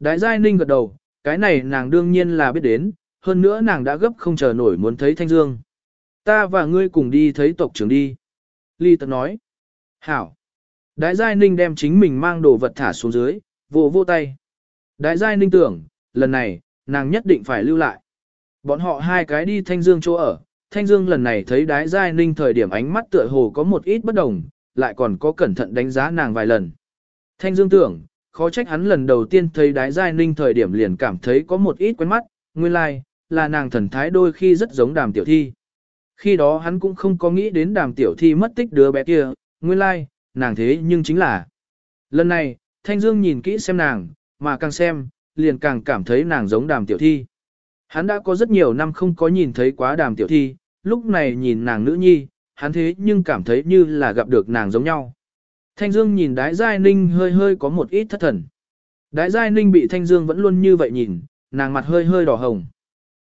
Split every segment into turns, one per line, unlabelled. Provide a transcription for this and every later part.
Đái Giai Ninh gật đầu, cái này nàng đương nhiên là biết đến, hơn nữa nàng đã gấp không chờ nổi muốn thấy Thanh Dương. Ta và ngươi cùng đi thấy tộc trưởng đi. Ly Tật nói. Hảo. Đái Giai Ninh đem chính mình mang đồ vật thả xuống dưới, vô vô tay. Đái Giai Ninh tưởng, lần này, nàng nhất định phải lưu lại. Bọn họ hai cái đi Thanh Dương chỗ ở, Thanh Dương lần này thấy Đái Giai Ninh thời điểm ánh mắt tựa hồ có một ít bất đồng, lại còn có cẩn thận đánh giá nàng vài lần. Thanh Dương tưởng, khó trách hắn lần đầu tiên thấy Đái Giai Ninh thời điểm liền cảm thấy có một ít quen mắt, nguyên lai, like, là nàng thần thái đôi khi rất giống đàm tiểu thi. Khi đó hắn cũng không có nghĩ đến đàm tiểu thi mất tích đứa bé kia, nguyên lai, like, nàng thế nhưng chính là. Lần này, Thanh Dương nhìn kỹ xem nàng, mà càng xem, liền càng cảm thấy nàng giống đàm tiểu thi. Hắn đã có rất nhiều năm không có nhìn thấy quá đàm tiểu thi, lúc này nhìn nàng nữ nhi, hắn thế nhưng cảm thấy như là gặp được nàng giống nhau. Thanh Dương nhìn Đái Giai Ninh hơi hơi có một ít thất thần. Đái Giai Ninh bị Thanh Dương vẫn luôn như vậy nhìn, nàng mặt hơi hơi đỏ hồng.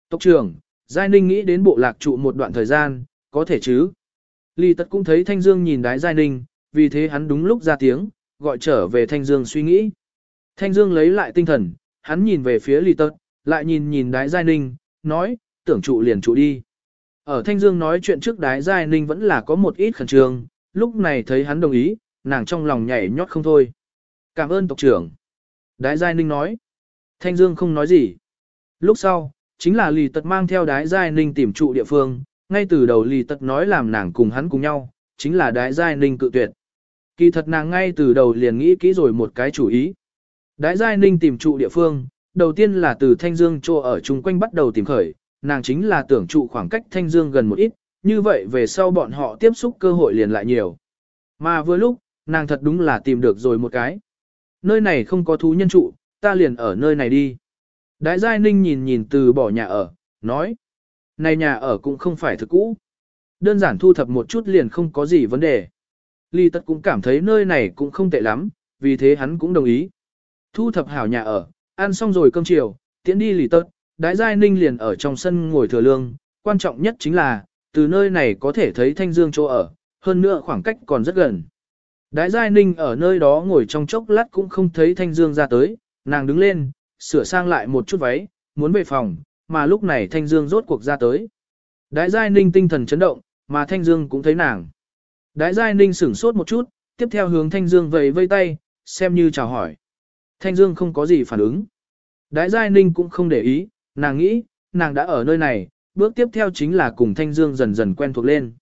Tộc trưởng, Giai Ninh nghĩ đến bộ lạc trụ một đoạn thời gian, có thể chứ. Lý Tật cũng thấy Thanh Dương nhìn Đái Giai Ninh, vì thế hắn đúng lúc ra tiếng, gọi trở về Thanh Dương suy nghĩ. Thanh Dương lấy lại tinh thần, hắn nhìn về phía Lý Tật, lại nhìn nhìn Đái Giai Ninh, nói, tưởng trụ liền trụ đi. Ở Thanh Dương nói chuyện trước Đái Giai Ninh vẫn là có một ít khẩn trương, lúc này thấy hắn đồng ý, nàng trong lòng nhảy nhót không thôi. Cảm ơn tộc trưởng. Đái Giai Ninh nói. Thanh Dương không nói gì. Lúc sau, chính là lì Tật mang theo Đái Giai Ninh tìm trụ địa phương, ngay từ đầu lì Tật nói làm nàng cùng hắn cùng nhau, chính là Đái Giai Ninh cự tuyệt. Kỳ thật nàng ngay từ đầu liền nghĩ kỹ rồi một cái chủ ý. Đái Giai Ninh tìm trụ địa phương, đầu tiên là từ Thanh Dương chỗ ở chung quanh bắt đầu tìm khởi, nàng chính là tưởng trụ khoảng cách Thanh Dương gần một ít, như vậy về sau bọn họ tiếp xúc cơ hội liền lại nhiều. Mà vừa lúc, nàng thật đúng là tìm được rồi một cái. Nơi này không có thú nhân trụ, ta liền ở nơi này đi. Đái Giai Ninh nhìn nhìn từ bỏ nhà ở, nói. Này nhà ở cũng không phải thực cũ. Đơn giản thu thập một chút liền không có gì vấn đề. Ly Tất cũng cảm thấy nơi này cũng không tệ lắm, vì thế hắn cũng đồng ý. Thu thập hảo nhà ở, ăn xong rồi cơm chiều, tiễn đi Ly Tất, Đái Giai Ninh liền ở trong sân ngồi thừa lương. Quan trọng nhất chính là, từ nơi này có thể thấy Thanh Dương chỗ ở, hơn nữa khoảng cách còn rất gần. Đái Giai Ninh ở nơi đó ngồi trong chốc lát cũng không thấy Thanh Dương ra tới, nàng đứng lên, sửa sang lại một chút váy, muốn về phòng, mà lúc này Thanh Dương rốt cuộc ra tới. Đái Giai Ninh tinh thần chấn động, mà Thanh Dương cũng thấy nàng. Đái Giai Ninh sửng sốt một chút, tiếp theo hướng Thanh Dương vẫy vây tay, xem như chào hỏi. Thanh Dương không có gì phản ứng. Đái Giai Ninh cũng không để ý, nàng nghĩ, nàng đã ở nơi này, bước tiếp theo chính là cùng Thanh Dương dần dần quen thuộc lên.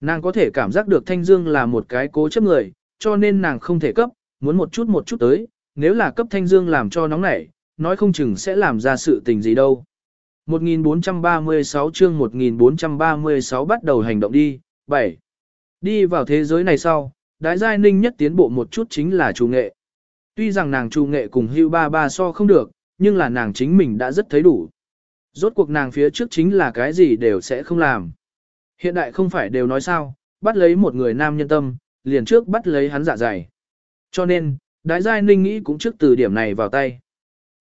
Nàng có thể cảm giác được Thanh Dương là một cái cố chấp người, cho nên nàng không thể cấp, muốn một chút một chút tới, nếu là cấp Thanh Dương làm cho nóng nảy, nói không chừng sẽ làm ra sự tình gì đâu. 1436 chương 1436 bắt đầu hành động đi, 7. Đi vào thế giới này sau, đái giai ninh nhất tiến bộ một chút chính là chủ nghệ. Tuy rằng nàng chủ nghệ cùng hưu ba ba so không được, nhưng là nàng chính mình đã rất thấy đủ. Rốt cuộc nàng phía trước chính là cái gì đều sẽ không làm. Hiện đại không phải đều nói sao, bắt lấy một người nam nhân tâm, liền trước bắt lấy hắn dạ dày. Cho nên, đái giai ninh nghĩ cũng trước từ điểm này vào tay.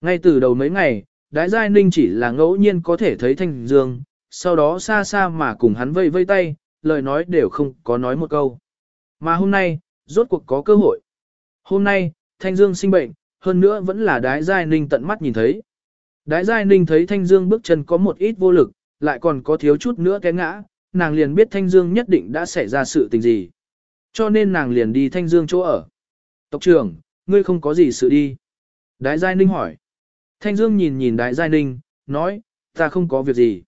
Ngay từ đầu mấy ngày, đái giai ninh chỉ là ngẫu nhiên có thể thấy thanh dương, sau đó xa xa mà cùng hắn vây vây tay, lời nói đều không có nói một câu. Mà hôm nay, rốt cuộc có cơ hội. Hôm nay, thanh dương sinh bệnh, hơn nữa vẫn là đái giai ninh tận mắt nhìn thấy. Đái giai ninh thấy thanh dương bước chân có một ít vô lực, lại còn có thiếu chút nữa cái ngã, nàng liền biết thanh dương nhất định đã xảy ra sự tình gì. Cho nên nàng liền đi thanh dương chỗ ở. Tộc trưởng, ngươi không có gì sự đi. Đái giai ninh hỏi. Thanh Dương nhìn nhìn Đại Giai Ninh, nói, ta không có việc gì.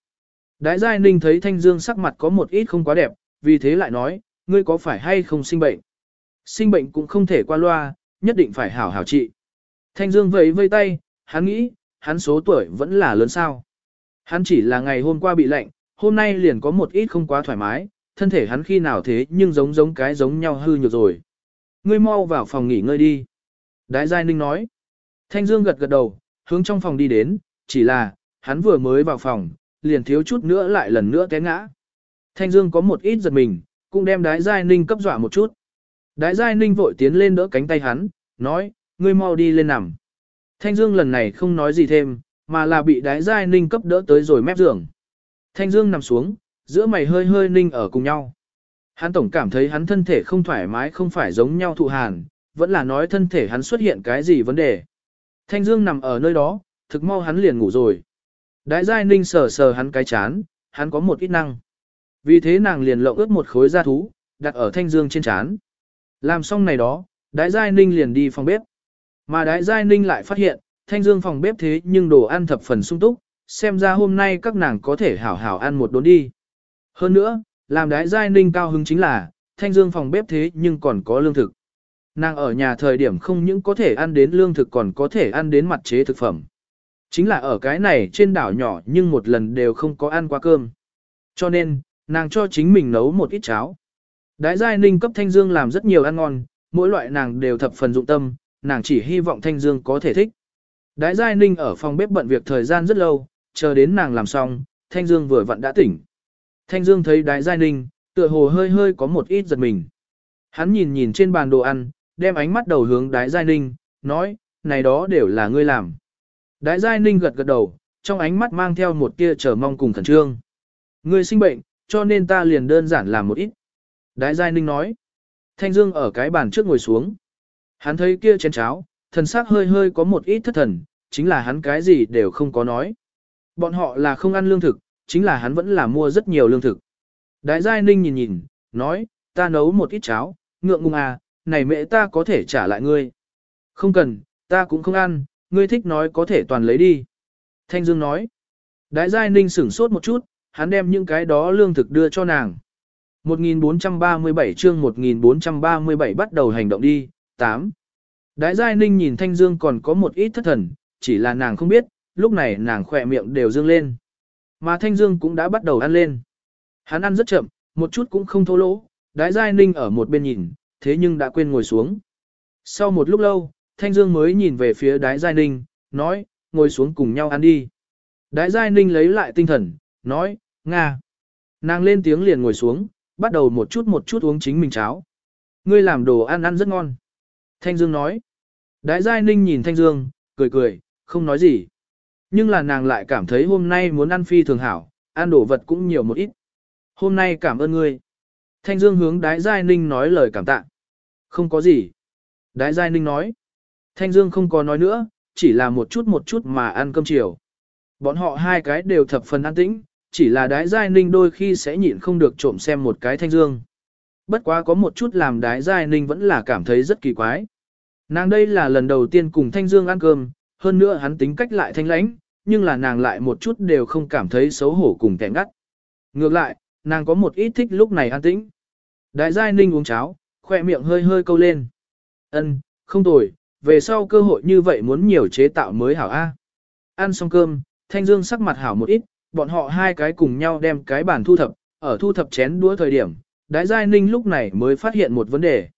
Đại Giai Ninh thấy Thanh Dương sắc mặt có một ít không quá đẹp, vì thế lại nói, ngươi có phải hay không sinh bệnh? Sinh bệnh cũng không thể qua loa, nhất định phải hảo hảo trị. Thanh Dương vẫy vây tay, hắn nghĩ, hắn số tuổi vẫn là lớn sao. Hắn chỉ là ngày hôm qua bị lạnh, hôm nay liền có một ít không quá thoải mái, thân thể hắn khi nào thế nhưng giống giống cái giống nhau hư nhược rồi. Ngươi mau vào phòng nghỉ ngơi đi. Đái Giai Ninh nói. Thanh Dương gật gật đầu, hướng trong phòng đi đến, chỉ là, hắn vừa mới vào phòng, liền thiếu chút nữa lại lần nữa té ngã. Thanh Dương có một ít giật mình, cũng đem đái giai ninh cấp dọa một chút. Đái giai ninh vội tiến lên đỡ cánh tay hắn, nói, ngươi mau đi lên nằm. Thanh Dương lần này không nói gì thêm, mà là bị đái giai ninh cấp đỡ tới rồi mép giường. Thanh Dương nằm xuống, giữa mày hơi hơi ninh ở cùng nhau. Hắn tổng cảm thấy hắn thân thể không thoải mái không phải giống nhau thụ hàn, vẫn là nói thân thể hắn xuất hiện cái gì vấn đề. Thanh Dương nằm ở nơi đó, thực mau hắn liền ngủ rồi. đại Giai Ninh sờ sờ hắn cái chán, hắn có một ít năng. Vì thế nàng liền lộng ướt một khối da thú, đặt ở Thanh Dương trên chán. Làm xong này đó, đại Giai Ninh liền đi phòng bếp. Mà đại Giai Ninh lại phát hiện, Thanh Dương phòng bếp thế nhưng đồ ăn thập phần sung túc, xem ra hôm nay các nàng có thể hảo hảo ăn một đốn đi. Hơn nữa, làm Đái Giai Ninh cao hứng chính là, Thanh Dương phòng bếp thế nhưng còn có lương thực. Nàng ở nhà thời điểm không những có thể ăn đến lương thực còn có thể ăn đến mặt chế thực phẩm. Chính là ở cái này trên đảo nhỏ nhưng một lần đều không có ăn qua cơm. Cho nên, nàng cho chính mình nấu một ít cháo. Đái giai ninh cấp Thanh Dương làm rất nhiều ăn ngon, mỗi loại nàng đều thập phần dụng tâm, nàng chỉ hy vọng Thanh Dương có thể thích. Đái giai ninh ở phòng bếp bận việc thời gian rất lâu, chờ đến nàng làm xong, Thanh Dương vừa vặn đã tỉnh. Thanh Dương thấy đái giai ninh, tựa hồ hơi hơi có một ít giật mình. Hắn nhìn nhìn trên bàn đồ ăn, đem ánh mắt đầu hướng đái giai ninh, nói, này đó đều là ngươi làm. Đái giai ninh gật gật đầu, trong ánh mắt mang theo một tia chờ mong cùng khẩn trương. Ngươi sinh bệnh, cho nên ta liền đơn giản làm một ít. Đái giai ninh nói. Thanh Dương ở cái bàn trước ngồi xuống. Hắn thấy kia chén cháo, thần sắc hơi hơi có một ít thất thần, chính là hắn cái gì đều không có nói. Bọn họ là không ăn lương thực, chính là hắn vẫn là mua rất nhiều lương thực. Đái giai ninh nhìn nhìn, nói, ta nấu một ít cháo, ngượng ngùng à, này mẹ ta có thể trả lại ngươi. Không cần, ta cũng không ăn, ngươi thích nói có thể toàn lấy đi. Thanh Dương nói. Đái Giai Ninh sửng sốt một chút, hắn đem những cái đó lương thực đưa cho nàng. 1437 chương 1437 bắt đầu hành động đi, 8. Đái Giai Ninh nhìn Thanh Dương còn có một ít thất thần, chỉ là nàng không biết, lúc này nàng khỏe miệng đều dương lên. Mà Thanh Dương cũng đã bắt đầu ăn lên. Hắn ăn rất chậm, một chút cũng không thô lỗ, Đái Giai Ninh ở một bên nhìn, thế nhưng đã quên ngồi xuống. Sau một lúc lâu, Thanh Dương mới nhìn về phía Đái Giai Ninh, nói, ngồi xuống cùng nhau ăn đi. Đái Giai Ninh lấy lại tinh thần, nói, Nga. Nàng lên tiếng liền ngồi xuống, bắt đầu một chút một chút uống chính mình cháo. Ngươi làm đồ ăn ăn rất ngon. Thanh Dương nói. Đái Giai Ninh nhìn Thanh Dương, cười cười, không nói gì. Nhưng là nàng lại cảm thấy hôm nay muốn ăn phi thường hảo, ăn đồ vật cũng nhiều một ít. Hôm nay cảm ơn ngươi. Thanh Dương hướng Đái Giai Ninh nói lời cảm tạ. Không có gì. Đái Giai Ninh nói. Thanh Dương không có nói nữa, chỉ là một chút một chút mà ăn cơm chiều. Bọn họ hai cái đều thập phần an tĩnh, chỉ là Đái Giai Ninh đôi khi sẽ nhịn không được trộm xem một cái Thanh Dương. Bất quá có một chút làm Đái Giai Ninh vẫn là cảm thấy rất kỳ quái. Nàng đây là lần đầu tiên cùng Thanh Dương ăn cơm, hơn nữa hắn tính cách lại thanh lãnh, nhưng là nàng lại một chút đều không cảm thấy xấu hổ cùng kẻ ngắt. Ngược lại, nàng có một ít thích lúc này an tĩnh. Đại giai ninh uống cháo, khoe miệng hơi hơi câu lên. Ân, không tồi, về sau cơ hội như vậy muốn nhiều chế tạo mới hảo A. Ăn xong cơm, Thanh Dương sắc mặt hảo một ít, bọn họ hai cái cùng nhau đem cái bàn thu thập, ở thu thập chén đũa thời điểm, Đại Giai Ninh lúc này mới phát hiện một vấn đề.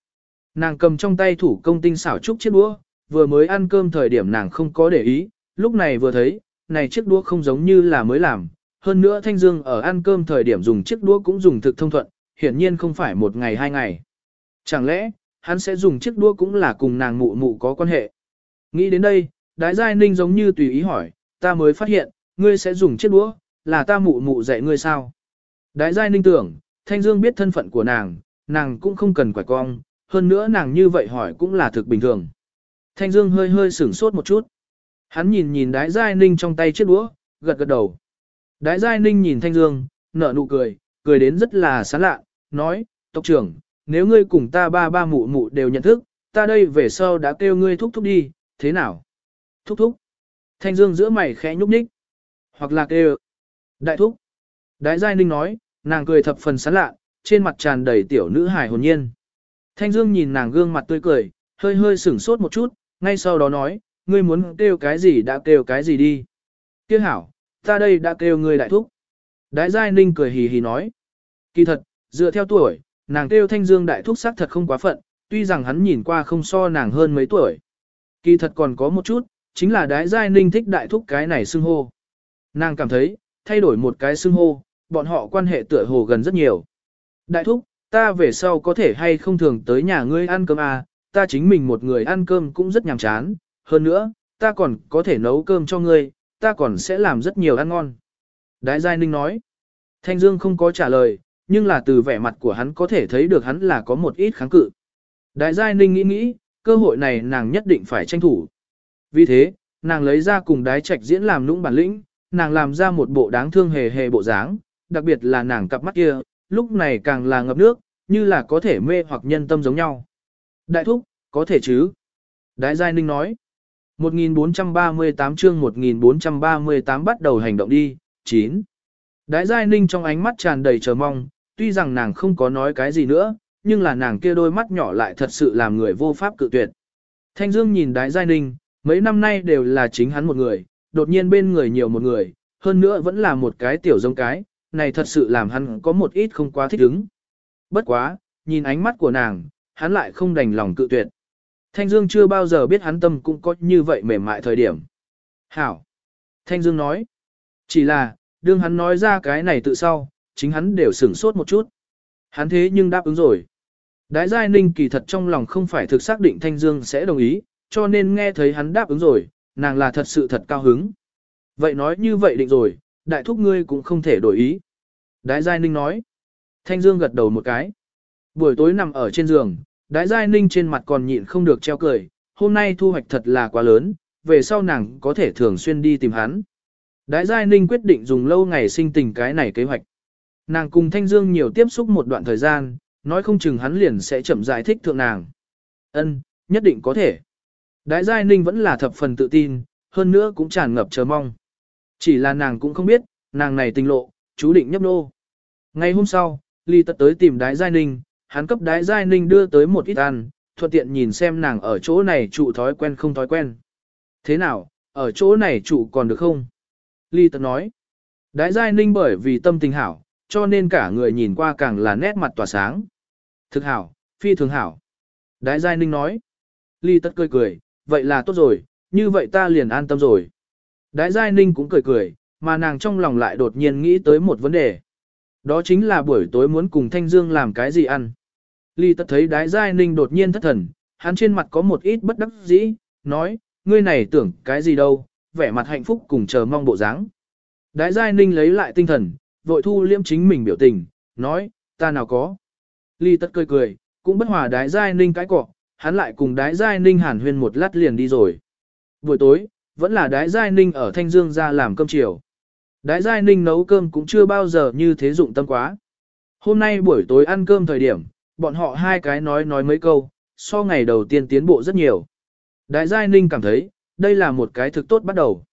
Nàng cầm trong tay thủ công tinh xảo trúc chiếc đũa, vừa mới ăn cơm thời điểm nàng không có để ý, lúc này vừa thấy, này chiếc đũa không giống như là mới làm, hơn nữa Thanh Dương ở ăn cơm thời điểm dùng chiếc đũa cũng dùng thực thông thuận, hiển nhiên không phải một ngày hai ngày. Chẳng lẽ, hắn sẽ dùng chiếc đũa cũng là cùng nàng mụ mụ có quan hệ. Nghĩ đến đây, Đái Giai Ninh giống như tùy ý hỏi, ta mới phát hiện, ngươi sẽ dùng chiếc đũa, là ta mụ mụ dạy ngươi sao? Đái Giai Ninh tưởng, Thanh Dương biết thân phận của nàng, nàng cũng không cần quải cong, hơn nữa nàng như vậy hỏi cũng là thực bình thường. Thanh Dương hơi hơi sửng sốt một chút. Hắn nhìn nhìn Đái Giai Ninh trong tay chiếc đũa, gật gật đầu. Đái Giai Ninh nhìn Thanh Dương, nở nụ cười, cười đến rất là sán lạ, nói, tộc trưởng, nếu ngươi cùng ta ba ba mụ mụ đều nhận thức, ta đây về sau đã kêu ngươi thúc thúc đi, thế nào? Thúc thúc. Thanh Dương giữa mày khẽ nhúc nhích. Hoặc là kêu. Đại thúc. Đái Giai Ninh nói, nàng cười thập phần sán lạ, trên mặt tràn đầy tiểu nữ hài hồn nhiên. Thanh Dương nhìn nàng gương mặt tươi cười, hơi hơi sửng sốt một chút, ngay sau đó nói, ngươi muốn kêu cái gì đã kêu cái gì đi. Kia hảo, ta đây đã kêu ngươi đại thúc. Đái Giai Ninh cười hì hì nói. Kỳ thật, dựa theo tuổi, nàng kêu thanh dương đại thúc xác thật không quá phận, tuy rằng hắn nhìn qua không so nàng hơn mấy tuổi. Kỳ thật còn có một chút, chính là đái Giai Ninh thích đại thúc cái này xưng hô. Nàng cảm thấy, thay đổi một cái xưng hô, bọn họ quan hệ tựa hồ gần rất nhiều. Đại thúc, ta về sau có thể hay không thường tới nhà ngươi ăn cơm à, ta chính mình một người ăn cơm cũng rất nhàm chán, hơn nữa, ta còn có thể nấu cơm cho ngươi, ta còn sẽ làm rất nhiều ăn ngon. Đái Giai Ninh nói, Thanh Dương không có trả lời, nhưng là từ vẻ mặt của hắn có thể thấy được hắn là có một ít kháng cự. Đại Giai Ninh nghĩ nghĩ, cơ hội này nàng nhất định phải tranh thủ. Vì thế, nàng lấy ra cùng đái trạch diễn làm lũng bản lĩnh, nàng làm ra một bộ đáng thương hề hề bộ dáng, đặc biệt là nàng cặp mắt kia, lúc này càng là ngập nước, như là có thể mê hoặc nhân tâm giống nhau. Đại thúc, có thể chứ? Đại Giai Ninh nói. 1438 chương 1438 bắt đầu hành động đi, 9. Đại Giai Ninh trong ánh mắt tràn đầy chờ mong, tuy rằng nàng không có nói cái gì nữa, nhưng là nàng kia đôi mắt nhỏ lại thật sự làm người vô pháp cự tuyệt. Thanh Dương nhìn Đại Giai Ninh, mấy năm nay đều là chính hắn một người, đột nhiên bên người nhiều một người, hơn nữa vẫn là một cái tiểu giống cái, này thật sự làm hắn có một ít không quá thích ứng. Bất quá, nhìn ánh mắt của nàng, hắn lại không đành lòng cự tuyệt. Thanh Dương chưa bao giờ biết hắn tâm cũng có như vậy mềm mại thời điểm. Hảo. Thanh Dương nói. Chỉ là, đương hắn nói ra cái này tự sau, chính hắn đều sửng sốt một chút. Hắn thế nhưng đáp ứng rồi. Đái Giai Ninh kỳ thật trong lòng không phải thực xác định Thanh Dương sẽ đồng ý, cho nên nghe thấy hắn đáp ứng rồi, nàng là thật sự thật cao hứng. Vậy nói như vậy định rồi, đại thúc ngươi cũng không thể đổi ý. Đái Giai Ninh nói. Thanh Dương gật đầu một cái. Buổi tối nằm ở trên giường, Đái Giai Ninh trên mặt còn nhịn không được treo cười, hôm nay thu hoạch thật là quá lớn, về sau nàng có thể thường xuyên đi tìm hắn. Đái Giai Ninh quyết định dùng lâu ngày sinh tình cái này kế hoạch. Nàng cùng Thanh Dương nhiều tiếp xúc một đoạn thời gian, nói không chừng hắn liền sẽ chậm giải thích thượng nàng. Ân, nhất định có thể. Đái Giai Ninh vẫn là thập phần tự tin, hơn nữa cũng tràn ngập chờ mong. Chỉ là nàng cũng không biết, nàng này tình lộ, chú định nhấp nô. Ngày hôm sau, Ly Tật tới tìm Đái Giai Ninh, hắn cấp Đái Giai Ninh đưa tới một ít ăn, thuận tiện nhìn xem nàng ở chỗ này trụ thói quen không thói quen. Thế nào, ở chỗ này trụ còn được không? Ly Tật nói. Đái Giai Ninh bởi vì tâm tình hảo, cho nên cả người nhìn qua càng là nét mặt tỏa sáng. Thực hảo, phi thường hảo. Đái Giai Ninh nói. Ly Tật cười cười, vậy là tốt rồi, như vậy ta liền an tâm rồi. Đái Giai Ninh cũng cười cười, mà nàng trong lòng lại đột nhiên nghĩ tới một vấn đề. Đó chính là buổi tối muốn cùng Thanh Dương làm cái gì ăn. Ly tất thấy Đái Giai Ninh đột nhiên thất thần, hắn trên mặt có một ít bất đắc dĩ, nói, ngươi này tưởng cái gì đâu, vẻ mặt hạnh phúc cùng chờ mong bộ dáng. Đái Giai Ninh lấy lại tinh thần, vội thu liêm chính mình biểu tình, nói, ta nào có. Ly tất cười cười, cũng bất hòa Đái Giai Ninh cái cọ, hắn lại cùng Đái Giai Ninh hàn huyên một lát liền đi rồi. Buổi tối, vẫn là Đái Giai Ninh ở Thanh Dương ra làm cơm chiều. Đái Giai Ninh nấu cơm cũng chưa bao giờ như thế dụng tâm quá. Hôm nay buổi tối ăn cơm thời điểm, bọn họ hai cái nói nói mấy câu, so ngày đầu tiên tiến bộ rất nhiều. đại Giai Ninh cảm thấy, đây là một cái thực tốt bắt đầu.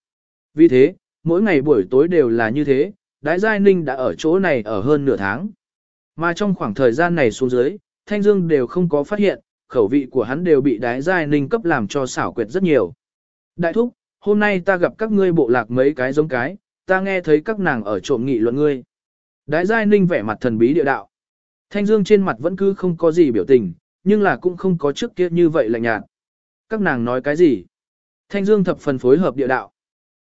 Vì thế, mỗi ngày buổi tối đều là như thế, đại Giai Ninh đã ở chỗ này ở hơn nửa tháng. Mà trong khoảng thời gian này xuống dưới, Thanh Dương đều không có phát hiện, khẩu vị của hắn đều bị đại Giai Ninh cấp làm cho xảo quyệt rất nhiều. Đại thúc, hôm nay ta gặp các ngươi bộ lạc mấy cái giống cái, ta nghe thấy các nàng ở trộm nghị luận ngươi. đại Giai Ninh vẻ mặt thần bí địa đạo. Thanh Dương trên mặt vẫn cứ không có gì biểu tình, nhưng là cũng không có trước kia như vậy lạnh nhạt. Các nàng nói cái gì? Thanh Dương thập phần phối hợp địa đạo.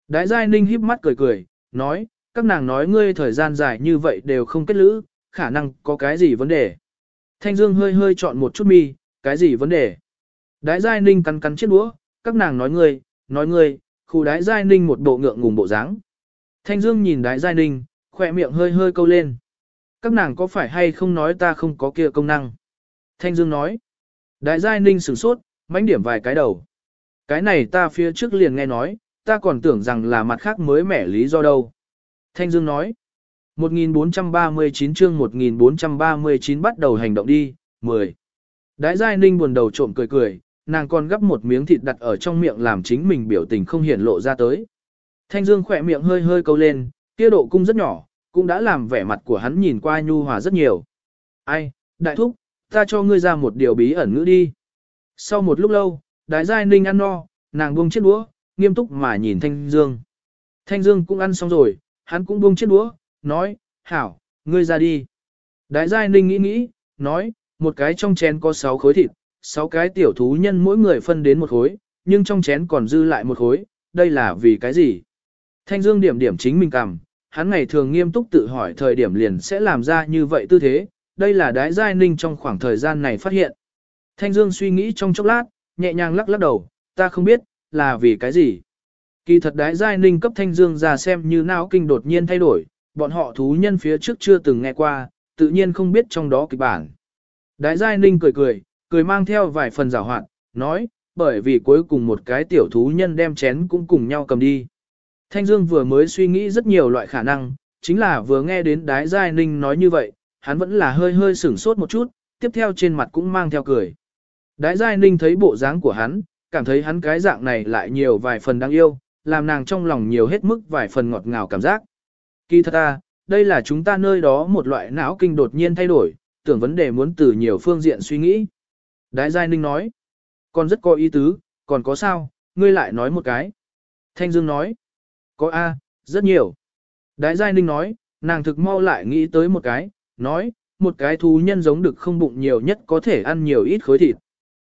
Đái Giai Ninh híp mắt cười cười, nói, các nàng nói ngươi thời gian dài như vậy đều không kết lữ, khả năng có cái gì vấn đề. Thanh Dương hơi hơi chọn một chút mi, cái gì vấn đề. Đái Giai Ninh cắn cắn chiếc đũa, các nàng nói ngươi, nói ngươi, khu đái Giai Ninh một bộ ngượng ngùng bộ dáng. Thanh Dương nhìn đái Giai Ninh, khỏe miệng hơi hơi câu lên. Các nàng có phải hay không nói ta không có kia công năng? Thanh Dương nói. Đại Giai Ninh sửng sốt, mánh điểm vài cái đầu. Cái này ta phía trước liền nghe nói, ta còn tưởng rằng là mặt khác mới mẻ lý do đâu. Thanh Dương nói. 1439 chương 1439 bắt đầu hành động đi, 10. Đại Giai Ninh buồn đầu trộm cười cười, nàng còn gấp một miếng thịt đặt ở trong miệng làm chính mình biểu tình không hiển lộ ra tới. Thanh Dương khỏe miệng hơi hơi câu lên, kia độ cung rất nhỏ, cũng đã làm vẻ mặt của hắn nhìn qua nhu hòa rất nhiều. Ai, đại thúc, ta cho ngươi ra một điều bí ẩn ngữ đi. Sau một lúc lâu, đại giai ninh ăn no, nàng buông chiếc đũa, nghiêm túc mà nhìn Thanh Dương. Thanh Dương cũng ăn xong rồi, hắn cũng buông chiếc đũa, nói, hảo, ngươi ra đi. Đại giai ninh nghĩ nghĩ, nói, một cái trong chén có 6 khối thịt, 6 cái tiểu thú nhân mỗi người phân đến một khối, nhưng trong chén còn dư lại một khối, đây là vì cái gì? Thanh Dương điểm điểm chính mình cầm, hắn ngày thường nghiêm túc tự hỏi thời điểm liền sẽ làm ra như vậy tư thế, đây là đái giai ninh trong khoảng thời gian này phát hiện. Thanh Dương suy nghĩ trong chốc lát, nhẹ nhàng lắc lắc đầu, ta không biết, là vì cái gì. Kỳ thật đái giai ninh cấp Thanh Dương ra xem như não kinh đột nhiên thay đổi, bọn họ thú nhân phía trước chưa từng nghe qua, tự nhiên không biết trong đó kịch bản. Đái giai ninh cười cười, cười mang theo vài phần rào hoạn, nói, bởi vì cuối cùng một cái tiểu thú nhân đem chén cũng cùng nhau cầm đi. Thanh Dương vừa mới suy nghĩ rất nhiều loại khả năng, chính là vừa nghe đến Đái Giai Ninh nói như vậy, hắn vẫn là hơi hơi sửng sốt một chút, tiếp theo trên mặt cũng mang theo cười. Đái Giai Ninh thấy bộ dáng của hắn, cảm thấy hắn cái dạng này lại nhiều vài phần đáng yêu, làm nàng trong lòng nhiều hết mức vài phần ngọt ngào cảm giác. Kỳ thật à, đây là chúng ta nơi đó một loại não kinh đột nhiên thay đổi, tưởng vấn đề muốn từ nhiều phương diện suy nghĩ. Đái Giai Ninh nói, còn rất có ý tứ, còn có sao, ngươi lại nói một cái. Thanh Dương nói, có A, rất nhiều. Đái Giai Ninh nói, nàng thực mau lại nghĩ tới một cái, nói, một cái thú nhân giống được không bụng nhiều nhất có thể ăn nhiều ít khối thịt.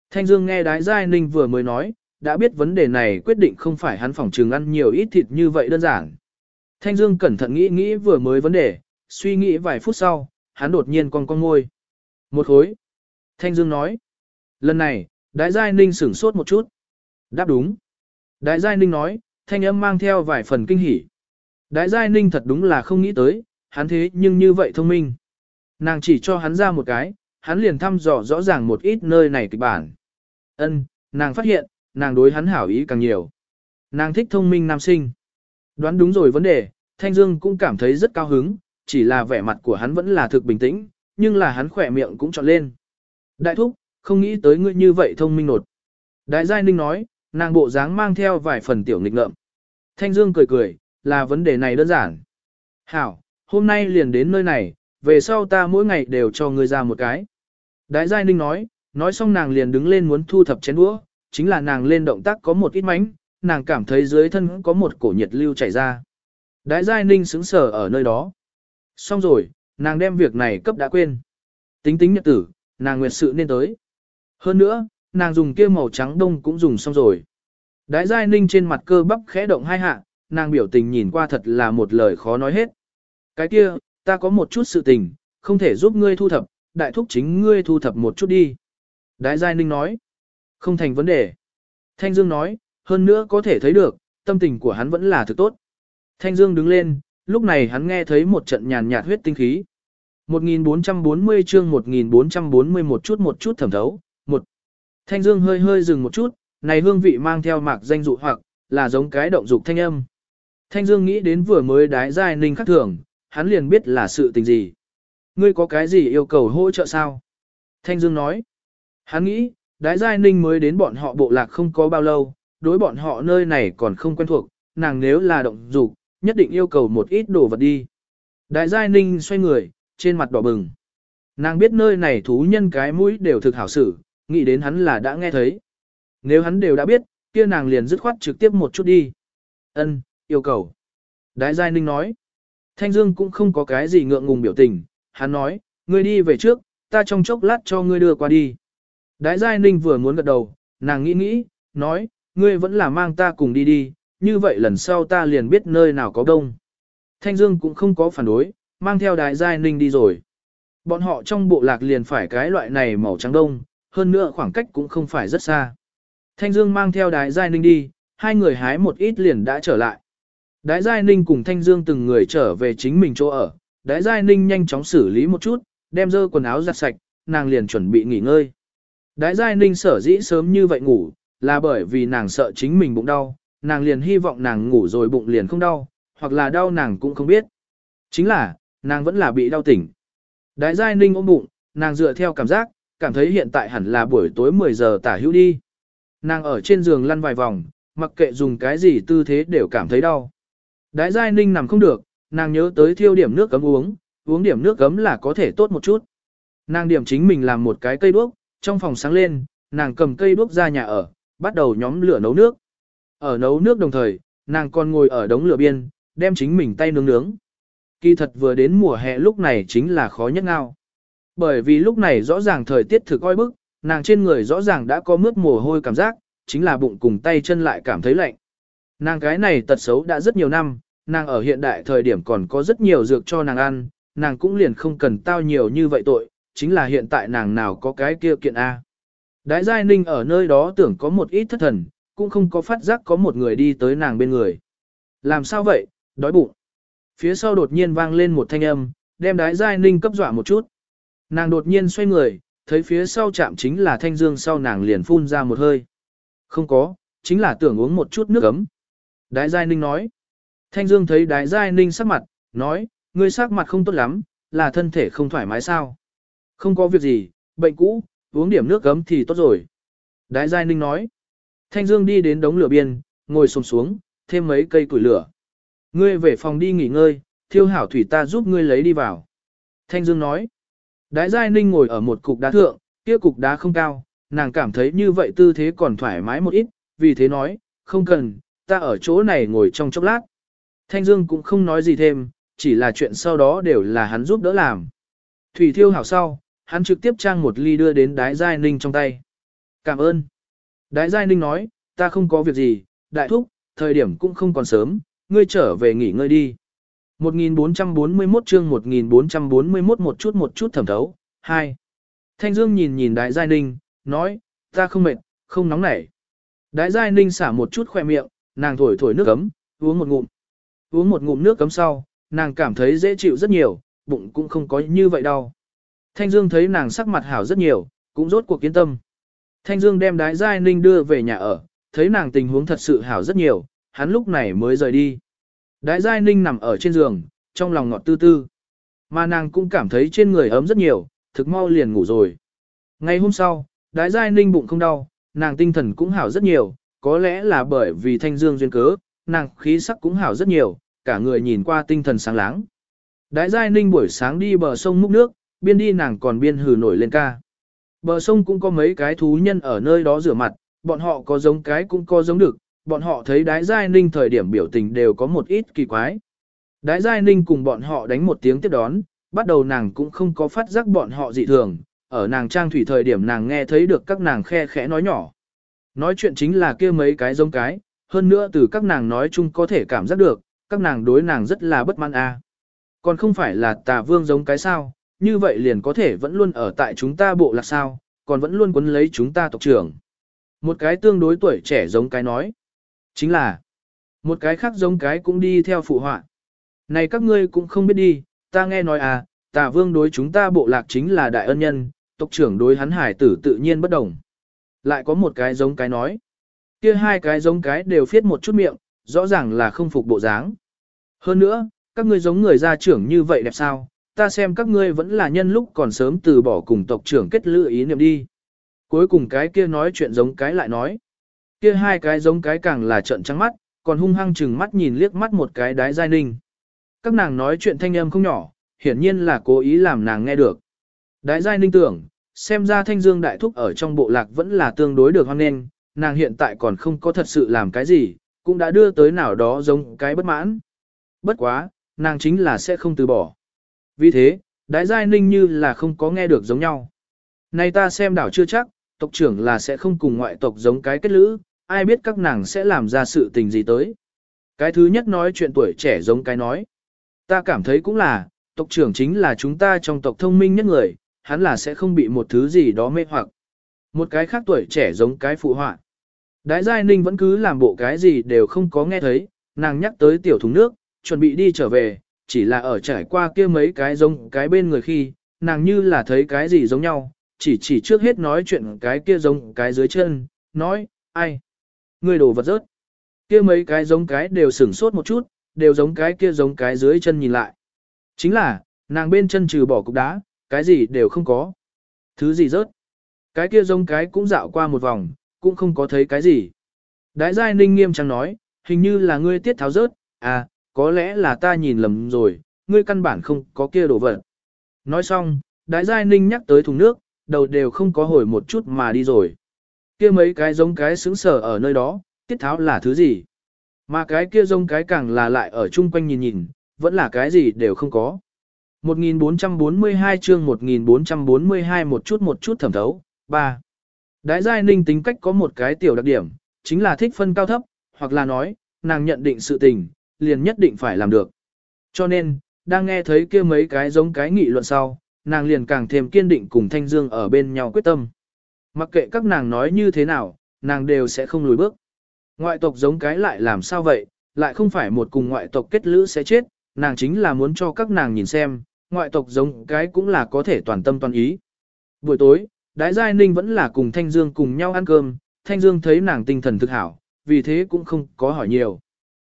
Thanh Dương nghe Đái Giai Ninh vừa mới nói, đã biết vấn đề này quyết định không phải hắn phỏng trường ăn nhiều ít thịt như vậy đơn giản. Thanh Dương cẩn thận nghĩ nghĩ vừa mới vấn đề, suy nghĩ vài phút sau, hắn đột nhiên con con ngôi. Một khối. Thanh Dương nói. Lần này, Đại Giai Ninh sửng sốt một chút. Đáp đúng. Đại Giai Ninh nói, thanh âm mang theo vài phần kinh hỉ. Đại Giai Ninh thật đúng là không nghĩ tới, hắn thế nhưng như vậy thông minh. Nàng chỉ cho hắn ra một cái, hắn liền thăm dò rõ ràng một ít nơi này kịch bản. Ân, nàng phát hiện, nàng đối hắn hảo ý càng nhiều. Nàng thích thông minh nam sinh. Đoán đúng rồi vấn đề, Thanh Dương cũng cảm thấy rất cao hứng, chỉ là vẻ mặt của hắn vẫn là thực bình tĩnh, nhưng là hắn khỏe miệng cũng trọn lên. Đại thúc, không nghĩ tới ngươi như vậy thông minh nột. Đại Giai Ninh nói, nàng bộ dáng mang theo vài phần tiểu nghịch ngợm. Thanh Dương cười cười, là vấn đề này đơn giản. Hảo, hôm nay liền đến nơi này, về sau ta mỗi ngày đều cho ngươi ra một cái. Đại Giai Ninh nói, nói xong nàng liền đứng lên muốn thu thập chén đũa, chính là nàng lên động tác có một ít mánh, nàng cảm thấy dưới thân có một cổ nhiệt lưu chảy ra. Đại Giai Ninh sững sờ ở nơi đó. Xong rồi, nàng đem việc này cấp đã quên. Tính tính nhật tử, nàng nguyệt sự nên tới. Hơn nữa, nàng dùng kia màu trắng đông cũng dùng xong rồi. Đái giai ninh trên mặt cơ bắp khẽ động hai hạ, nàng biểu tình nhìn qua thật là một lời khó nói hết. Cái kia, ta có một chút sự tình, không thể giúp ngươi thu thập, đại thúc chính ngươi thu thập một chút đi. Đái giai ninh nói, không thành vấn đề. Thanh Dương nói, hơn nữa có thể thấy được, tâm tình của hắn vẫn là thực tốt. Thanh Dương đứng lên, lúc này hắn nghe thấy một trận nhàn nhạt huyết tinh khí. 1440 chương 1440 một chút một chút thẩm thấu, một. Thanh Dương hơi hơi dừng một chút, này hương vị mang theo mạc danh dụ hoặc, là giống cái động dục thanh âm. Thanh Dương nghĩ đến vừa mới đái giai ninh khắc thường, hắn liền biết là sự tình gì. Ngươi có cái gì yêu cầu hỗ trợ sao? Thanh Dương nói. Hắn nghĩ, đái giai ninh mới đến bọn họ bộ lạc không có bao lâu, đối bọn họ nơi này còn không quen thuộc, nàng nếu là động dục, nhất định yêu cầu một ít đồ vật đi. Đại giai ninh xoay người, trên mặt đỏ bừng. Nàng biết nơi này thú nhân cái mũi đều thực hảo xử, nghĩ đến hắn là đã nghe thấy. Nếu hắn đều đã biết, kia nàng liền dứt khoát trực tiếp một chút đi. Ân, yêu cầu. Đại giai ninh nói. Thanh Dương cũng không có cái gì ngượng ngùng biểu tình, hắn nói, ngươi đi về trước, ta trong chốc lát cho ngươi đưa qua đi. Đại giai ninh vừa muốn gật đầu, nàng nghĩ nghĩ, nói, ngươi vẫn là mang ta cùng đi đi, như vậy lần sau ta liền biết nơi nào có đông. Thanh Dương cũng không có phản đối, mang theo đái giai ninh đi rồi. Bọn họ trong bộ lạc liền phải cái loại này màu trắng đông, hơn nữa khoảng cách cũng không phải rất xa. Thanh Dương mang theo đái giai ninh đi, hai người hái một ít liền đã trở lại. Đái giai ninh cùng Thanh Dương từng người trở về chính mình chỗ ở, đái giai ninh nhanh chóng xử lý một chút, đem dơ quần áo giặt sạch, nàng liền chuẩn bị nghỉ ngơi. Đái giai ninh sở dĩ sớm như vậy ngủ, là bởi vì nàng sợ chính mình bụng đau, nàng liền hy vọng nàng ngủ rồi bụng liền không đau, hoặc là đau nàng cũng không biết. Chính là, nàng vẫn là bị đau tỉnh. Đại giai ninh ôm bụng, nàng dựa theo cảm giác, cảm thấy hiện tại hẳn là buổi tối 10 giờ tả hữu đi. Nàng ở trên giường lăn vài vòng, mặc kệ dùng cái gì tư thế đều cảm thấy đau. Đại giai ninh nằm không được, nàng nhớ tới thiêu điểm nước cấm uống, uống điểm nước cấm là có thể tốt một chút. Nàng điểm chính mình làm một cái cây đuốc, trong phòng sáng lên, nàng cầm cây đuốc ra nhà ở, bắt đầu nhóm lửa nấu nước. Ở nấu nước đồng thời, nàng còn ngồi ở đống lửa biên, đem chính mình tay nướng nướng. Kỳ thật vừa đến mùa hè lúc này chính là khó nhất ngao. Bởi vì lúc này rõ ràng thời tiết thực oi bức, nàng trên người rõ ràng đã có mướt mồ hôi cảm giác, chính là bụng cùng tay chân lại cảm thấy lạnh. Nàng cái này tật xấu đã rất nhiều năm, nàng ở hiện đại thời điểm còn có rất nhiều dược cho nàng ăn, nàng cũng liền không cần tao nhiều như vậy tội, chính là hiện tại nàng nào có cái kia kiện A. Đái Giai Ninh ở nơi đó tưởng có một ít thất thần, cũng không có phát giác có một người đi tới nàng bên người. Làm sao vậy, đói bụng. Phía sau đột nhiên vang lên một thanh âm, đem đái giai ninh cấp dọa một chút. Nàng đột nhiên xoay người, thấy phía sau chạm chính là thanh dương sau nàng liền phun ra một hơi. Không có, chính là tưởng uống một chút nước ấm. Đái Giai Ninh nói. Thanh Dương thấy Đái Giai Ninh sắc mặt, nói, ngươi sắc mặt không tốt lắm, là thân thể không thoải mái sao. Không có việc gì, bệnh cũ, uống điểm nước ấm thì tốt rồi. Đái Giai Ninh nói. Thanh Dương đi đến đống lửa biên, ngồi xổm xuống, thêm mấy cây củi lửa. Ngươi về phòng đi nghỉ ngơi, thiêu hảo thủy ta giúp ngươi lấy đi vào. Thanh Dương nói. Đái Giai Ninh ngồi ở một cục đá thượng, kia cục đá không cao, nàng cảm thấy như vậy tư thế còn thoải mái một ít, vì thế nói, không cần, ta ở chỗ này ngồi trong chốc lát. Thanh Dương cũng không nói gì thêm, chỉ là chuyện sau đó đều là hắn giúp đỡ làm. Thủy thiêu hảo sau, hắn trực tiếp trang một ly đưa đến Đái Giai Ninh trong tay. Cảm ơn. Đái Giai Ninh nói, ta không có việc gì, đại thúc, thời điểm cũng không còn sớm, ngươi trở về nghỉ ngơi đi. 1441 chương 1441 một chút một chút thẩm thấu, 2. Thanh Dương nhìn nhìn Đại Giai Ninh, nói, ta không mệt, không nóng nảy. Đại Giai Ninh xả một chút khoe miệng, nàng thổi thổi nước cấm, uống một ngụm. Uống một ngụm nước cấm sau, nàng cảm thấy dễ chịu rất nhiều, bụng cũng không có như vậy đâu. Thanh Dương thấy nàng sắc mặt hảo rất nhiều, cũng rốt cuộc kiên tâm. Thanh Dương đem Đại Giai Ninh đưa về nhà ở, thấy nàng tình huống thật sự hảo rất nhiều, hắn lúc này mới rời đi. Đái Giai Ninh nằm ở trên giường, trong lòng ngọt tư tư. Mà nàng cũng cảm thấy trên người ấm rất nhiều, thực mau liền ngủ rồi. Ngày hôm sau, Đái Giai Ninh bụng không đau, nàng tinh thần cũng hảo rất nhiều, có lẽ là bởi vì thanh dương duyên cớ, nàng khí sắc cũng hảo rất nhiều, cả người nhìn qua tinh thần sáng láng. Đái Giai Ninh buổi sáng đi bờ sông múc nước, biên đi nàng còn biên hừ nổi lên ca. Bờ sông cũng có mấy cái thú nhân ở nơi đó rửa mặt, bọn họ có giống cái cũng có giống được, bọn họ thấy Đái Giai Ninh thời điểm biểu tình đều có một ít kỳ quái. Đái Giai Ninh cùng bọn họ đánh một tiếng tiếp đón, bắt đầu nàng cũng không có phát giác bọn họ dị thường, ở nàng trang thủy thời điểm nàng nghe thấy được các nàng khe khẽ nói nhỏ. Nói chuyện chính là kia mấy cái giống cái, hơn nữa từ các nàng nói chung có thể cảm giác được, các nàng đối nàng rất là bất mãn a. Còn không phải là tà vương giống cái sao, như vậy liền có thể vẫn luôn ở tại chúng ta bộ lạc sao, còn vẫn luôn quấn lấy chúng ta tộc trưởng. Một cái tương đối tuổi trẻ giống cái nói. Chính là, một cái khác giống cái cũng đi theo phụ họa. Này các ngươi cũng không biết đi, ta nghe nói à, tà vương đối chúng ta bộ lạc chính là đại ân nhân, tộc trưởng đối hắn hải tử tự nhiên bất đồng. Lại có một cái giống cái nói. Kia hai cái giống cái đều phiết một chút miệng, rõ ràng là không phục bộ dáng. Hơn nữa, các ngươi giống người gia trưởng như vậy đẹp sao, ta xem các ngươi vẫn là nhân lúc còn sớm từ bỏ cùng tộc trưởng kết lựa ý niệm đi. Cuối cùng cái kia nói chuyện giống cái lại nói. Kia hai cái giống cái càng là trận trắng mắt, còn hung hăng chừng mắt nhìn liếc mắt một cái đái giai ninh. Các nàng nói chuyện thanh âm không nhỏ, hiển nhiên là cố ý làm nàng nghe được. Đái giai ninh tưởng, xem ra thanh dương đại thúc ở trong bộ lạc vẫn là tương đối được hoan nghênh, nàng hiện tại còn không có thật sự làm cái gì, cũng đã đưa tới nào đó giống cái bất mãn. Bất quá, nàng chính là sẽ không từ bỏ. Vì thế, đái giai ninh như là không có nghe được giống nhau. Này ta xem đảo chưa chắc, tộc trưởng là sẽ không cùng ngoại tộc giống cái kết lữ, ai biết các nàng sẽ làm ra sự tình gì tới. Cái thứ nhất nói chuyện tuổi trẻ giống cái nói. Ta cảm thấy cũng là, tộc trưởng chính là chúng ta trong tộc thông minh nhất người, hắn là sẽ không bị một thứ gì đó mê hoặc. Một cái khác tuổi trẻ giống cái phụ họa. Đái Giai Ninh vẫn cứ làm bộ cái gì đều không có nghe thấy, nàng nhắc tới tiểu thùng nước, chuẩn bị đi trở về, chỉ là ở trải qua kia mấy cái giống cái bên người khi, nàng như là thấy cái gì giống nhau, chỉ chỉ trước hết nói chuyện cái kia giống cái dưới chân, nói, ai? Người đồ vật rớt. Kia mấy cái giống cái đều sửng sốt một chút, đều giống cái kia giống cái dưới chân nhìn lại. Chính là, nàng bên chân trừ bỏ cục đá, cái gì đều không có. Thứ gì rớt. Cái kia giống cái cũng dạo qua một vòng, cũng không có thấy cái gì. Đái giai ninh nghiêm trang nói, hình như là ngươi tiết tháo rớt, à, có lẽ là ta nhìn lầm rồi, ngươi căn bản không có kia đồ vật. Nói xong, đái giai ninh nhắc tới thùng nước, đầu đều không có hồi một chút mà đi rồi. Kia mấy cái giống cái xứng sở ở nơi đó, tiết tháo là thứ gì? Mà cái kia giống cái càng là lại ở chung quanh nhìn nhìn, vẫn là cái gì đều không có. 1442 chương 1442 một chút một chút thẩm thấu, 3. Đái giai ninh tính cách có một cái tiểu đặc điểm, chính là thích phân cao thấp, hoặc là nói, nàng nhận định sự tình, liền nhất định phải làm được. Cho nên, đang nghe thấy kia mấy cái giống cái nghị luận sau, nàng liền càng thêm kiên định cùng Thanh Dương ở bên nhau quyết tâm. Mặc kệ các nàng nói như thế nào, nàng đều sẽ không lùi bước. Ngoại tộc giống cái lại làm sao vậy, lại không phải một cùng ngoại tộc kết lữ sẽ chết, nàng chính là muốn cho các nàng nhìn xem, ngoại tộc giống cái cũng là có thể toàn tâm toàn ý. Buổi tối, Đái Giai Ninh vẫn là cùng Thanh Dương cùng nhau ăn cơm, Thanh Dương thấy nàng tinh thần thực hảo, vì thế cũng không có hỏi nhiều.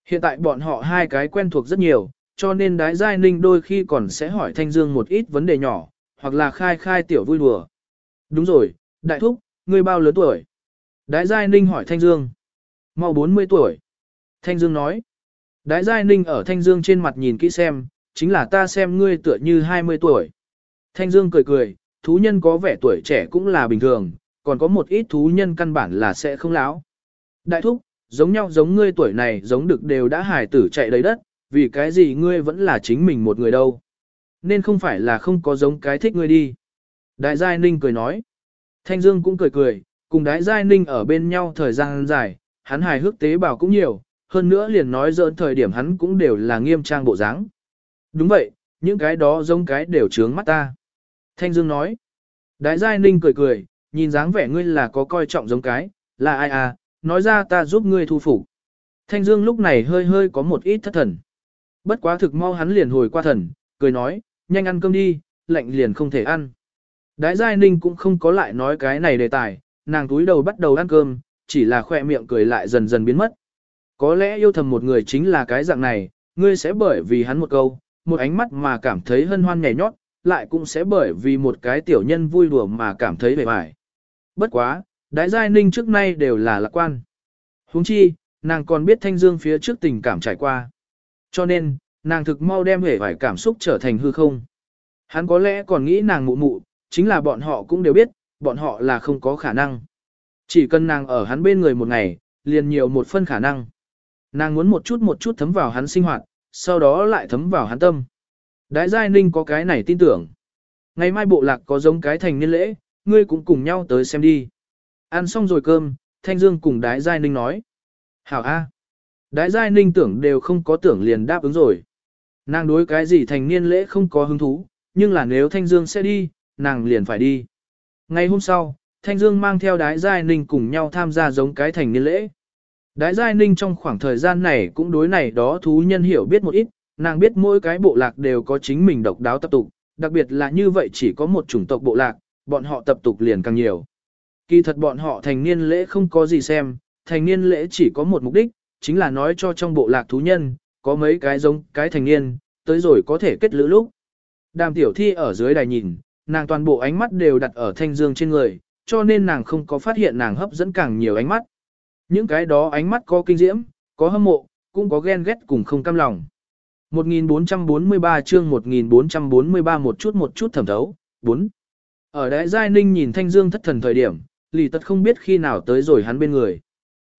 Hiện tại bọn họ hai cái quen thuộc rất nhiều, cho nên đái giai ninh đôi khi còn sẽ hỏi Thanh Dương một ít vấn đề nhỏ, hoặc là khai khai tiểu vui đùa. Đúng rồi, đại thúc, ngươi bao lớn tuổi? Đái giai ninh hỏi Thanh Dương. Mau 40 tuổi. Thanh Dương nói. Đái giai ninh ở Thanh Dương trên mặt nhìn kỹ xem, chính là ta xem ngươi tựa như 20 tuổi. Thanh Dương cười cười, thú nhân có vẻ tuổi trẻ cũng là bình thường, còn có một ít thú nhân căn bản là sẽ không lão. Đại thúc, giống nhau giống ngươi tuổi này giống được đều đã hài tử chạy đầy đất, vì cái gì ngươi vẫn là chính mình một người đâu. Nên không phải là không có giống cái thích ngươi đi. Đại Giai Ninh cười nói. Thanh Dương cũng cười cười, cùng Đại Giai Ninh ở bên nhau thời gian dài, hắn hài hước tế bào cũng nhiều, hơn nữa liền nói dỡn thời điểm hắn cũng đều là nghiêm trang bộ dáng. Đúng vậy, những cái đó giống cái đều trướng mắt ta. Thanh Dương nói. Đại Giai Ninh cười cười, nhìn dáng vẻ ngươi là có coi trọng giống cái, là ai à, nói ra ta giúp ngươi thu phục. Thanh Dương lúc này hơi hơi có một ít thất thần. Bất quá thực mau hắn liền hồi qua thần, cười nói, nhanh ăn cơm đi, lạnh liền không thể ăn. Đái Giai Ninh cũng không có lại nói cái này đề tài, nàng túi đầu bắt đầu ăn cơm, chỉ là khoe miệng cười lại dần dần biến mất. Có lẽ yêu thầm một người chính là cái dạng này, ngươi sẽ bởi vì hắn một câu, một ánh mắt mà cảm thấy hân hoan nhảy nhót, lại cũng sẽ bởi vì một cái tiểu nhân vui đùa mà cảm thấy bề bài. Bất quá, Đái Giai Ninh trước nay đều là lạc quan. huống chi, nàng còn biết Thanh Dương phía trước tình cảm trải qua. Cho nên, nàng thực mau đem hề vải cảm xúc trở thành hư không. Hắn có lẽ còn nghĩ nàng mụ mụ, chính là bọn họ cũng đều biết, bọn họ là không có khả năng. Chỉ cần nàng ở hắn bên người một ngày, liền nhiều một phân khả năng. Nàng muốn một chút một chút thấm vào hắn sinh hoạt, sau đó lại thấm vào hắn tâm. Đái Giai Ninh có cái này tin tưởng. Ngày mai bộ lạc có giống cái thành niên lễ, ngươi cũng cùng nhau tới xem đi. Ăn xong rồi cơm, Thanh Dương cùng Đái Giai Ninh nói. Hảo A. Đái Giai Ninh tưởng đều không có tưởng liền đáp ứng rồi. Nàng đối cái gì thành niên lễ không có hứng thú, nhưng là nếu Thanh Dương sẽ đi, nàng liền phải đi. Ngày hôm sau, Thanh Dương mang theo Đái Giai Ninh cùng nhau tham gia giống cái thành niên lễ. Đái Giai Ninh trong khoảng thời gian này cũng đối này đó thú nhân hiểu biết một ít, nàng biết mỗi cái bộ lạc đều có chính mình độc đáo tập tục, đặc biệt là như vậy chỉ có một chủng tộc bộ lạc, bọn họ tập tục liền càng nhiều. Kỳ thật bọn họ thành niên lễ không có gì xem, thành niên lễ chỉ có một mục đích, chính là nói cho trong bộ lạc thú nhân, có mấy cái giống cái thành niên, tới rồi có thể kết lữ lúc. Đàm tiểu thi ở dưới đài nhìn, nàng toàn bộ ánh mắt đều đặt ở thanh dương trên người, cho nên nàng không có phát hiện nàng hấp dẫn càng nhiều ánh mắt. Những cái đó ánh mắt có kinh diễm, có hâm mộ, cũng có ghen ghét cùng không cam lòng. 1443 chương 1443 một chút một chút thẩm thấu, 4. Ở đại giai ninh nhìn thanh dương thất thần thời điểm, lì tật không biết khi nào tới rồi hắn bên người.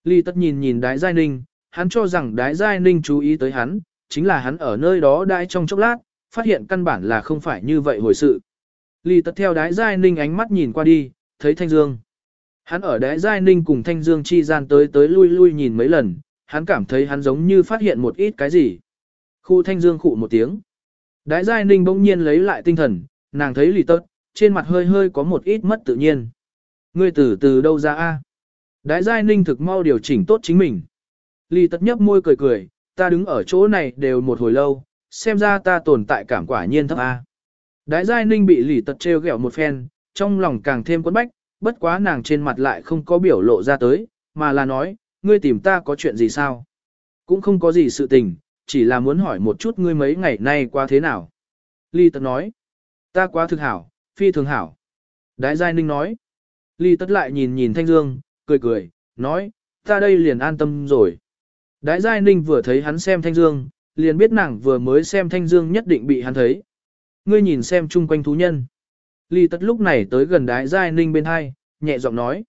Lì tật nhìn nhìn đái giai ninh, hắn cho rằng đái giai ninh chú ý tới hắn, chính là hắn ở nơi đó đãi trong chốc lát, phát hiện căn bản là không phải như vậy hồi sự. Lý tật theo đái giai ninh ánh mắt nhìn qua đi, thấy thanh dương. Hắn ở đái giai ninh cùng thanh dương chi gian tới tới lui lui nhìn mấy lần, hắn cảm thấy hắn giống như phát hiện một ít cái gì. Khu thanh dương khụ một tiếng. Đái giai ninh bỗng nhiên lấy lại tinh thần, nàng thấy Lý tật, trên mặt hơi hơi có một ít mất tự nhiên. Ngươi từ từ đâu ra a? Đái giai ninh thực mau điều chỉnh tốt chính mình. Lý tật nhấp môi cười cười, ta đứng ở chỗ này đều một hồi lâu, xem ra ta tồn tại cảm quả nhiên thấp a. Đái giai ninh bị lỉ tật treo ghẹo một phen, trong lòng càng thêm quấn bách, bất quá nàng trên mặt lại không có biểu lộ ra tới, mà là nói, ngươi tìm ta có chuyện gì sao? Cũng không có gì sự tình, chỉ là muốn hỏi một chút ngươi mấy ngày nay qua thế nào. Ly tật nói, ta quá thực hảo, phi thường hảo. Đái Giai Ninh nói. Ly Tật lại nhìn nhìn Thanh Dương, cười cười, nói, ta đây liền an tâm rồi. Đái Giai Ninh vừa thấy hắn xem Thanh Dương, liền biết nàng vừa mới xem Thanh Dương nhất định bị hắn thấy. Ngươi nhìn xem chung quanh thú nhân. Lý tất lúc này tới gần Đái Giai Ninh bên hai, nhẹ giọng nói.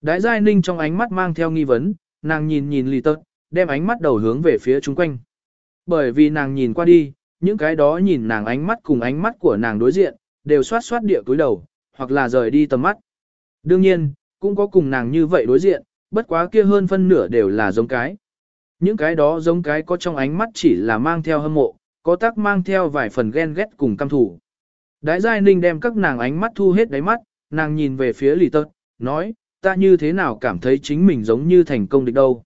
Đái Giai Ninh trong ánh mắt mang theo nghi vấn, nàng nhìn nhìn Lý tất, đem ánh mắt đầu hướng về phía chung quanh. Bởi vì nàng nhìn qua đi, những cái đó nhìn nàng ánh mắt cùng ánh mắt của nàng đối diện, đều xoát xoát địa cúi đầu, hoặc là rời đi tầm mắt. Đương nhiên, cũng có cùng nàng như vậy đối diện, bất quá kia hơn phân nửa đều là giống cái. Những cái đó giống cái có trong ánh mắt chỉ là mang theo hâm mộ, có tác mang theo vài phần ghen ghét cùng căm thủ. Đái Giai Ninh đem các nàng ánh mắt thu hết đáy mắt, nàng nhìn về phía lì tật, nói, ta như thế nào cảm thấy chính mình giống như thành công địch đâu.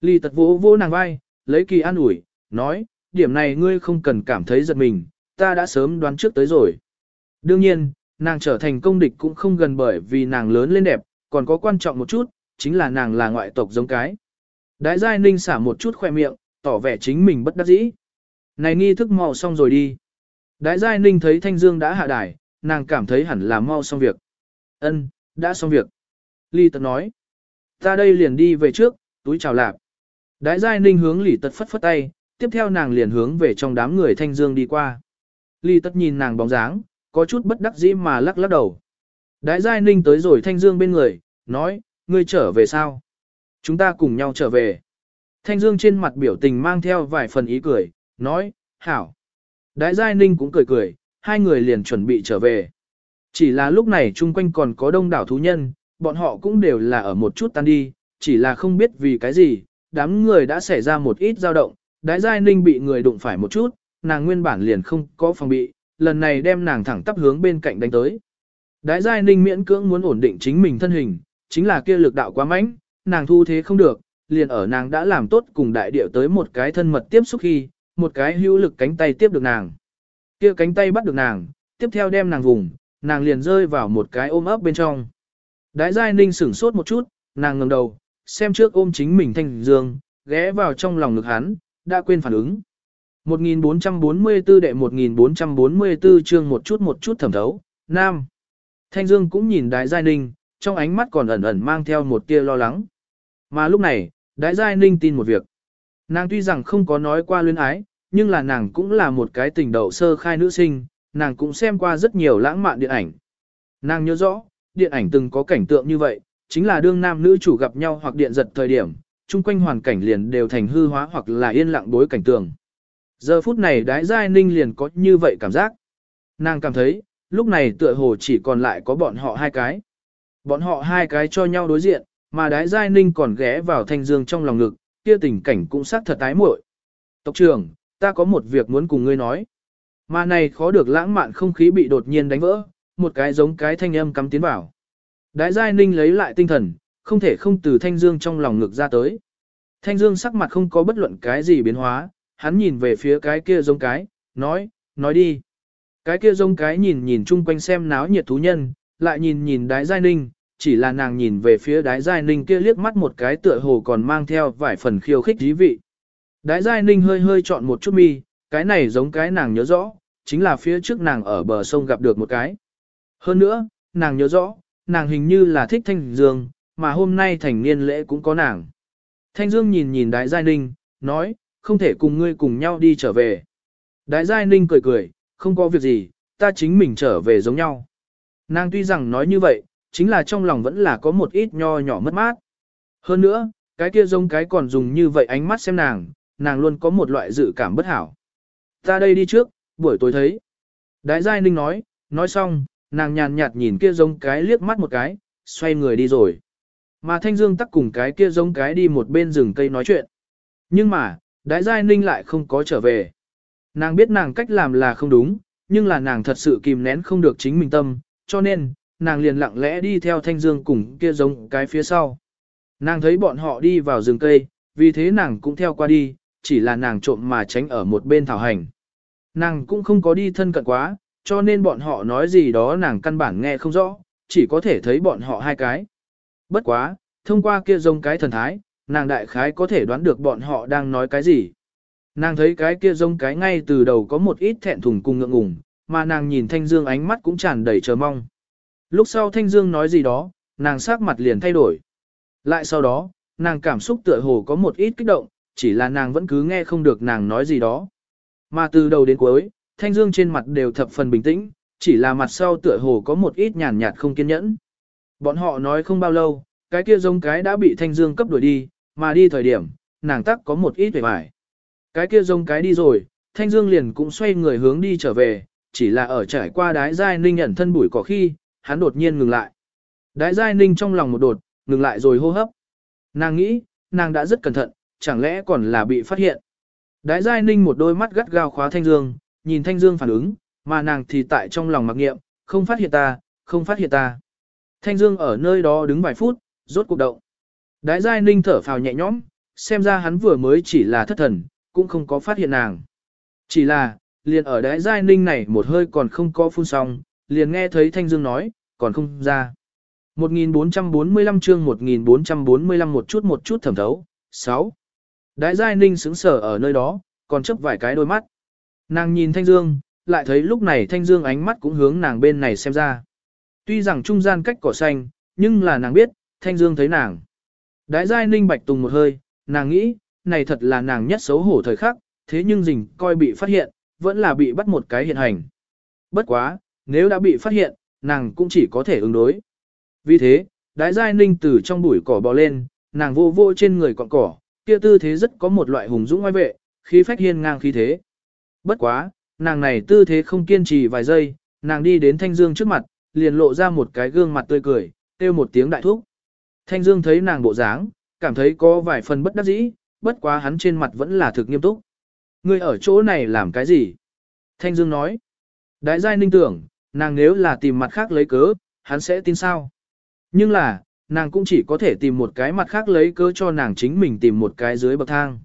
Lì tật vỗ vỗ nàng vai, lấy kỳ an ủi, nói, điểm này ngươi không cần cảm thấy giật mình, ta đã sớm đoán trước tới rồi. Đương nhiên, nàng trở thành công địch cũng không gần bởi vì nàng lớn lên đẹp, còn có quan trọng một chút, chính là nàng là ngoại tộc giống cái. Đái giai ninh xả một chút khoe miệng, tỏ vẻ chính mình bất đắc dĩ. Này nghi thức mau xong rồi đi. Đái giai ninh thấy thanh dương đã hạ đài, nàng cảm thấy hẳn là mau xong việc. Ân, đã xong việc. Lý tật nói. Ta đây liền đi về trước, túi chào lạp. Đái giai ninh hướng Lý tật phất phất tay, tiếp theo nàng liền hướng về trong đám người thanh dương đi qua. Lý tật nhìn nàng bóng dáng, có chút bất đắc dĩ mà lắc lắc đầu. Đái giai ninh tới rồi thanh dương bên người, nói, ngươi trở về sao? Chúng ta cùng nhau trở về. Thanh dương trên mặt biểu tình mang theo vài phần ý cười, nói, hảo. Đái giai ninh cũng cười cười, hai người liền chuẩn bị trở về. Chỉ là lúc này chung quanh còn có đông đảo thú nhân, bọn họ cũng đều là ở một chút tan đi, chỉ là không biết vì cái gì, đám người đã xảy ra một ít dao động, đái giai ninh bị người đụng phải một chút, nàng nguyên bản liền không có phòng bị, lần này đem nàng thẳng tắp hướng bên cạnh đánh tới. Đái giai ninh miễn cưỡng muốn ổn định chính mình thân hình, chính là kia lực đạo quá mạnh, nàng thu thế không được, liền ở nàng đã làm tốt cùng đại điệu tới một cái thân mật tiếp xúc khi, một cái hữu lực cánh tay tiếp được nàng. Kia cánh tay bắt được nàng, tiếp theo đem nàng vùng, nàng liền rơi vào một cái ôm ấp bên trong. Đái giai ninh sửng sốt một chút, nàng ngẩng đầu, xem trước ôm chính mình thanh dương, ghé vào trong lòng ngực hắn, đã quên phản ứng. 1444 đệ 1444 chương một chút một chút thẩm thấu, Nam. Thanh Dương cũng nhìn Đái Giai Ninh, trong ánh mắt còn ẩn ẩn mang theo một tia lo lắng. Mà lúc này, Đái Giai Ninh tin một việc. Nàng tuy rằng không có nói qua luyến ái, nhưng là nàng cũng là một cái tình đậu sơ khai nữ sinh, nàng cũng xem qua rất nhiều lãng mạn điện ảnh. Nàng nhớ rõ, điện ảnh từng có cảnh tượng như vậy, chính là đương nam nữ chủ gặp nhau hoặc điện giật thời điểm, chung quanh hoàn cảnh liền đều thành hư hóa hoặc là yên lặng đối cảnh tượng. Giờ phút này đái giai ninh liền có như vậy cảm giác. Nàng cảm thấy, lúc này tựa hồ chỉ còn lại có bọn họ hai cái. Bọn họ hai cái cho nhau đối diện, mà đái giai ninh còn ghé vào thanh dương trong lòng ngực, kia tình cảnh cũng xác thật tái muội. Tộc trưởng, ta có một việc muốn cùng ngươi nói. Mà này khó được lãng mạn không khí bị đột nhiên đánh vỡ, một cái giống cái thanh âm cắm tiến vào. đại giai ninh lấy lại tinh thần, không thể không từ thanh dương trong lòng ngực ra tới. Thanh dương sắc mặt không có bất luận cái gì biến hóa, hắn nhìn về phía cái kia giống cái, nói, nói đi. Cái kia giống cái nhìn nhìn chung quanh xem náo nhiệt thú nhân, lại nhìn nhìn đái giai ninh, chỉ là nàng nhìn về phía đái giai ninh kia liếc mắt một cái tựa hồ còn mang theo vài phần khiêu khích dí vị. Đái giai ninh hơi hơi chọn một chút mi, cái này giống cái nàng nhớ rõ, chính là phía trước nàng ở bờ sông gặp được một cái. Hơn nữa, nàng nhớ rõ, nàng hình như là thích Thanh Dương, mà hôm nay thành niên lễ cũng có nàng. Thanh Dương nhìn nhìn Đái Giai Ninh, nói, không thể cùng ngươi cùng nhau đi trở về. Đái Giai Ninh cười cười, không có việc gì, ta chính mình trở về giống nhau. Nàng tuy rằng nói như vậy, chính là trong lòng vẫn là có một ít nho nhỏ mất mát. Hơn nữa, cái kia giống cái còn dùng như vậy ánh mắt xem nàng, nàng luôn có một loại dự cảm bất hảo. Ta đây đi trước, buổi tối thấy. đại Giai Ninh nói, nói xong, nàng nhàn nhạt nhìn kia giống cái liếc mắt một cái, xoay người đi rồi. Mà Thanh Dương tắc cùng cái kia giống cái đi một bên rừng cây nói chuyện. Nhưng mà, đại Giai Ninh lại không có trở về. Nàng biết nàng cách làm là không đúng, nhưng là nàng thật sự kìm nén không được chính mình tâm, cho nên, nàng liền lặng lẽ đi theo Thanh Dương cùng kia giống cái phía sau. Nàng thấy bọn họ đi vào rừng cây, vì thế nàng cũng theo qua đi, chỉ là nàng trộm mà tránh ở một bên thảo hành. Nàng cũng không có đi thân cận quá, cho nên bọn họ nói gì đó nàng căn bản nghe không rõ, chỉ có thể thấy bọn họ hai cái. Bất quá, thông qua kia giống cái thần thái, nàng đại khái có thể đoán được bọn họ đang nói cái gì. Nàng thấy cái kia giống cái ngay từ đầu có một ít thẹn thùng cùng ngượng ngùng, mà nàng nhìn Thanh Dương ánh mắt cũng tràn đầy chờ mong. Lúc sau Thanh Dương nói gì đó, nàng sắc mặt liền thay đổi. Lại sau đó, nàng cảm xúc tựa hồ có một ít kích động, chỉ là nàng vẫn cứ nghe không được nàng nói gì đó. Mà từ đầu đến cuối, Thanh Dương trên mặt đều thập phần bình tĩnh, chỉ là mặt sau tựa hồ có một ít nhàn nhạt không kiên nhẫn. Bọn họ nói không bao lâu, cái kia giống cái đã bị Thanh Dương cấp đuổi đi, mà đi thời điểm, nàng tắc có một ít vẻ vải. Cái kia giống cái đi rồi, Thanh Dương liền cũng xoay người hướng đi trở về, chỉ là ở trải qua đái giai ninh ẩn thân bụi cỏ khi, hắn đột nhiên ngừng lại. Đái giai ninh trong lòng một đột, ngừng lại rồi hô hấp. Nàng nghĩ, nàng đã rất cẩn thận, chẳng lẽ còn là bị phát hiện. Đái giai ninh một đôi mắt gắt gao khóa Thanh Dương, nhìn Thanh Dương phản ứng, mà nàng thì tại trong lòng mặc nghiệm, không phát hiện ta, không phát hiện ta. Thanh Dương ở nơi đó đứng vài phút, rốt cuộc động. Đái giai ninh thở phào nhẹ nhõm, xem ra hắn vừa mới chỉ là thất thần, cũng không có phát hiện nàng. Chỉ là, liền ở đái giai ninh này một hơi còn không có phun xong, liền nghe thấy Thanh Dương nói, còn không ra. 1445 chương 1445 một chút một chút thẩm thấu. 6. Đái Giai Ninh sững sở ở nơi đó, còn chấp vài cái đôi mắt. Nàng nhìn Thanh Dương, lại thấy lúc này Thanh Dương ánh mắt cũng hướng nàng bên này xem ra. Tuy rằng trung gian cách cỏ xanh, nhưng là nàng biết, Thanh Dương thấy nàng. Đái Giai Ninh bạch tùng một hơi, nàng nghĩ, này thật là nàng nhất xấu hổ thời khắc, thế nhưng dình coi bị phát hiện, vẫn là bị bắt một cái hiện hành. Bất quá, nếu đã bị phát hiện, nàng cũng chỉ có thể ứng đối. Vì thế, đái giai ninh từ trong bụi cỏ bò lên, nàng vô vô trên người cọn cỏ, kia tư thế rất có một loại hùng dũng oai vệ, khí phách hiên ngang khí thế. Bất quá, nàng này tư thế không kiên trì vài giây, nàng đi đến Thanh Dương trước mặt, liền lộ ra một cái gương mặt tươi cười, kêu một tiếng đại thúc. Thanh Dương thấy nàng bộ dáng, cảm thấy có vài phần bất đắc dĩ, bất quá hắn trên mặt vẫn là thực nghiêm túc. Ngươi ở chỗ này làm cái gì? Thanh Dương nói. Đại giai ninh tưởng, nàng nếu là tìm mặt khác lấy cớ, hắn sẽ tin sao? Nhưng là, nàng cũng chỉ có thể tìm một cái mặt khác lấy cớ cho nàng chính mình tìm một cái dưới bậc thang.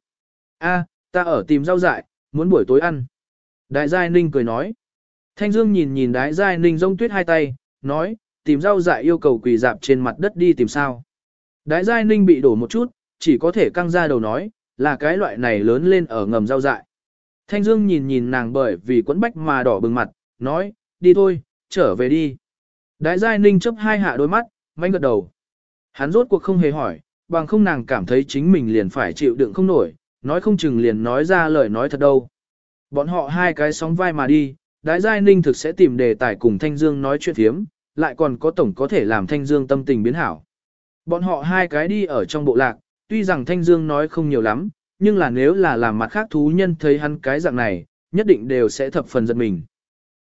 A, ta ở tìm rau dại, muốn buổi tối ăn. Đại giai ninh cười nói. Thanh Dương nhìn nhìn đại giai ninh rông tuyết hai tay, nói, tìm rau dại yêu cầu quỳ dạp trên mặt đất đi tìm sao. Đại giai ninh bị đổ một chút, chỉ có thể căng ra đầu nói, là cái loại này lớn lên ở ngầm rau dại. Thanh Dương nhìn nhìn nàng bởi vì quẫn bách mà đỏ bừng mặt, nói, đi thôi, trở về đi. Đại giai ninh chấp hai hạ đôi mắt, manh gật đầu. Hắn rốt cuộc không hề hỏi, bằng không nàng cảm thấy chính mình liền phải chịu đựng không nổi, nói không chừng liền nói ra lời nói thật đâu. Bọn họ hai cái sóng vai mà đi, Đại Giai Ninh thực sẽ tìm đề tài cùng Thanh Dương nói chuyện thiếm, lại còn có tổng có thể làm Thanh Dương tâm tình biến hảo. Bọn họ hai cái đi ở trong bộ lạc, tuy rằng Thanh Dương nói không nhiều lắm, nhưng là nếu là làm mặt khác thú nhân thấy hắn cái dạng này, nhất định đều sẽ thập phần giật mình.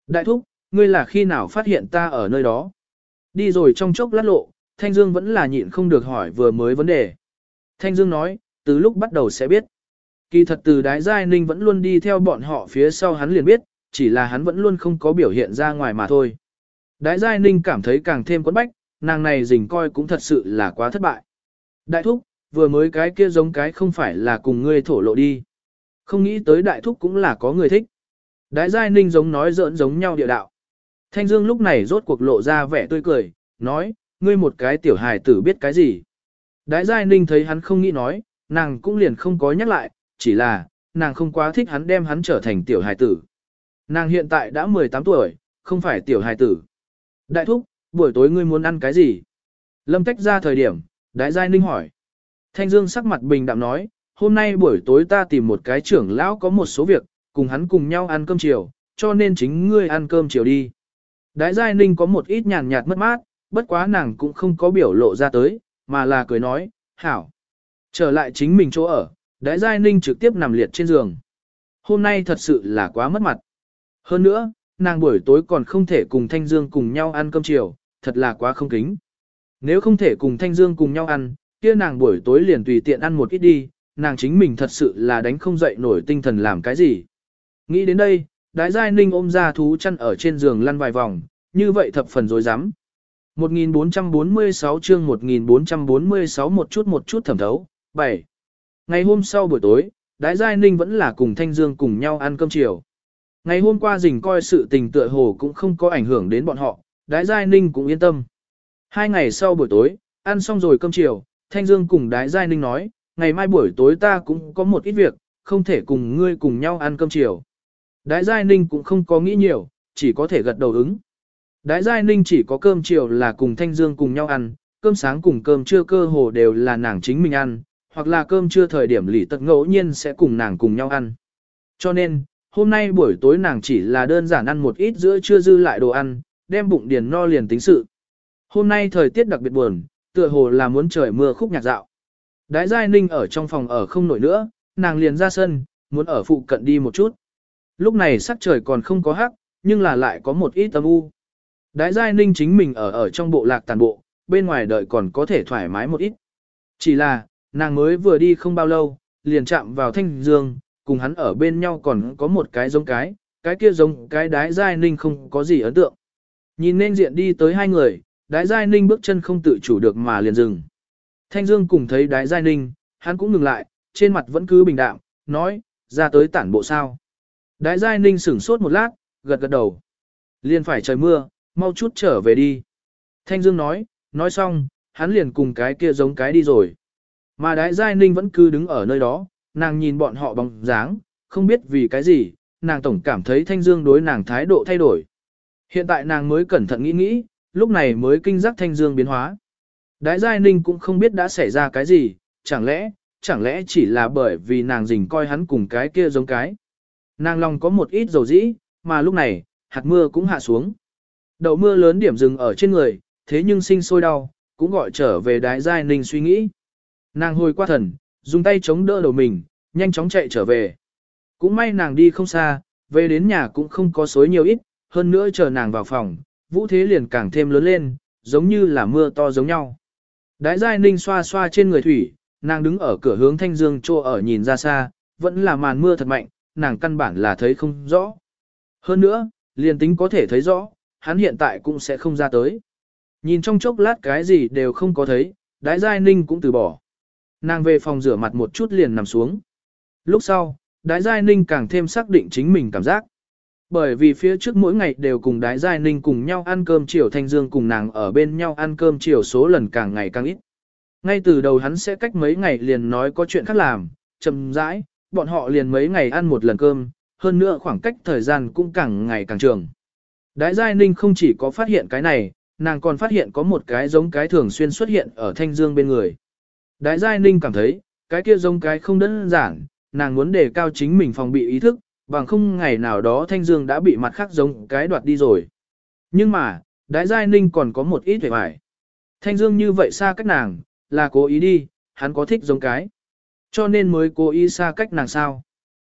Đại thúc, ngươi là khi nào phát hiện ta ở nơi đó? Đi rồi trong chốc lát lộ, Thanh Dương vẫn là nhịn không được hỏi vừa mới vấn đề. Thanh Dương nói, từ lúc bắt đầu sẽ biết. Kỳ thật từ đái giai ninh vẫn luôn đi theo bọn họ phía sau hắn liền biết, chỉ là hắn vẫn luôn không có biểu hiện ra ngoài mà thôi. Đái giai ninh cảm thấy càng thêm quấn bách, nàng này dình coi cũng thật sự là quá thất bại. Đại thúc, vừa mới cái kia giống cái không phải là cùng ngươi thổ lộ đi. Không nghĩ tới đại thúc cũng là có người thích. Đái giai ninh giống nói giỡn giống nhau địa đạo. Thanh Dương lúc này rốt cuộc lộ ra vẻ tươi cười, nói, ngươi một cái tiểu hài tử biết cái gì. Đái giai ninh thấy hắn không nghĩ nói, nàng cũng liền không có nhắc lại, chỉ là, nàng không quá thích hắn đem hắn trở thành tiểu hài tử. Nàng hiện tại đã 18 tuổi, không phải tiểu hài tử. Đại thúc, buổi tối ngươi muốn ăn cái gì? Lâm tách ra thời điểm, đái giai ninh hỏi. Thanh Dương sắc mặt bình đạm nói, hôm nay buổi tối ta tìm một cái trưởng lão có một số việc, cùng hắn cùng nhau ăn cơm chiều, cho nên chính ngươi ăn cơm chiều đi. Đái Giai Ninh có một ít nhàn nhạt mất mát, bất quá nàng cũng không có biểu lộ ra tới, mà là cười nói, hảo. Trở lại chính mình chỗ ở, Đái Giai Ninh trực tiếp nằm liệt trên giường. Hôm nay thật sự là quá mất mặt. Hơn nữa, nàng buổi tối còn không thể cùng Thanh Dương cùng nhau ăn cơm chiều, thật là quá không kính. Nếu không thể cùng Thanh Dương cùng nhau ăn, kia nàng buổi tối liền tùy tiện ăn một ít đi, nàng chính mình thật sự là đánh không dậy nổi tinh thần làm cái gì. Nghĩ đến đây, đái giai ninh ôm ra thú chăn ở trên giường lăn vài vòng, như vậy thập phần dối rắm 1446 chương 1446 một chút một chút thẩm thấu, 7. Ngày hôm sau buổi tối, Đái Giai Ninh vẫn là cùng Thanh Dương cùng nhau ăn cơm chiều. Ngày hôm qua dình coi sự tình tựa hồ cũng không có ảnh hưởng đến bọn họ, Đái Giai Ninh cũng yên tâm. Hai ngày sau buổi tối, ăn xong rồi cơm chiều, Thanh Dương cùng Đái Giai Ninh nói, ngày mai buổi tối ta cũng có một ít việc, không thể cùng ngươi cùng nhau ăn cơm chiều. Đái Giai Ninh cũng không có nghĩ nhiều, chỉ có thể gật đầu ứng. Đái Giai Ninh chỉ có cơm chiều là cùng Thanh Dương cùng nhau ăn, cơm sáng cùng cơm trưa cơ hồ đều là nàng chính mình ăn, hoặc là cơm trưa thời điểm lì tật ngẫu nhiên sẽ cùng nàng cùng nhau ăn. Cho nên, hôm nay buổi tối nàng chỉ là đơn giản ăn một ít giữa trưa dư lại đồ ăn, đem bụng điền no liền tính sự. Hôm nay thời tiết đặc biệt buồn, tựa hồ là muốn trời mưa khúc nhạc dạo. Đái Giai Ninh ở trong phòng ở không nổi nữa, nàng liền ra sân, muốn ở phụ cận đi một chút. Lúc này sắc trời còn không có hắc, nhưng là lại có một ít âm u. Đái Giai Ninh chính mình ở ở trong bộ lạc tàn bộ, bên ngoài đợi còn có thể thoải mái một ít. Chỉ là, nàng mới vừa đi không bao lâu, liền chạm vào thanh dương, cùng hắn ở bên nhau còn có một cái giống cái, cái kia giống cái đái Giai Ninh không có gì ấn tượng. Nhìn nên diện đi tới hai người, đái Giai Ninh bước chân không tự chủ được mà liền dừng. Thanh Dương cùng thấy đái Giai Ninh, hắn cũng ngừng lại, trên mặt vẫn cứ bình đạm, nói, ra tới tản bộ sao. Đái Giai Ninh sửng sốt một lát, gật gật đầu. Liền phải trời mưa, mau chút trở về đi. Thanh Dương nói, nói xong, hắn liền cùng cái kia giống cái đi rồi. Mà đái giai ninh vẫn cứ đứng ở nơi đó, nàng nhìn bọn họ bóng dáng, không biết vì cái gì, nàng tổng cảm thấy thanh dương đối nàng thái độ thay đổi. Hiện tại nàng mới cẩn thận nghĩ nghĩ, lúc này mới kinh giác thanh dương biến hóa. Đái giai ninh cũng không biết đã xảy ra cái gì, chẳng lẽ, chẳng lẽ chỉ là bởi vì nàng dình coi hắn cùng cái kia giống cái. Nàng lòng có một ít dầu dĩ, mà lúc này, hạt mưa cũng hạ xuống. Đậu mưa lớn điểm dừng ở trên người, thế nhưng sinh sôi đau, cũng gọi trở về đái giai ninh suy nghĩ. Nàng hồi qua thần, dùng tay chống đỡ đầu mình, nhanh chóng chạy trở về. Cũng may nàng đi không xa, về đến nhà cũng không có xối nhiều ít, hơn nữa chờ nàng vào phòng, vũ thế liền càng thêm lớn lên, giống như là mưa to giống nhau. Đái giai ninh xoa xoa trên người thủy, nàng đứng ở cửa hướng thanh dương trô ở nhìn ra xa, vẫn là màn mưa thật mạnh, nàng căn bản là thấy không rõ. Hơn nữa, liền tính có thể thấy rõ, hắn hiện tại cũng sẽ không ra tới. Nhìn trong chốc lát cái gì đều không có thấy, đái giai ninh cũng từ bỏ. Nàng về phòng rửa mặt một chút liền nằm xuống. Lúc sau, đái giai ninh càng thêm xác định chính mình cảm giác. Bởi vì phía trước mỗi ngày đều cùng đái giai ninh cùng nhau ăn cơm chiều thanh dương cùng nàng ở bên nhau ăn cơm chiều số lần càng ngày càng ít. Ngay từ đầu hắn sẽ cách mấy ngày liền nói có chuyện khác làm, chậm rãi, bọn họ liền mấy ngày ăn một lần cơm, hơn nữa khoảng cách thời gian cũng càng ngày càng trường. Đái Giai Ninh không chỉ có phát hiện cái này, nàng còn phát hiện có một cái giống cái thường xuyên xuất hiện ở Thanh Dương bên người. Đái Giai Ninh cảm thấy, cái kia giống cái không đơn giản, nàng muốn đề cao chính mình phòng bị ý thức, bằng không ngày nào đó Thanh Dương đã bị mặt khác giống cái đoạt đi rồi. Nhưng mà, Đái Giai Ninh còn có một ít vẻ vải. Thanh Dương như vậy xa cách nàng, là cố ý đi, hắn có thích giống cái. Cho nên mới cố ý xa cách nàng sao.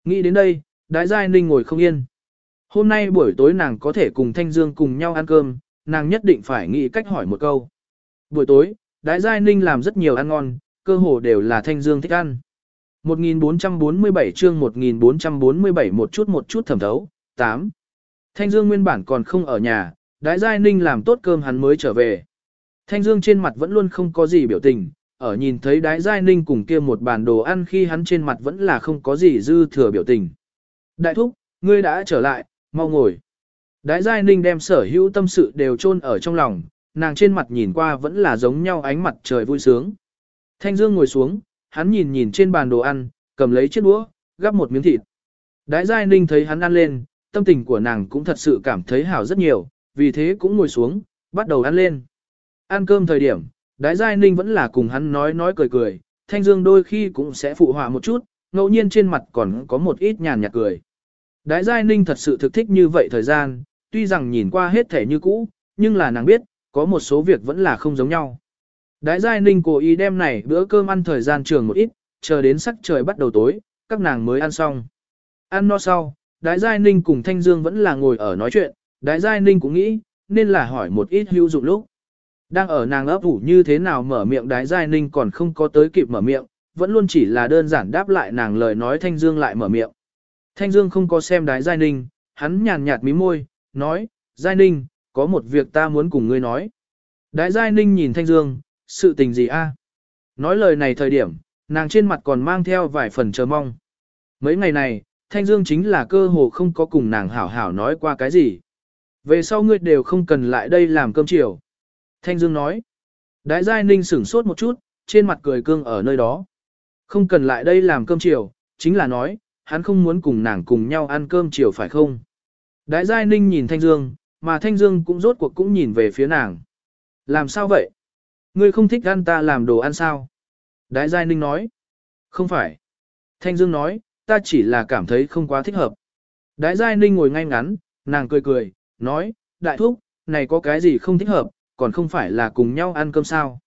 Nghĩ đến đây, Đái Giai Ninh ngồi không yên. Hôm nay buổi tối nàng có thể cùng Thanh Dương cùng nhau ăn cơm, nàng nhất định phải nghĩ cách hỏi một câu. Buổi tối, Đái Giai Ninh làm rất nhiều ăn ngon, cơ hồ đều là Thanh Dương thích ăn. 1447 chương 1447 một chút một chút thẩm thấu, 8. Thanh Dương nguyên bản còn không ở nhà, Đái Giai Ninh làm tốt cơm hắn mới trở về. Thanh Dương trên mặt vẫn luôn không có gì biểu tình, ở nhìn thấy Đái Giai Ninh cùng kia một bàn đồ ăn khi hắn trên mặt vẫn là không có gì dư thừa biểu tình. Đại thúc, ngươi đã trở lại, mau ngồi. Đái Giai Ninh đem sở hữu tâm sự đều chôn ở trong lòng, nàng trên mặt nhìn qua vẫn là giống nhau ánh mặt trời vui sướng. Thanh Dương ngồi xuống, hắn nhìn nhìn trên bàn đồ ăn, cầm lấy chiếc đũa, gắp một miếng thịt. Đái Giai Ninh thấy hắn ăn lên, tâm tình của nàng cũng thật sự cảm thấy hảo rất nhiều, vì thế cũng ngồi xuống, bắt đầu ăn lên. Ăn cơm thời điểm, Đái Giai Ninh vẫn là cùng hắn nói nói cười cười, Thanh Dương đôi khi cũng sẽ phụ họa một chút, ngẫu nhiên trên mặt còn có một ít nhàn nhạt cười. Đái Giai Ninh thật sự thực thích như vậy thời gian, tuy rằng nhìn qua hết thể như cũ, nhưng là nàng biết, có một số việc vẫn là không giống nhau. Đái Giai Ninh cố ý đem này bữa cơm ăn thời gian trường một ít, chờ đến sắc trời bắt đầu tối, các nàng mới ăn xong. Ăn no sau, Đái Giai Ninh cùng Thanh Dương vẫn là ngồi ở nói chuyện, Đái Giai Ninh cũng nghĩ, nên là hỏi một ít hữu dụng lúc. Đang ở nàng ấp ủ như thế nào mở miệng Đái Giai Ninh còn không có tới kịp mở miệng, vẫn luôn chỉ là đơn giản đáp lại nàng lời nói Thanh Dương lại mở miệng. Thanh Dương không có xem Đái Giai Ninh, hắn nhàn nhạt mí môi, nói, Giai Ninh, có một việc ta muốn cùng ngươi nói. Đái Giai Ninh nhìn Thanh Dương, sự tình gì a? Nói lời này thời điểm, nàng trên mặt còn mang theo vài phần chờ mong. Mấy ngày này, Thanh Dương chính là cơ hồ không có cùng nàng hảo hảo nói qua cái gì. Về sau ngươi đều không cần lại đây làm cơm chiều. Thanh Dương nói. Đái Giai Ninh sửng sốt một chút, trên mặt cười cương ở nơi đó. Không cần lại đây làm cơm chiều, chính là nói, hắn không muốn cùng nàng cùng nhau ăn cơm chiều phải không? Đái Giai Ninh nhìn Thanh Dương, mà Thanh Dương cũng rốt cuộc cũng nhìn về phía nàng. Làm sao vậy? Ngươi không thích ăn ta làm đồ ăn sao? Đái Giai Ninh nói. Không phải. Thanh Dương nói, ta chỉ là cảm thấy không quá thích hợp. Đái Giai Ninh ngồi ngay ngắn, nàng cười cười, nói, đại thúc, này có cái gì không thích hợp, còn không phải là cùng nhau ăn cơm sao.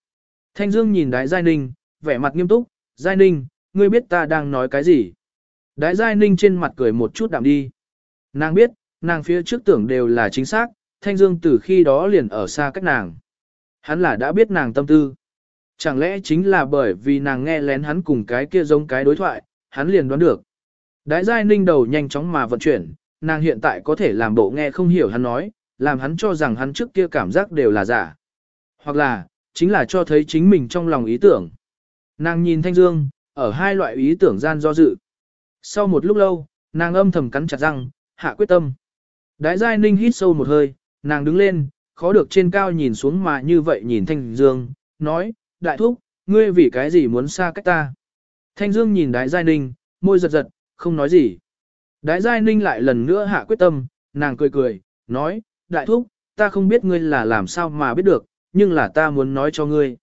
Thanh Dương nhìn Đái Giai Ninh, vẻ mặt nghiêm túc, Giai Ninh, ngươi biết ta đang nói cái gì? Đái Giai Ninh trên mặt cười một chút đạm đi. Nàng biết, nàng phía trước tưởng đều là chính xác, Thanh Dương từ khi đó liền ở xa cách nàng. Hắn là đã biết nàng tâm tư. Chẳng lẽ chính là bởi vì nàng nghe lén hắn cùng cái kia giống cái đối thoại, hắn liền đoán được. Đái giai ninh đầu nhanh chóng mà vận chuyển, nàng hiện tại có thể làm bộ nghe không hiểu hắn nói, làm hắn cho rằng hắn trước kia cảm giác đều là giả. Hoặc là, chính là cho thấy chính mình trong lòng ý tưởng. Nàng nhìn Thanh Dương, ở hai loại ý tưởng gian do dự. Sau một lúc lâu, nàng âm thầm cắn chặt răng, hạ quyết tâm. Đái giai ninh hít sâu một hơi, nàng đứng lên, khó được trên cao nhìn xuống mà như vậy nhìn Thanh Dương, nói, đại thúc, ngươi vì cái gì muốn xa cách ta. Thanh Dương nhìn Đái Giai Ninh, môi giật giật, không nói gì. Đái Giai Ninh lại lần nữa hạ quyết tâm, nàng cười cười, nói, đại thúc, ta không biết ngươi là làm sao mà biết được, nhưng là ta muốn nói cho ngươi.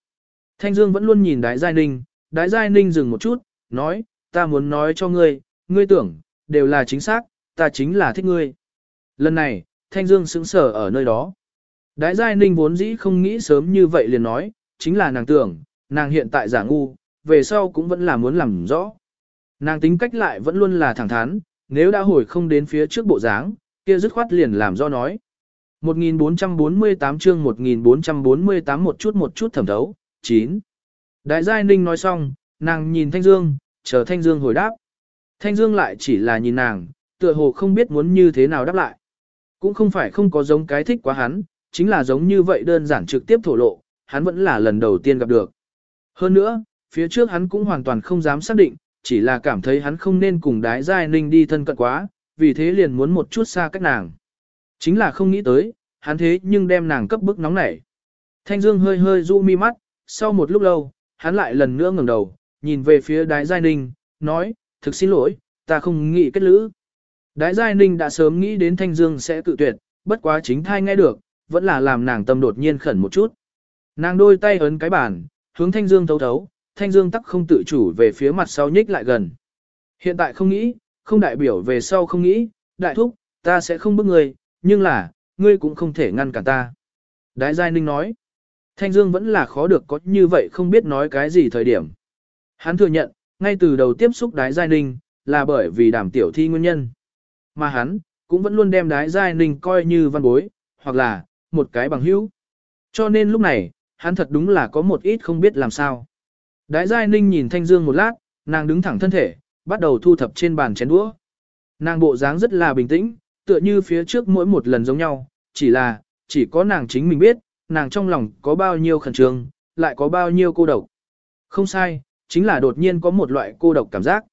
Thanh Dương vẫn luôn nhìn Đái Giai Ninh, Đái Giai Ninh dừng một chút, nói, ta muốn nói cho ngươi, ngươi tưởng, đều là chính xác, ta chính là thích ngươi. Lần này, Thanh Dương sững sờ ở nơi đó. Đái Giai Ninh vốn dĩ không nghĩ sớm như vậy liền nói, chính là nàng tưởng, nàng hiện tại giả ngu, về sau cũng vẫn là muốn làm rõ. Nàng tính cách lại vẫn luôn là thẳng thắn, nếu đã hồi không đến phía trước bộ dáng, kia dứt khoát liền làm do nói. 1448 chương 1448 một chút một chút thẩm thấu, 9. Đại Giai Ninh nói xong, nàng nhìn Thanh Dương, chờ Thanh Dương hồi đáp. Thanh Dương lại chỉ là nhìn nàng, tựa hồ không biết muốn như thế nào đáp lại. Cũng không phải không có giống cái thích quá hắn, chính là giống như vậy đơn giản trực tiếp thổ lộ, hắn vẫn là lần đầu tiên gặp được. Hơn nữa, phía trước hắn cũng hoàn toàn không dám xác định, chỉ là cảm thấy hắn không nên cùng đái giai ninh đi thân cận quá, vì thế liền muốn một chút xa cách nàng. Chính là không nghĩ tới, hắn thế nhưng đem nàng cấp bức nóng nảy. Thanh Dương hơi hơi du mi mắt, sau một lúc lâu, hắn lại lần nữa ngẩng đầu, nhìn về phía đái giai ninh, nói, thực xin lỗi, ta không nghĩ kết lữ. Đái giai ninh đã sớm nghĩ đến Thanh Dương sẽ tự tuyệt, bất quá chính thai nghe được, vẫn là làm nàng tâm đột nhiên khẩn một chút. Nàng đôi tay ấn cái bàn, hướng Thanh Dương thấu thấu, Thanh Dương tắc không tự chủ về phía mặt sau nhích lại gần. Hiện tại không nghĩ, không đại biểu về sau không nghĩ, đại thúc, ta sẽ không bức người nhưng là, ngươi cũng không thể ngăn cản ta. Đái Giai Ninh nói, Thanh Dương vẫn là khó được có như vậy không biết nói cái gì thời điểm. Hắn thừa nhận, ngay từ đầu tiếp xúc Đái Giai Ninh, là bởi vì đàm tiểu thi nguyên nhân. Mà hắn, cũng vẫn luôn đem Đái Giai Ninh coi như văn bối, hoặc là, một cái bằng hữu. Cho nên lúc này, hắn thật đúng là có một ít không biết làm sao. Đái Giai Ninh nhìn Thanh Dương một lát, nàng đứng thẳng thân thể, bắt đầu thu thập trên bàn chén đũa. Nàng bộ dáng rất là bình tĩnh, tựa như phía trước mỗi một lần giống nhau, chỉ là, chỉ có nàng chính mình biết, nàng trong lòng có bao nhiêu khẩn trương, lại có bao nhiêu cô độc. Không sai, chính là đột nhiên có một loại cô độc cảm giác.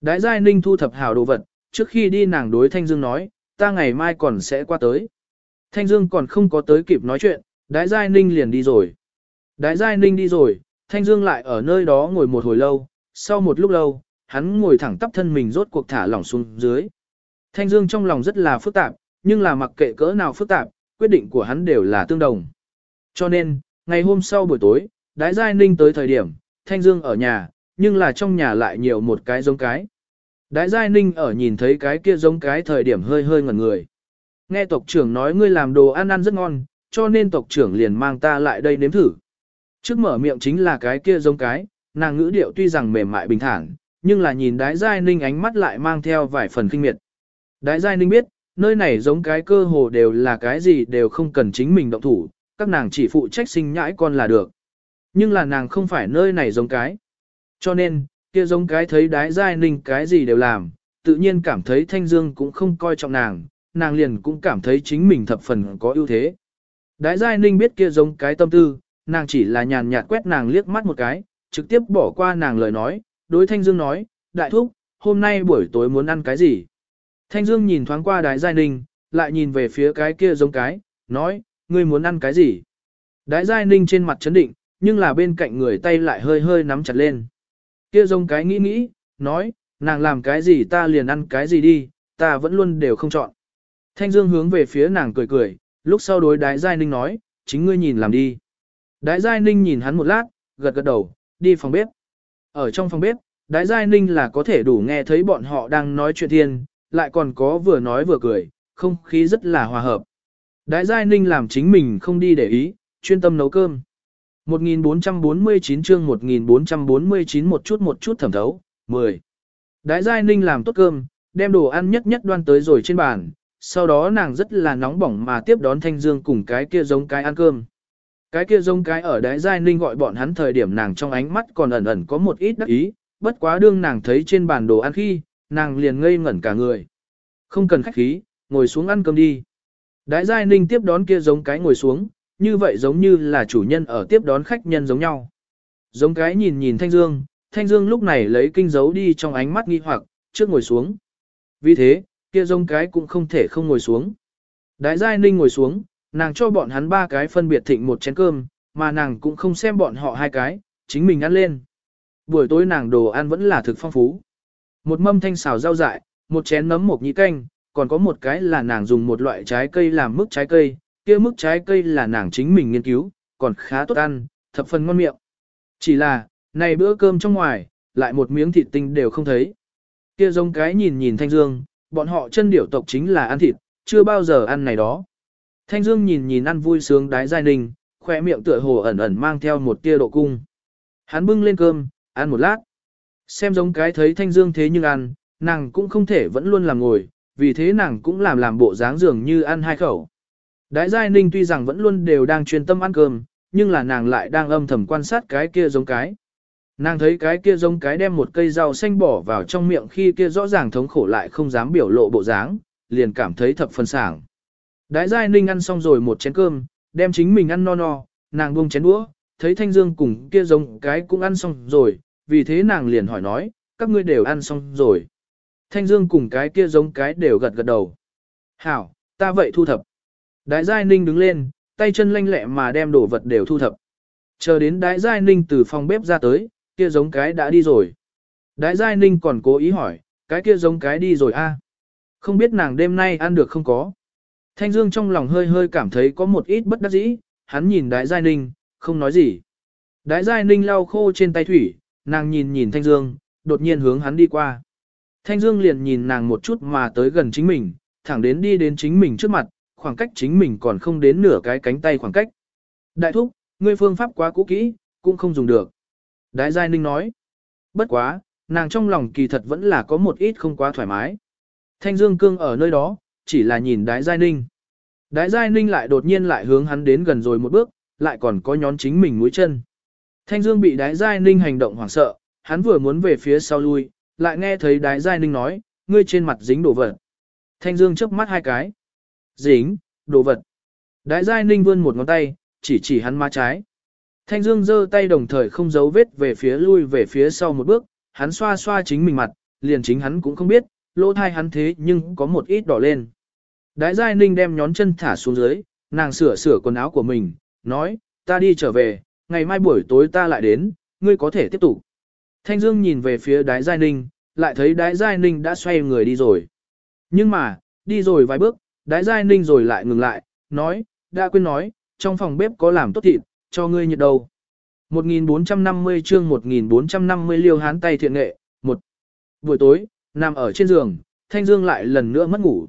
Đái Giai Ninh thu thập hào đồ vật, trước khi đi nàng đối Thanh Dương nói, ta ngày mai còn sẽ qua tới. Thanh Dương còn không có tới kịp nói chuyện, Đái Giai Ninh liền đi rồi. Đái Giai Ninh đi rồi, Thanh Dương lại ở nơi đó ngồi một hồi lâu, sau một lúc lâu, hắn ngồi thẳng tắp thân mình rốt cuộc thả lỏng xuống dưới. Thanh Dương trong lòng rất là phức tạp, nhưng là mặc kệ cỡ nào phức tạp, quyết định của hắn đều là tương đồng. Cho nên, ngày hôm sau buổi tối, Đái Giai Ninh tới thời điểm, Thanh Dương ở nhà, nhưng là trong nhà lại nhiều một cái giống cái. Đái Giai Ninh ở nhìn thấy cái kia giống cái thời điểm hơi hơi ngẩn người. Nghe tộc trưởng nói ngươi làm đồ ăn ăn rất ngon, cho nên tộc trưởng liền mang ta lại đây nếm thử. Trước mở miệng chính là cái kia giống cái, nàng ngữ điệu tuy rằng mềm mại bình thản, nhưng là nhìn đái giai ninh ánh mắt lại mang theo vài phần kinh miệt. Đái giai ninh biết, nơi này giống cái cơ hồ đều là cái gì đều không cần chính mình động thủ, các nàng chỉ phụ trách sinh nhãi con là được. Nhưng là nàng không phải nơi này giống cái. Cho nên, kia giống cái thấy đái giai ninh cái gì đều làm, tự nhiên cảm thấy thanh dương cũng không coi trọng nàng, nàng liền cũng cảm thấy chính mình thập phần có ưu thế. Đái giai ninh biết kia giống cái tâm tư, nàng chỉ là nhàn nhạt quét nàng liếc mắt một cái, trực tiếp bỏ qua nàng lời nói, đối Thanh Dương nói, đại thúc, hôm nay buổi tối muốn ăn cái gì? Thanh Dương nhìn thoáng qua đái giai ninh, lại nhìn về phía cái kia giống cái, nói, ngươi muốn ăn cái gì? Đái giai ninh trên mặt chấn định, nhưng là bên cạnh người tay lại hơi hơi nắm chặt lên. Kia giống cái nghĩ nghĩ, nói, nàng làm cái gì ta liền ăn cái gì đi, ta vẫn luôn đều không chọn. Thanh Dương hướng về phía nàng cười cười, lúc sau đối đái giai ninh nói, chính ngươi nhìn làm đi. Đái Giai Ninh nhìn hắn một lát, gật gật đầu, đi phòng bếp. Ở trong phòng bếp, Đái Giai Ninh là có thể đủ nghe thấy bọn họ đang nói chuyện thiên, lại còn có vừa nói vừa cười, không khí rất là hòa hợp. Đái Giai Ninh làm chính mình không đi để ý, chuyên tâm nấu cơm. 1449 chương 1449 một chút một chút thẩm thấu, 10. Đái Giai Ninh làm tốt cơm, đem đồ ăn nhất nhất đoan tới rồi trên bàn, sau đó nàng rất là nóng bỏng mà tiếp đón Thanh Dương cùng cái kia giống cái ăn cơm. Cái kia giống cái ở đại giai ninh gọi bọn hắn thời điểm nàng trong ánh mắt còn ẩn ẩn có một ít đắc ý, bất quá đương nàng thấy trên bàn đồ ăn khi, nàng liền ngây ngẩn cả người. Không cần khách khí, ngồi xuống ăn cơm đi. Đái giai ninh tiếp đón kia giống cái ngồi xuống, như vậy giống như là chủ nhân ở tiếp đón khách nhân giống nhau. Giống cái nhìn nhìn Thanh Dương, Thanh Dương lúc này lấy kinh dấu đi trong ánh mắt nghi hoặc, trước ngồi xuống. Vì thế, kia giống cái cũng không thể không ngồi xuống. Đái giai ninh ngồi xuống, nàng cho bọn hắn ba cái phân biệt thịnh một chén cơm, mà nàng cũng không xem bọn họ hai cái, chính mình ăn lên. Buổi tối nàng đồ ăn vẫn là thực phong phú. Một mâm thanh xào rau dại, một chén nấm mộc nhĩ canh, còn có một cái là nàng dùng một loại trái cây làm mức trái cây, kia mức trái cây là nàng chính mình nghiên cứu, còn khá tốt ăn, thập phần ngon miệng. Chỉ là, này bữa cơm trong ngoài, lại một miếng thịt tinh đều không thấy. Kia giống cái nhìn nhìn Thanh Dương, bọn họ chân điểu tộc chính là ăn thịt, chưa bao giờ ăn này đó. Thanh Dương nhìn nhìn ăn vui sướng đái giai ninh, khỏe miệng tựa hồ ẩn ẩn mang theo một tia độ cung. Hắn bưng lên cơm, ăn một lát. Xem giống cái thấy Thanh Dương thế nhưng ăn, nàng cũng không thể vẫn luôn làm ngồi, vì thế nàng cũng làm làm bộ dáng dường như ăn hai khẩu. Đái giai ninh tuy rằng vẫn luôn đều đang chuyên tâm ăn cơm, nhưng là nàng lại đang âm thầm quan sát cái kia giống cái. Nàng thấy cái kia giống cái đem một cây rau xanh bỏ vào trong miệng khi kia rõ ràng thống khổ lại không dám biểu lộ bộ dáng, liền cảm thấy thập phần sảng. Đái giai ninh ăn xong rồi một chén cơm, đem chính mình ăn no no, nàng buông chén đũa, thấy thanh dương cùng kia giống cái cũng ăn xong rồi, vì thế nàng liền hỏi nói, các ngươi đều ăn xong rồi. Thanh dương cùng cái kia giống cái đều gật gật đầu. Hảo, ta vậy thu thập. Đái giai ninh đứng lên, tay chân lanh lẹ mà đem đồ vật đều thu thập. Chờ đến đái giai ninh từ phòng bếp ra tới, kia giống cái đã đi rồi. Đái giai ninh còn cố ý hỏi, cái kia giống cái đi rồi a? Không biết nàng đêm nay ăn được không có. Thanh Dương trong lòng hơi hơi cảm thấy có một ít bất đắc dĩ, hắn nhìn đái giai ninh, không nói gì. Đái giai ninh lau khô trên tay thủy, nàng nhìn nhìn Thanh Dương, đột nhiên hướng hắn đi qua. Thanh Dương liền nhìn nàng một chút mà tới gần chính mình, thẳng đến đi đến chính mình trước mặt, khoảng cách chính mình còn không đến nửa cái cánh tay khoảng cách. Đại thúc, ngươi phương pháp quá cũ kỹ, cũng không dùng được. Đái Giai Ninh nói. Bất quá, nàng trong lòng kỳ thật vẫn là có một ít không quá thoải mái. Thanh Dương Cương ở nơi đó, chỉ là nhìn Đái Giai Ninh. Đái Giai Ninh lại đột nhiên lại hướng hắn đến gần rồi một bước, lại còn có nhón chính mình mũi chân. Thanh Dương bị Đái Giai Ninh hành động hoảng sợ, hắn vừa muốn về phía sau lui, lại nghe thấy Đái Giai Ninh nói, ngươi trên mặt dính đồ vật. Thanh Dương chớp mắt hai cái. Dính, đồ vật. Đái Giai Ninh vươn một ngón tay, chỉ chỉ hắn má trái. Thanh Dương giơ tay đồng thời không giấu vết về phía lui về phía sau một bước, hắn xoa xoa chính mình mặt, liền chính hắn cũng không biết, lỗ thai hắn thế nhưng có một ít đỏ lên. Đái Giai Ninh đem nhón chân thả xuống dưới, nàng sửa sửa quần áo của mình, nói, ta đi trở về, ngày mai buổi tối ta lại đến, ngươi có thể tiếp tục. Thanh Dương nhìn về phía Đái Giai Ninh, lại thấy Đái Giai Ninh đã xoay người đi rồi. Nhưng mà, đi rồi vài bước, Đái Giai Ninh rồi lại ngừng lại, nói, đã quên nói, trong phòng bếp có làm tốt thịt, cho ngươi nhiệt đầu. 1450 chương 1450 liêu hán tay thiện nghệ, một Buổi tối, nằm ở trên giường, Thanh Dương lại lần nữa mất ngủ.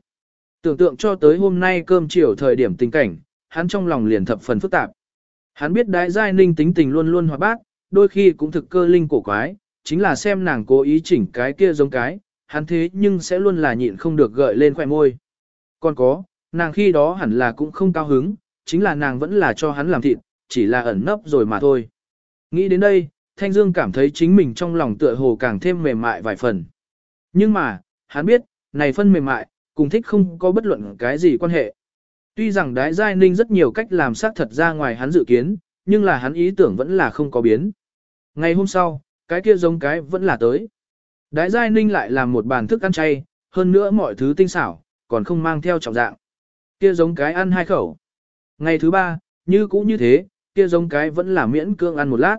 Tưởng tượng cho tới hôm nay cơm chiều thời điểm tình cảnh, hắn trong lòng liền thập phần phức tạp. Hắn biết đại giai ninh tính tình luôn luôn hoạt bát, đôi khi cũng thực cơ linh cổ quái, chính là xem nàng cố ý chỉnh cái kia giống cái, hắn thế nhưng sẽ luôn là nhịn không được gợi lên khoẻ môi. Còn có, nàng khi đó hẳn là cũng không cao hứng, chính là nàng vẫn là cho hắn làm thịt, chỉ là ẩn nấp rồi mà thôi. Nghĩ đến đây, Thanh Dương cảm thấy chính mình trong lòng tựa hồ càng thêm mềm mại vài phần. Nhưng mà, hắn biết, này phân mềm mại, cùng thích không có bất luận cái gì quan hệ. Tuy rằng đái giai ninh rất nhiều cách làm xác thật ra ngoài hắn dự kiến, nhưng là hắn ý tưởng vẫn là không có biến. Ngày hôm sau, cái kia giống cái vẫn là tới. Đái giai ninh lại làm một bàn thức ăn chay, hơn nữa mọi thứ tinh xảo, còn không mang theo trọng dạng. Kia giống cái ăn hai khẩu. Ngày thứ ba, như cũ như thế, kia giống cái vẫn là miễn cương ăn một lát.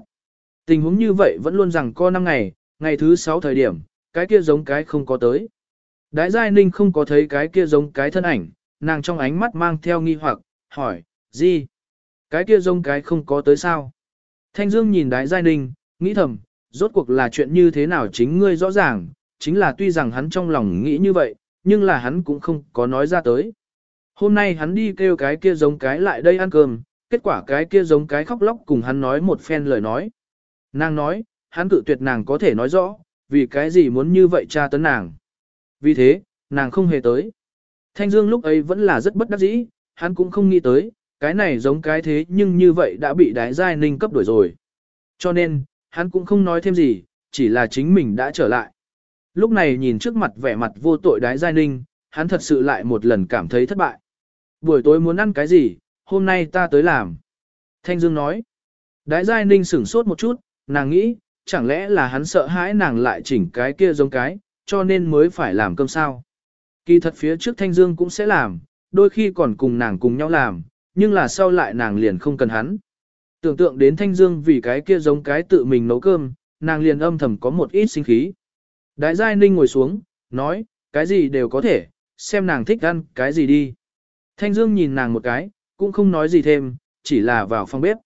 Tình huống như vậy vẫn luôn rằng co năm ngày, ngày thứ sáu thời điểm, cái kia giống cái không có tới. Đái Giai Ninh không có thấy cái kia giống cái thân ảnh, nàng trong ánh mắt mang theo nghi hoặc, hỏi, gì? Cái kia giống cái không có tới sao? Thanh Dương nhìn Đái Giai Ninh, nghĩ thầm, rốt cuộc là chuyện như thế nào chính ngươi rõ ràng, chính là tuy rằng hắn trong lòng nghĩ như vậy, nhưng là hắn cũng không có nói ra tới. Hôm nay hắn đi kêu cái kia giống cái lại đây ăn cơm, kết quả cái kia giống cái khóc lóc cùng hắn nói một phen lời nói. Nàng nói, hắn cự tuyệt nàng có thể nói rõ, vì cái gì muốn như vậy tra tấn nàng. Vì thế, nàng không hề tới. Thanh Dương lúc ấy vẫn là rất bất đắc dĩ, hắn cũng không nghĩ tới, cái này giống cái thế nhưng như vậy đã bị đái giai ninh cấp đổi rồi. Cho nên, hắn cũng không nói thêm gì, chỉ là chính mình đã trở lại. Lúc này nhìn trước mặt vẻ mặt vô tội đái giai ninh, hắn thật sự lại một lần cảm thấy thất bại. Buổi tối muốn ăn cái gì, hôm nay ta tới làm. Thanh Dương nói. Đái giai ninh sửng sốt một chút, nàng nghĩ, chẳng lẽ là hắn sợ hãi nàng lại chỉnh cái kia giống cái, cho nên mới phải làm cơm sao. Kỳ thật phía trước Thanh Dương cũng sẽ làm, đôi khi còn cùng nàng cùng nhau làm, nhưng là sau lại nàng liền không cần hắn. Tưởng tượng đến Thanh Dương vì cái kia giống cái tự mình nấu cơm, nàng liền âm thầm có một ít sinh khí. Đại giai ninh ngồi xuống, nói, cái gì đều có thể, xem nàng thích ăn cái gì đi. Thanh Dương nhìn nàng một cái, cũng không nói gì thêm, chỉ là vào phòng bếp.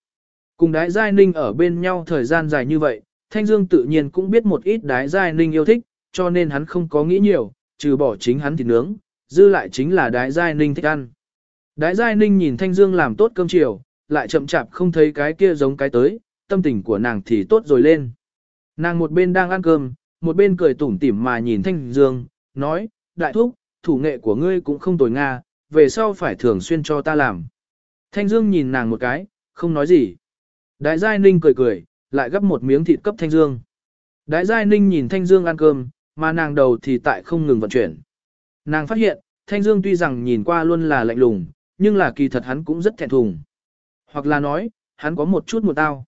Cùng đái giai ninh ở bên nhau thời gian dài như vậy, Thanh Dương tự nhiên cũng biết một ít đái giai ninh yêu thích, cho nên hắn không có nghĩ nhiều, trừ bỏ chính hắn thịt nướng, dư lại chính là đái giai ninh thích ăn. Đái giai ninh nhìn Thanh Dương làm tốt cơm chiều, lại chậm chạp không thấy cái kia giống cái tới, tâm tình của nàng thì tốt rồi lên. Nàng một bên đang ăn cơm, một bên cười tủm tỉm mà nhìn Thanh Dương, nói, đại thúc, thủ nghệ của ngươi cũng không tồi nga, về sau phải thường xuyên cho ta làm. Thanh Dương nhìn nàng một cái, không nói gì. Đại Giai Ninh cười cười, lại gấp một miếng thịt cấp Thanh Dương. Đại Giai Ninh nhìn Thanh Dương ăn cơm, mà nàng đầu thì tại không ngừng vận chuyển. Nàng phát hiện, Thanh Dương tuy rằng nhìn qua luôn là lạnh lùng, nhưng là kỳ thật hắn cũng rất thẹn thùng. Hoặc là nói, hắn có một chút một tao.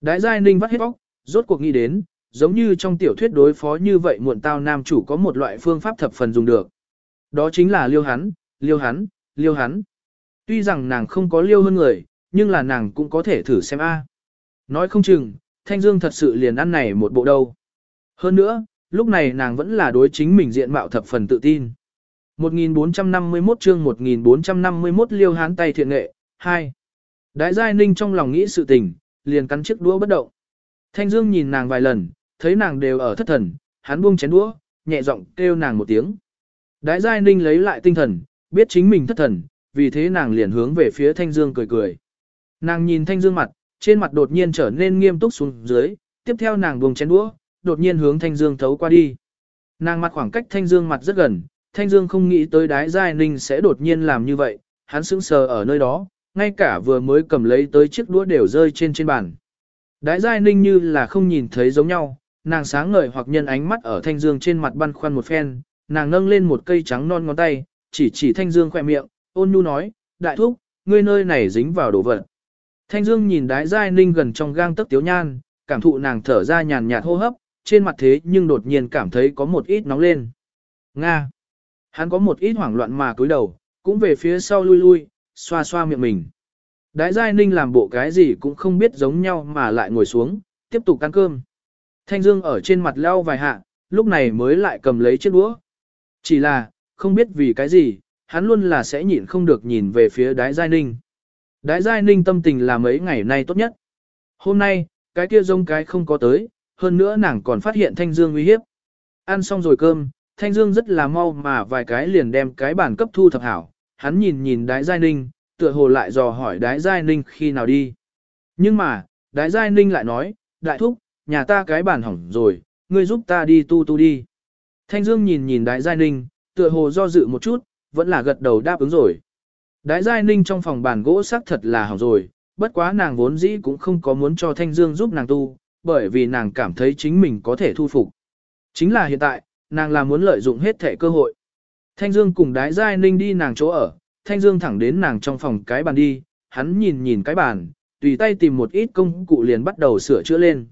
Đại Giai Ninh vắt hết bóc, rốt cuộc nghĩ đến, giống như trong tiểu thuyết đối phó như vậy muộn tao nam chủ có một loại phương pháp thập phần dùng được. Đó chính là liêu hắn, liêu hắn, liêu hắn. Tuy rằng nàng không có liêu hơn người, nhưng là nàng cũng có thể thử xem a. Nói không chừng, Thanh Dương thật sự liền ăn này một bộ đâu. Hơn nữa, lúc này nàng vẫn là đối chính mình diện mạo thập phần tự tin. 1451 chương 1451 liêu hán tay thiện nghệ, 2. Đại giai ninh trong lòng nghĩ sự tình, liền cắn chiếc đũa bất động. Thanh Dương nhìn nàng vài lần, thấy nàng đều ở thất thần, hắn buông chén đũa, nhẹ giọng kêu nàng một tiếng. Đại giai ninh lấy lại tinh thần, biết chính mình thất thần, vì thế nàng liền hướng về phía Thanh Dương cười cười. Nàng nhìn Thanh Dương mặt, trên mặt đột nhiên trở nên nghiêm túc xuống dưới, tiếp theo nàng buông chén đũa, đột nhiên hướng Thanh Dương thấu qua đi. Nàng mặt khoảng cách Thanh Dương mặt rất gần, Thanh Dương không nghĩ tới Đái Giai Ninh sẽ đột nhiên làm như vậy, hắn sững sờ ở nơi đó, ngay cả vừa mới cầm lấy tới chiếc đũa đều rơi trên trên bàn. Đái Giai Ninh như là không nhìn thấy giống nhau, nàng sáng ngời hoặc nhân ánh mắt ở Thanh Dương trên mặt băn khoăn một phen, nàng nâng lên một cây trắng non ngón tay, chỉ chỉ Thanh Dương khỏe miệng, ôn nhu nói, đại thúc, ngươi nơi này dính vào đồ vật. Thanh Dương nhìn đái giai ninh gần trong gang tấc tiếu nhan, cảm thụ nàng thở ra nhàn nhạt hô hấp, trên mặt thế nhưng đột nhiên cảm thấy có một ít nóng lên. Nga. Hắn có một ít hoảng loạn mà cúi đầu, cũng về phía sau lui lui, xoa xoa miệng mình. Đái giai ninh làm bộ cái gì cũng không biết giống nhau mà lại ngồi xuống, tiếp tục ăn cơm. Thanh Dương ở trên mặt leo vài hạ, lúc này mới lại cầm lấy chiếc đũa. Chỉ là, không biết vì cái gì, hắn luôn là sẽ nhịn không được nhìn về phía đái giai ninh. Đái giai ninh tâm tình là mấy ngày nay tốt nhất. Hôm nay, cái kia rông cái không có tới, hơn nữa nàng còn phát hiện Thanh Dương uy hiếp. Ăn xong rồi cơm, Thanh Dương rất là mau mà vài cái liền đem cái bản cấp thu thập hảo. Hắn nhìn nhìn đái giai ninh, tựa hồ lại dò hỏi đái giai ninh khi nào đi. Nhưng mà, đái giai ninh lại nói, đại thúc, nhà ta cái bản hỏng rồi, ngươi giúp ta đi tu tu đi. Thanh Dương nhìn nhìn đái giai ninh, tựa hồ do dự một chút, vẫn là gật đầu đáp ứng rồi. Đái giai ninh trong phòng bàn gỗ xác thật là hỏng rồi, bất quá nàng vốn dĩ cũng không có muốn cho Thanh Dương giúp nàng tu, bởi vì nàng cảm thấy chính mình có thể thu phục. Chính là hiện tại, nàng là muốn lợi dụng hết thể cơ hội. Thanh Dương cùng đái giai ninh đi nàng chỗ ở, Thanh Dương thẳng đến nàng trong phòng cái bàn đi, hắn nhìn nhìn cái bàn, tùy tay tìm một ít công cụ liền bắt đầu sửa chữa lên.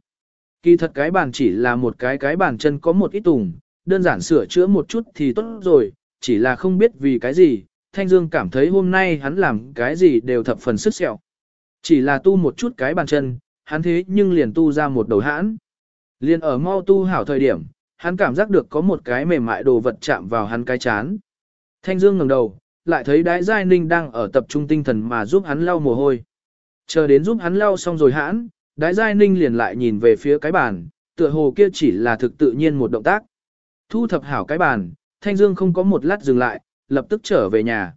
Kỳ thật cái bàn chỉ là một cái cái bàn chân có một ít tùng, đơn giản sửa chữa một chút thì tốt rồi, chỉ là không biết vì cái gì, Thanh Dương cảm thấy hôm nay hắn làm cái gì đều thập phần sức sẹo. Chỉ là tu một chút cái bàn chân, hắn thế nhưng liền tu ra một đầu hãn. Liền ở mau tu hảo thời điểm, hắn cảm giác được có một cái mềm mại đồ vật chạm vào hắn cái chán. Thanh Dương ngẩng đầu, lại thấy Đái Giai Ninh đang ở tập trung tinh thần mà giúp hắn lau mồ hôi. Chờ đến giúp hắn lau xong rồi hãn, Đái Giai Ninh liền lại nhìn về phía cái bàn, tựa hồ kia chỉ là thực tự nhiên một động tác. Thu thập hảo cái bàn, Thanh Dương không có một lát dừng lại, lập tức trở về nhà.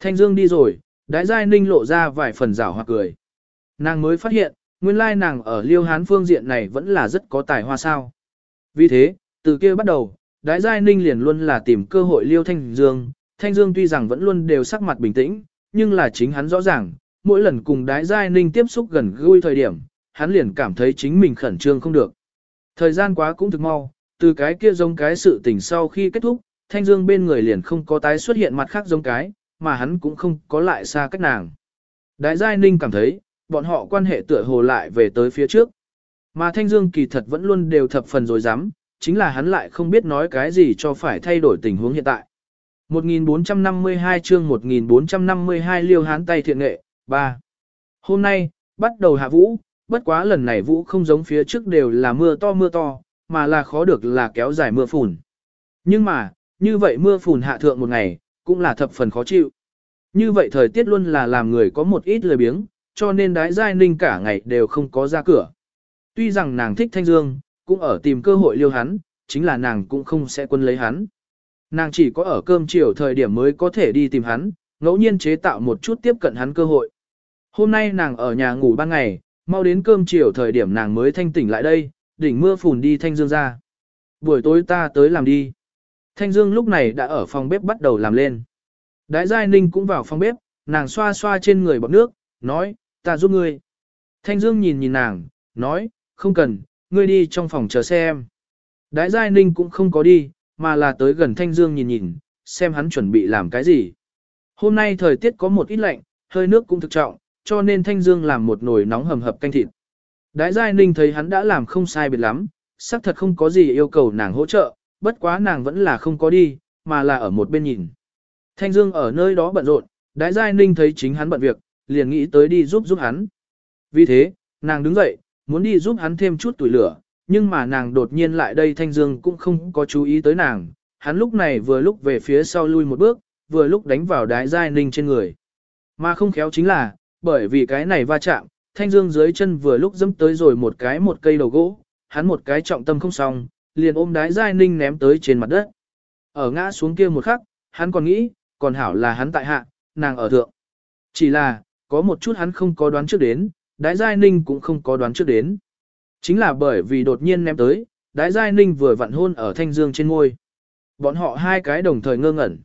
Thanh Dương đi rồi, đái giai ninh lộ ra vài phần rảo hoặc cười. Nàng mới phát hiện, nguyên lai nàng ở liêu hán phương diện này vẫn là rất có tài hoa sao. Vì thế, từ kia bắt đầu, đái giai ninh liền luôn là tìm cơ hội liêu Thanh Dương. Thanh Dương tuy rằng vẫn luôn đều sắc mặt bình tĩnh, nhưng là chính hắn rõ ràng, mỗi lần cùng đái giai ninh tiếp xúc gần gũi thời điểm, hắn liền cảm thấy chính mình khẩn trương không được. Thời gian quá cũng thực mau, từ cái kia giống cái sự tình sau khi kết thúc, Thanh Dương bên người liền không có tái xuất hiện mặt khác giống cái, mà hắn cũng không có lại xa cách nàng. Đại Giai Ninh cảm thấy, bọn họ quan hệ tựa hồ lại về tới phía trước. Mà Thanh Dương kỳ thật vẫn luôn đều thập phần rồi dám, chính là hắn lại không biết nói cái gì cho phải thay đổi tình huống hiện tại. 1452 chương 1452 liêu hán tay thiện nghệ, 3. Hôm nay, bắt đầu hạ vũ, bất quá lần này vũ không giống phía trước đều là mưa to mưa to, mà là khó được là kéo dài mưa phùn. Nhưng mà, như vậy mưa phùn hạ thượng một ngày, cũng là thập phần khó chịu. Như vậy thời tiết luôn là làm người có một ít lười biếng, cho nên đái giai ninh cả ngày đều không có ra cửa. Tuy rằng nàng thích thanh dương, cũng ở tìm cơ hội liêu hắn, chính là nàng cũng không sẽ quân lấy hắn. Nàng chỉ có ở cơm chiều thời điểm mới có thể đi tìm hắn, ngẫu nhiên chế tạo một chút tiếp cận hắn cơ hội. Hôm nay nàng ở nhà ngủ ban ngày, mau đến cơm chiều thời điểm nàng mới thanh tỉnh lại đây, đỉnh mưa phùn đi Thanh Dương ra. Buổi tối ta tới làm đi. Thanh Dương lúc này đã ở phòng bếp bắt đầu làm lên. Đái Giai Ninh cũng vào phòng bếp, nàng xoa xoa trên người bọt nước, nói, ta giúp ngươi. Thanh Dương nhìn nhìn nàng, nói, không cần, ngươi đi trong phòng chờ xe em. Đái Giai Ninh cũng không có đi, mà là tới gần Thanh Dương nhìn nhìn, xem hắn chuẩn bị làm cái gì. Hôm nay thời tiết có một ít lạnh, hơi nước cũng thực trọng, cho nên Thanh Dương làm một nồi nóng hầm hập canh thịt. Đái Giai Ninh thấy hắn đã làm không sai biệt lắm, xác thật không có gì yêu cầu nàng hỗ trợ, bất quá nàng vẫn là không có đi, mà là ở một bên nhìn. Thanh Dương ở nơi đó bận rộn, Đái Giai Ninh thấy chính hắn bận việc, liền nghĩ tới đi giúp giúp hắn. Vì thế, nàng đứng dậy, muốn đi giúp hắn thêm chút tuổi lửa, nhưng mà nàng đột nhiên lại đây Thanh Dương cũng không có chú ý tới nàng, hắn lúc này vừa lúc về phía sau lui một bước, vừa lúc đánh vào Đái Giai Ninh trên người. Mà không khéo chính là, bởi vì cái này va chạm, Thanh Dương dưới chân vừa lúc dẫm tới rồi một cái một cây đầu gỗ, hắn một cái trọng tâm không xong, liền ôm đái giai ninh ném tới trên mặt đất. Ở ngã xuống kia một khắc, hắn còn nghĩ, còn hảo là hắn tại hạ, nàng ở thượng. Chỉ là, có một chút hắn không có đoán trước đến, đái giai ninh cũng không có đoán trước đến. Chính là bởi vì đột nhiên ném tới, đái giai ninh vừa vặn hôn ở thanh dương trên ngôi. Bọn họ hai cái đồng thời ngơ ngẩn.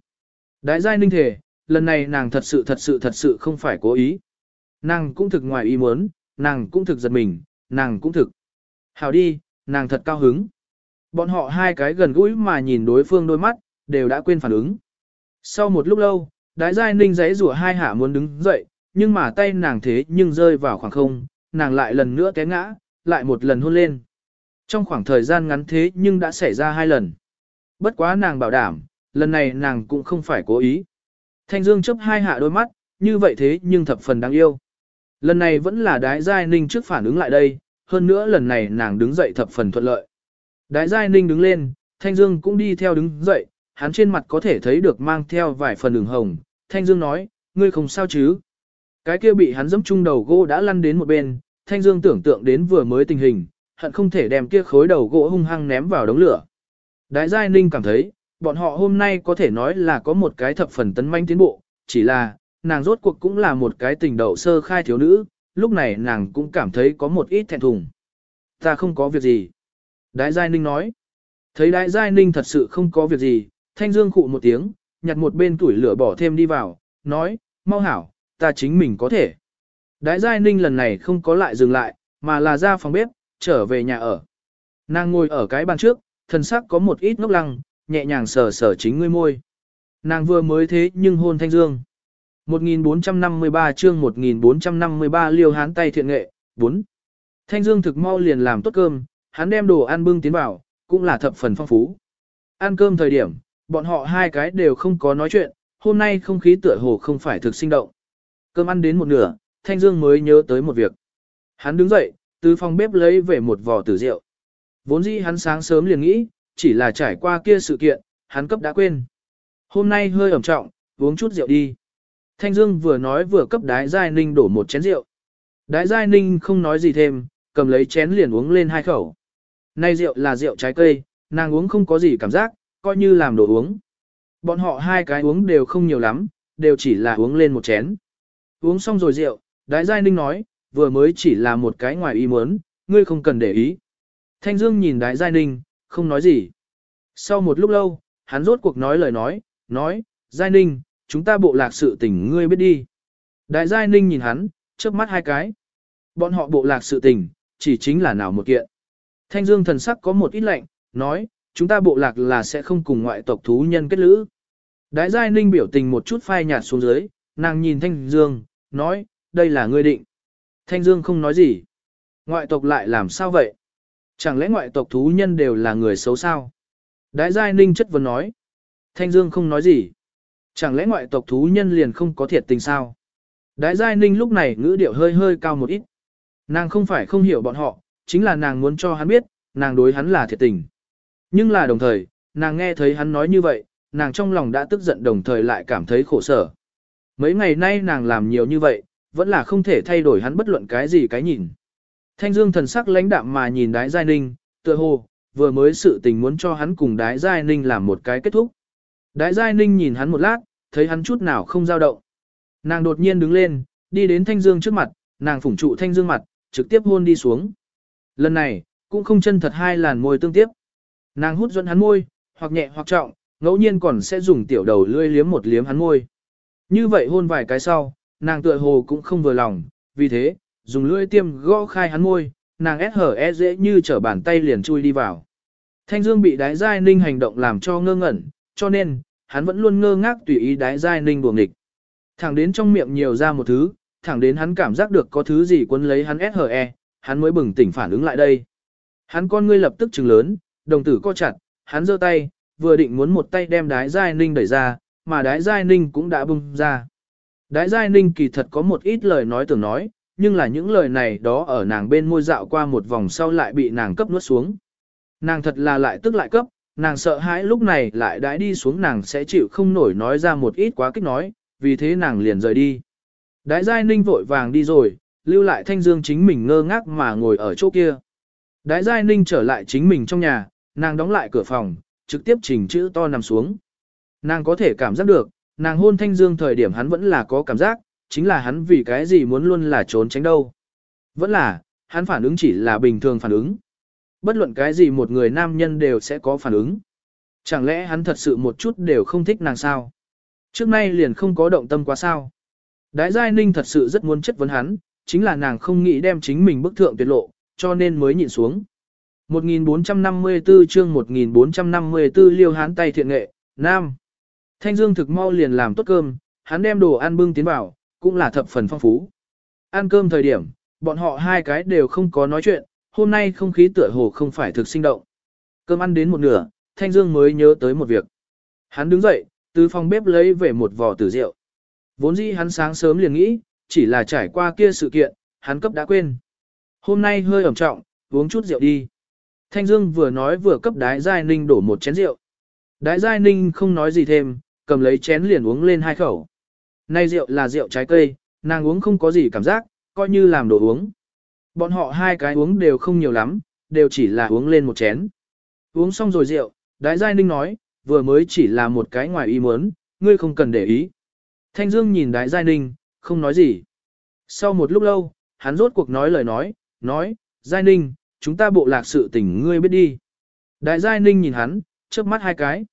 Đái giai ninh thề, lần này nàng thật sự thật sự thật sự không phải cố ý. Nàng cũng thực ngoài ý muốn, nàng cũng thực giật mình, nàng cũng thực. hào đi, nàng thật cao hứng. Bọn họ hai cái gần gũi mà nhìn đối phương đôi mắt, đều đã quên phản ứng. Sau một lúc lâu, đái giai ninh giấy rủa hai hạ muốn đứng dậy, nhưng mà tay nàng thế nhưng rơi vào khoảng không, nàng lại lần nữa té ngã, lại một lần hôn lên. Trong khoảng thời gian ngắn thế nhưng đã xảy ra hai lần. Bất quá nàng bảo đảm, lần này nàng cũng không phải cố ý. Thanh Dương chấp hai hạ đôi mắt, như vậy thế nhưng thập phần đáng yêu. Lần này vẫn là đái giai ninh trước phản ứng lại đây, hơn nữa lần này nàng đứng dậy thập phần thuận lợi. Đái giai ninh đứng lên, Thanh Dương cũng đi theo đứng dậy, hắn trên mặt có thể thấy được mang theo vài phần đường hồng. Thanh Dương nói, ngươi không sao chứ? Cái kia bị hắn dẫm chung đầu gỗ đã lăn đến một bên, Thanh Dương tưởng tượng đến vừa mới tình hình, hận không thể đem kia khối đầu gỗ hung hăng ném vào đống lửa. Đái Giai Ninh cảm thấy, bọn họ hôm nay có thể nói là có một cái thập phần tấn manh tiến bộ, chỉ là, nàng rốt cuộc cũng là một cái tình đậu sơ khai thiếu nữ, lúc này nàng cũng cảm thấy có một ít thẹn thùng. Ta không có việc gì. Đái Giai Ninh nói. Thấy Đái Giai Ninh thật sự không có việc gì, Thanh Dương khụ một tiếng, nhặt một bên tuổi lửa bỏ thêm đi vào, nói, mau hảo, ta chính mình có thể. Đái Giai Ninh lần này không có lại dừng lại, mà là ra phòng bếp, trở về nhà ở. Nàng ngồi ở cái bàn trước, thân sắc có một ít ngốc lăng, nhẹ nhàng sờ sờ chính ngươi môi. Nàng vừa mới thế nhưng hôn Thanh Dương. 1453 chương 1453 liêu hán tay thiện nghệ, 4. Thanh Dương thực mau liền làm tốt cơm, hắn đem đồ ăn bưng tiến vào, cũng là thập phần phong phú. Ăn cơm thời điểm, bọn họ hai cái đều không có nói chuyện, hôm nay không khí tựa hồ không phải thực sinh động. Cơm ăn đến một nửa, Thanh Dương mới nhớ tới một việc. Hắn đứng dậy, từ phòng bếp lấy về một vò tử rượu. Vốn dĩ hắn sáng sớm liền nghĩ, chỉ là trải qua kia sự kiện, hắn cấp đã quên. Hôm nay hơi ẩm trọng, uống chút rượu đi. Thanh Dương vừa nói vừa cấp đái giai ninh đổ một chén rượu. Đái giai ninh không nói gì thêm, cầm lấy chén liền uống lên hai khẩu. Nay rượu là rượu trái cây, nàng uống không có gì cảm giác, coi như làm đồ uống. Bọn họ hai cái uống đều không nhiều lắm, đều chỉ là uống lên một chén. Uống xong rồi rượu, đái giai ninh nói, vừa mới chỉ là một cái ngoài ý muốn, ngươi không cần để ý. Thanh Dương nhìn đái giai ninh, không nói gì. Sau một lúc lâu, hắn rốt cuộc nói lời nói, nói, giai ninh, chúng ta bộ lạc sự tình ngươi biết đi. Đại giai ninh nhìn hắn, chớp mắt hai cái. Bọn họ bộ lạc sự tình, chỉ chính là nào một kiện. Thanh Dương thần sắc có một ít lạnh, nói, chúng ta bộ lạc là sẽ không cùng ngoại tộc thú nhân kết lữ. Đại giai ninh biểu tình một chút phai nhạt xuống dưới, nàng nhìn Thanh Dương, nói, đây là ngươi định. Thanh Dương không nói gì. Ngoại tộc lại làm sao vậy? Chẳng lẽ ngoại tộc thú nhân đều là người xấu sao? Đại giai ninh chất vấn nói. Thanh Dương không nói gì. Chẳng lẽ ngoại tộc thú nhân liền không có thiệt tình sao? Đái Giai Ninh lúc này ngữ điệu hơi hơi cao một ít. Nàng không phải không hiểu bọn họ, chính là nàng muốn cho hắn biết, nàng đối hắn là thiệt tình. Nhưng là đồng thời, nàng nghe thấy hắn nói như vậy, nàng trong lòng đã tức giận đồng thời lại cảm thấy khổ sở. Mấy ngày nay nàng làm nhiều như vậy, vẫn là không thể thay đổi hắn bất luận cái gì cái nhìn. Thanh Dương thần sắc lãnh đạm mà nhìn Đái Giai Ninh, tựa hồ, vừa mới sự tình muốn cho hắn cùng Đái Giai Ninh làm một cái kết thúc. Đái Giai Ninh nhìn hắn một lát, thấy hắn chút nào không dao động. Nàng đột nhiên đứng lên, đi đến Thanh Dương trước mặt, nàng phủng trụ Thanh Dương mặt, trực tiếp hôn đi xuống. Lần này, cũng không chân thật hai làn môi tương tiếp. Nàng hút dẫn hắn môi, hoặc nhẹ hoặc trọng, ngẫu nhiên còn sẽ dùng tiểu đầu lươi liếm một liếm hắn môi. Như vậy hôn vài cái sau, nàng tựa hồ cũng không vừa lòng, vì thế, dùng lưỡi tiêm gõ khai hắn môi, nàng ép hở e dễ như trở bàn tay liền chui đi vào. Thanh Dương bị đái giai ninh hành động làm cho ngơ ngẩn, cho nên, hắn vẫn luôn ngơ ngác tùy ý đái giai ninh buồng địch. Thẳng đến trong miệng nhiều ra một thứ, thẳng đến hắn cảm giác được có thứ gì quấn lấy hắn SHE, hắn mới bừng tỉnh phản ứng lại đây. Hắn con ngươi lập tức trừng lớn, đồng tử co chặt, hắn giơ tay, vừa định muốn một tay đem đái giai ninh đẩy ra, mà đái giai ninh cũng đã bung ra. Đái giai ninh kỳ thật có một ít lời nói tưởng nói, nhưng là những lời này đó ở nàng bên môi dạo qua một vòng sau lại bị nàng cấp nuốt xuống. Nàng thật là lại tức lại cấp, nàng sợ hãi lúc này lại đãi đi xuống nàng sẽ chịu không nổi nói ra một ít quá kích nói, vì thế nàng liền rời đi. Đái giai ninh vội vàng đi rồi, lưu lại thanh dương chính mình ngơ ngác mà ngồi ở chỗ kia. Đái giai ninh trở lại chính mình trong nhà, nàng đóng lại cửa phòng, trực tiếp chỉnh chữ to nằm xuống. Nàng có thể cảm giác được, nàng hôn thanh dương thời điểm hắn vẫn là có cảm giác, chính là hắn vì cái gì muốn luôn là trốn tránh đâu. Vẫn là, hắn phản ứng chỉ là bình thường phản ứng. Bất luận cái gì một người nam nhân đều sẽ có phản ứng. Chẳng lẽ hắn thật sự một chút đều không thích nàng sao? Trước nay liền không có động tâm quá sao. Đái Giai Ninh thật sự rất muốn chất vấn hắn, chính là nàng không nghĩ đem chính mình bức thượng tuyệt lộ, cho nên mới nhịn xuống. 1454 chương 1454 liêu hán tay thiện nghệ, Nam. Thanh Dương thực mau liền làm tốt cơm, hắn đem đồ ăn bưng tiến vào, cũng là thập phần phong phú. Ăn cơm thời điểm, bọn họ hai cái đều không có nói chuyện, hôm nay không khí tựa hồ không phải thực sinh động. Cơm ăn đến một nửa, Thanh Dương mới nhớ tới một việc. Hắn đứng dậy, từ phòng bếp lấy về một vò tử rượu. Vốn dĩ hắn sáng sớm liền nghĩ, chỉ là trải qua kia sự kiện, hắn cấp đã quên. Hôm nay hơi ẩm trọng, uống chút rượu đi. Thanh Dương vừa nói vừa cấp đái giai ninh đổ một chén rượu. Đái giai ninh không nói gì thêm, cầm lấy chén liền uống lên hai khẩu. Nay rượu là rượu trái cây, nàng uống không có gì cảm giác, coi như làm đồ uống. Bọn họ hai cái uống đều không nhiều lắm, đều chỉ là uống lên một chén. Uống xong rồi rượu, đái giai ninh nói, vừa mới chỉ là một cái ngoài ý muốn, ngươi không cần để ý. Thanh Dương nhìn Đái Giai Ninh, không nói gì. Sau một lúc lâu, hắn rốt cuộc nói lời nói, nói, Giai Ninh, chúng ta bộ lạc sự tình ngươi biết đi. Đại Giai Ninh nhìn hắn, trước mắt hai cái.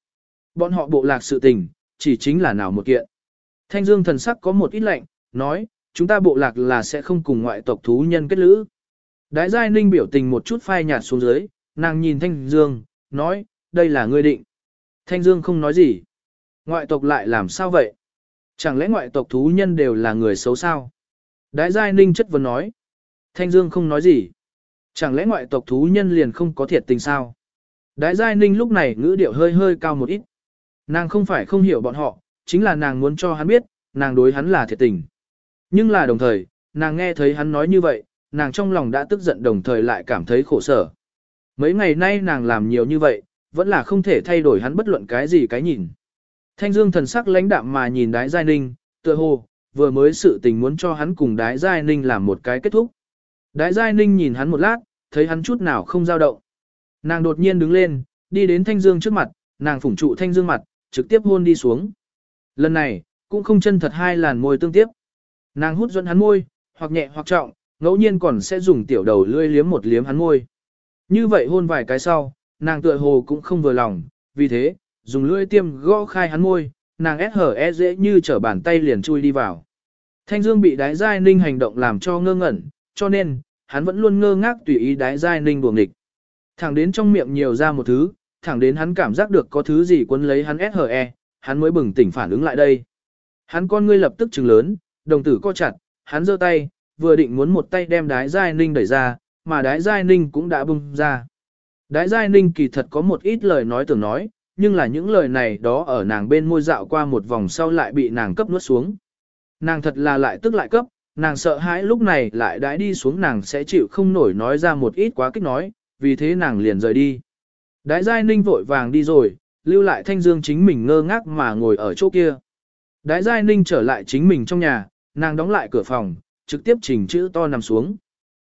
Bọn họ bộ lạc sự tình, chỉ chính là nào một kiện. Thanh Dương thần sắc có một ít lạnh, nói, chúng ta bộ lạc là sẽ không cùng ngoại tộc thú nhân kết lữ. Đại Giai Ninh biểu tình một chút phai nhạt xuống dưới, nàng nhìn Thanh Dương, nói, đây là ngươi định. Thanh Dương không nói gì. Ngoại tộc lại làm sao vậy? Chẳng lẽ ngoại tộc thú nhân đều là người xấu sao? Đái Giai Ninh chất vấn nói. Thanh Dương không nói gì. Chẳng lẽ ngoại tộc thú nhân liền không có thiệt tình sao? Đái Giai Ninh lúc này ngữ điệu hơi hơi cao một ít. Nàng không phải không hiểu bọn họ, chính là nàng muốn cho hắn biết, nàng đối hắn là thiệt tình. Nhưng là đồng thời, nàng nghe thấy hắn nói như vậy, nàng trong lòng đã tức giận đồng thời lại cảm thấy khổ sở. Mấy ngày nay nàng làm nhiều như vậy, vẫn là không thể thay đổi hắn bất luận cái gì cái nhìn. Thanh Dương thần sắc lãnh đạm mà nhìn Đái Giai Ninh, tựa hồ, vừa mới sự tình muốn cho hắn cùng Đái Giai Ninh làm một cái kết thúc. Đái Giai Ninh nhìn hắn một lát, thấy hắn chút nào không dao động. Nàng đột nhiên đứng lên, đi đến Thanh Dương trước mặt, nàng phủng trụ Thanh Dương mặt, trực tiếp hôn đi xuống. Lần này, cũng không chân thật hai làn môi tương tiếp. Nàng hút dẫn hắn môi, hoặc nhẹ hoặc trọng, ngẫu nhiên còn sẽ dùng tiểu đầu lươi liếm một liếm hắn môi. Như vậy hôn vài cái sau, nàng tựa hồ cũng không vừa lòng, vì thế, dùng lưỡi tiêm gõ khai hắn môi, nàng ép hở e dễ như trở bàn tay liền chui đi vào. Thanh Dương bị đái giai ninh hành động làm cho ngơ ngẩn, cho nên, hắn vẫn luôn ngơ ngác tùy ý đái giai ninh buồng địch. Thẳng đến trong miệng nhiều ra một thứ, thẳng đến hắn cảm giác được có thứ gì quấn lấy hắn SHE, hắn mới bừng tỉnh phản ứng lại đây. Hắn con ngươi lập tức trừng lớn, đồng tử co chặt, hắn giơ tay, vừa định muốn một tay đem đái giai ninh đẩy ra, mà đái giai ninh cũng đã bung ra. Đái giai ninh kỳ thật có một ít lời nói tưởng nói, nhưng là những lời này đó ở nàng bên môi dạo qua một vòng sau lại bị nàng cấp nuốt xuống. Nàng thật là lại tức lại cấp, nàng sợ hãi lúc này lại đãi đi xuống nàng sẽ chịu không nổi nói ra một ít quá kích nói, vì thế nàng liền rời đi. Đái giai ninh vội vàng đi rồi, lưu lại thanh dương chính mình ngơ ngác mà ngồi ở chỗ kia. Đái giai ninh trở lại chính mình trong nhà, nàng đóng lại cửa phòng, trực tiếp chỉnh chữ to nằm xuống.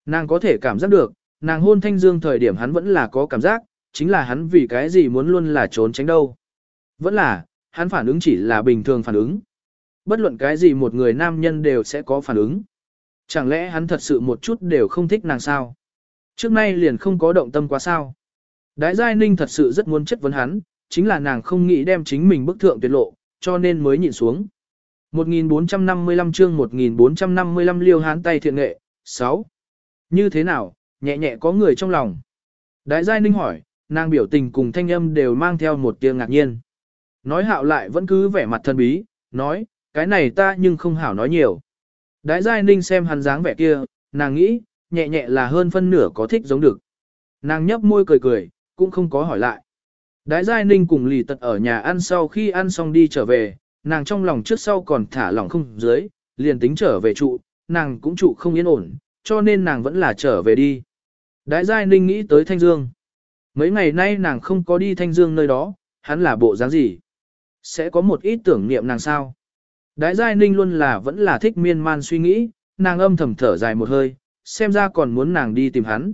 Nàng có thể cảm giác được, nàng hôn thanh dương thời điểm hắn vẫn là có cảm giác, chính là hắn vì cái gì muốn luôn là trốn tránh đâu. Vẫn là, hắn phản ứng chỉ là bình thường phản ứng. Bất luận cái gì một người nam nhân đều sẽ có phản ứng. Chẳng lẽ hắn thật sự một chút đều không thích nàng sao? Trước nay liền không có động tâm quá sao? Đái Giai Ninh thật sự rất muốn chất vấn hắn, chính là nàng không nghĩ đem chính mình bức thượng tuyệt lộ, cho nên mới nhịn xuống. 1455 chương 1455 liêu hán tay thiện nghệ, 6. Như thế nào, nhẹ nhẹ có người trong lòng. Đại giai ninh hỏi, nàng biểu tình cùng thanh âm đều mang theo một tia ngạc nhiên. Nói hạo lại vẫn cứ vẻ mặt thân bí, nói, cái này ta nhưng không hảo nói nhiều. Đại giai ninh xem hắn dáng vẻ kia, nàng nghĩ, nhẹ nhẹ là hơn phân nửa có thích giống được. Nàng nhấp môi cười cười, cũng không có hỏi lại. Đại giai ninh cùng lì tật ở nhà ăn sau khi ăn xong đi trở về, nàng trong lòng trước sau còn thả lỏng không dưới, liền tính trở về trụ, nàng cũng trụ không yên ổn, cho nên nàng vẫn là trở về đi. Đại giai ninh nghĩ tới Thanh Dương. Mấy ngày nay nàng không có đi Thanh Dương nơi đó, hắn là bộ dáng gì? Sẽ có một ít tưởng niệm nàng sao? Đại giai ninh luôn là vẫn là thích miên man suy nghĩ, nàng âm thầm thở dài một hơi, xem ra còn muốn nàng đi tìm hắn.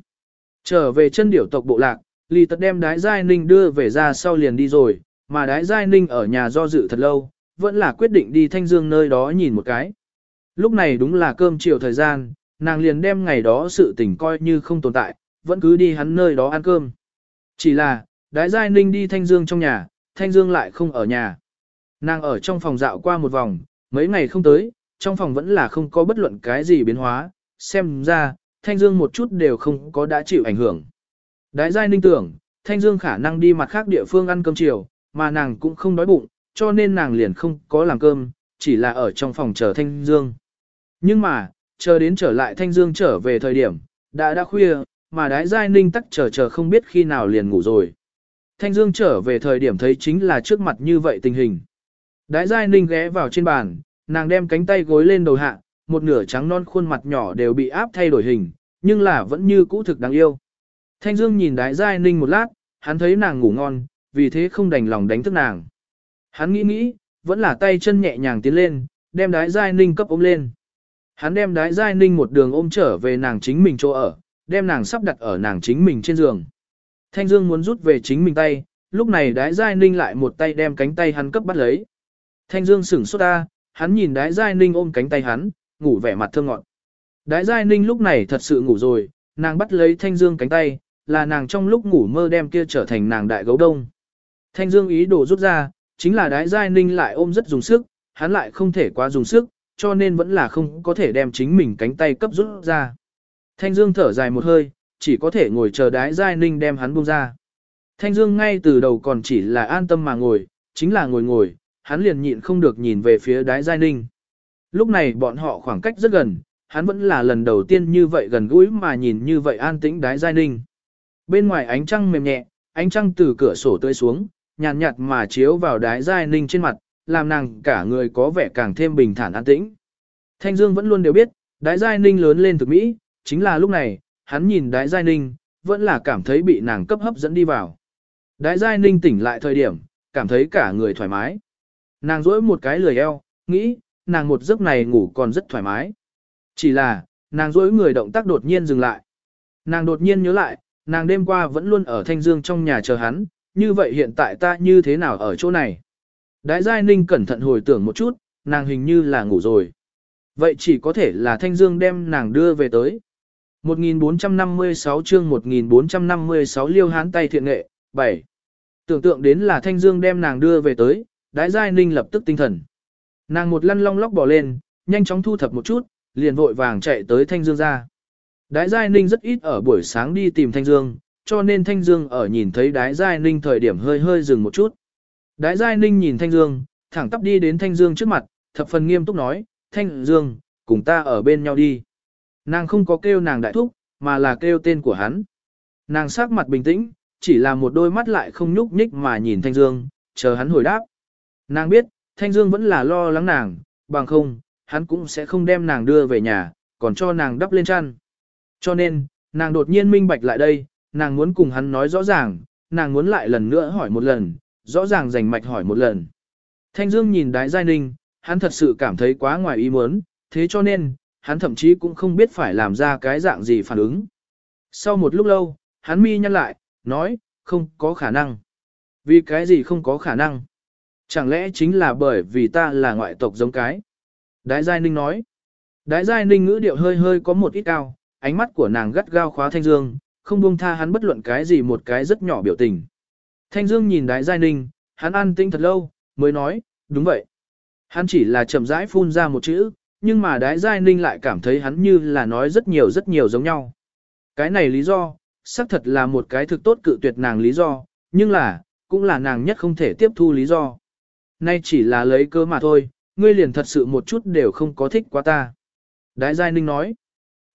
Trở về chân điểu tộc bộ lạc, Lý Tật đem Đái Giai Ninh đưa về ra sau liền đi rồi, mà Đái Giai Ninh ở nhà do dự thật lâu, vẫn là quyết định đi Thanh Dương nơi đó nhìn một cái. Lúc này đúng là cơm chiều thời gian, nàng liền đem ngày đó sự tình coi như không tồn tại, vẫn cứ đi hắn nơi đó ăn cơm. Chỉ là, Đái Giai Ninh đi Thanh Dương trong nhà, Thanh Dương lại không ở nhà. Nàng ở trong phòng dạo qua một vòng, mấy ngày không tới, trong phòng vẫn là không có bất luận cái gì biến hóa, xem ra, Thanh Dương một chút đều không có đã chịu ảnh hưởng. Đái Giai Ninh tưởng, Thanh Dương khả năng đi mặt khác địa phương ăn cơm chiều, mà nàng cũng không đói bụng, cho nên nàng liền không có làm cơm, chỉ là ở trong phòng chờ Thanh Dương. Nhưng mà, chờ đến trở lại Thanh Dương trở về thời điểm, đã đã khuya, mà đái giai ninh tắc chờ chờ không biết khi nào liền ngủ rồi. Thanh Dương trở về thời điểm thấy chính là trước mặt như vậy tình hình. Đái giai ninh ghé vào trên bàn, nàng đem cánh tay gối lên đầu hạ, một nửa trắng non khuôn mặt nhỏ đều bị áp thay đổi hình, nhưng là vẫn như cũ thực đáng yêu. Thanh Dương nhìn đái giai ninh một lát, hắn thấy nàng ngủ ngon, vì thế không đành lòng đánh thức nàng. Hắn nghĩ nghĩ, vẫn là tay chân nhẹ nhàng tiến lên, đem đái giai ninh cấp ôm lên. Hắn đem đái giai ninh một đường ôm trở về nàng chính mình chỗ ở, đem nàng sắp đặt ở nàng chính mình trên giường. Thanh Dương muốn rút về chính mình tay, lúc này đái giai ninh lại một tay đem cánh tay hắn cấp bắt lấy. Thanh Dương sửng sốt ta, hắn nhìn đái giai ninh ôm cánh tay hắn, ngủ vẻ mặt thơ ngọn. Đái giai ninh lúc này thật sự ngủ rồi, nàng bắt lấy Thanh Dương cánh tay, là nàng trong lúc ngủ mơ đem kia trở thành nàng đại gấu đông. Thanh Dương ý đồ rút ra, chính là đái giai ninh lại ôm rất dùng sức, hắn lại không thể quá dùng sức, cho nên vẫn là không có thể đem chính mình cánh tay cấp rút ra. Thanh Dương thở dài một hơi, chỉ có thể ngồi chờ đái giai ninh đem hắn buông ra. Thanh Dương ngay từ đầu còn chỉ là an tâm mà ngồi, chính là ngồi ngồi, hắn liền nhịn không được nhìn về phía đái giai ninh. Lúc này bọn họ khoảng cách rất gần, hắn vẫn là lần đầu tiên như vậy gần gũi mà nhìn như vậy an tĩnh đái giai ninh. Bên ngoài ánh trăng mềm nhẹ, ánh trăng từ cửa sổ tươi xuống, nhàn nhạt, nhạt mà chiếu vào đái giai ninh trên mặt, làm nàng cả người có vẻ càng thêm bình thản an tĩnh. Thanh Dương vẫn luôn đều biết, đái giai ninh lớn lên thực mỹ, chính là lúc này, hắn nhìn đái giai ninh, vẫn là cảm thấy bị nàng cấp hấp dẫn đi vào. Đái giai ninh tỉnh lại thời điểm, cảm thấy cả người thoải mái. Nàng duỗi một cái lười eo, nghĩ, nàng một giấc này ngủ còn rất thoải mái. Chỉ là, nàng duỗi người động tác đột nhiên dừng lại. Nàng đột nhiên nhớ lại, nàng đêm qua vẫn luôn ở Thanh Dương trong nhà chờ hắn, như vậy hiện tại ta như thế nào ở chỗ này? Đái Giai Ninh cẩn thận hồi tưởng một chút, nàng hình như là ngủ rồi. Vậy chỉ có thể là Thanh Dương đem nàng đưa về tới. 1456 chương 1456 liêu hán tay thiện nghệ, 7. Tưởng tượng đến là Thanh Dương đem nàng đưa về tới, Đái Giai Ninh lập tức tinh thần. Nàng một lăn long lóc bỏ lên, nhanh chóng thu thập một chút, liền vội vàng chạy tới Thanh Dương ra. Đái Giai Ninh rất ít ở buổi sáng đi tìm Thanh Dương, cho nên Thanh Dương ở nhìn thấy Đái Giai Ninh thời điểm hơi hơi dừng một chút. Đái Giai Ninh nhìn Thanh Dương, thẳng tắp đi đến Thanh Dương trước mặt, thập phần nghiêm túc nói, Thanh Dương, cùng ta ở bên nhau đi. Nàng không có kêu nàng đại thúc, mà là kêu tên của hắn. Nàng sắc mặt bình tĩnh, chỉ là một đôi mắt lại không nhúc nhích mà nhìn Thanh Dương, chờ hắn hồi đáp. Nàng biết, Thanh Dương vẫn là lo lắng nàng, bằng không, hắn cũng sẽ không đem nàng đưa về nhà, còn cho nàng đắp lên chăn. Cho nên, nàng đột nhiên minh bạch lại đây, nàng muốn cùng hắn nói rõ ràng, nàng muốn lại lần nữa hỏi một lần, rõ ràng rành mạch hỏi một lần. Thanh Dương nhìn đái giai ninh, hắn thật sự cảm thấy quá ngoài ý muốn, thế cho nên, hắn thậm chí cũng không biết phải làm ra cái dạng gì phản ứng. Sau một lúc lâu, hắn mi nhăn lại, nói, không có khả năng. Vì cái gì không có khả năng? Chẳng lẽ chính là bởi vì ta là ngoại tộc giống cái? Đái Giai Ninh nói. Đái Giai Ninh ngữ điệu hơi hơi có một ít cao, ánh mắt của nàng gắt gao khóa Thanh Dương, không buông tha hắn bất luận cái gì một cái rất nhỏ biểu tình. Thanh Dương nhìn Đái Giai Ninh, hắn an tinh thật lâu, mới nói, đúng vậy. Hắn chỉ là chậm rãi phun ra một chữ, nhưng mà Đái Giai Ninh lại cảm thấy hắn như là nói rất nhiều rất nhiều giống nhau. Cái này lý do, xác thật là một cái thực tốt cự tuyệt nàng lý do, nhưng là, cũng là nàng nhất không thể tiếp thu lý do. Nay chỉ là lấy cơ mà thôi, ngươi liền thật sự một chút đều không có thích quá ta. Đái Giai Ninh nói.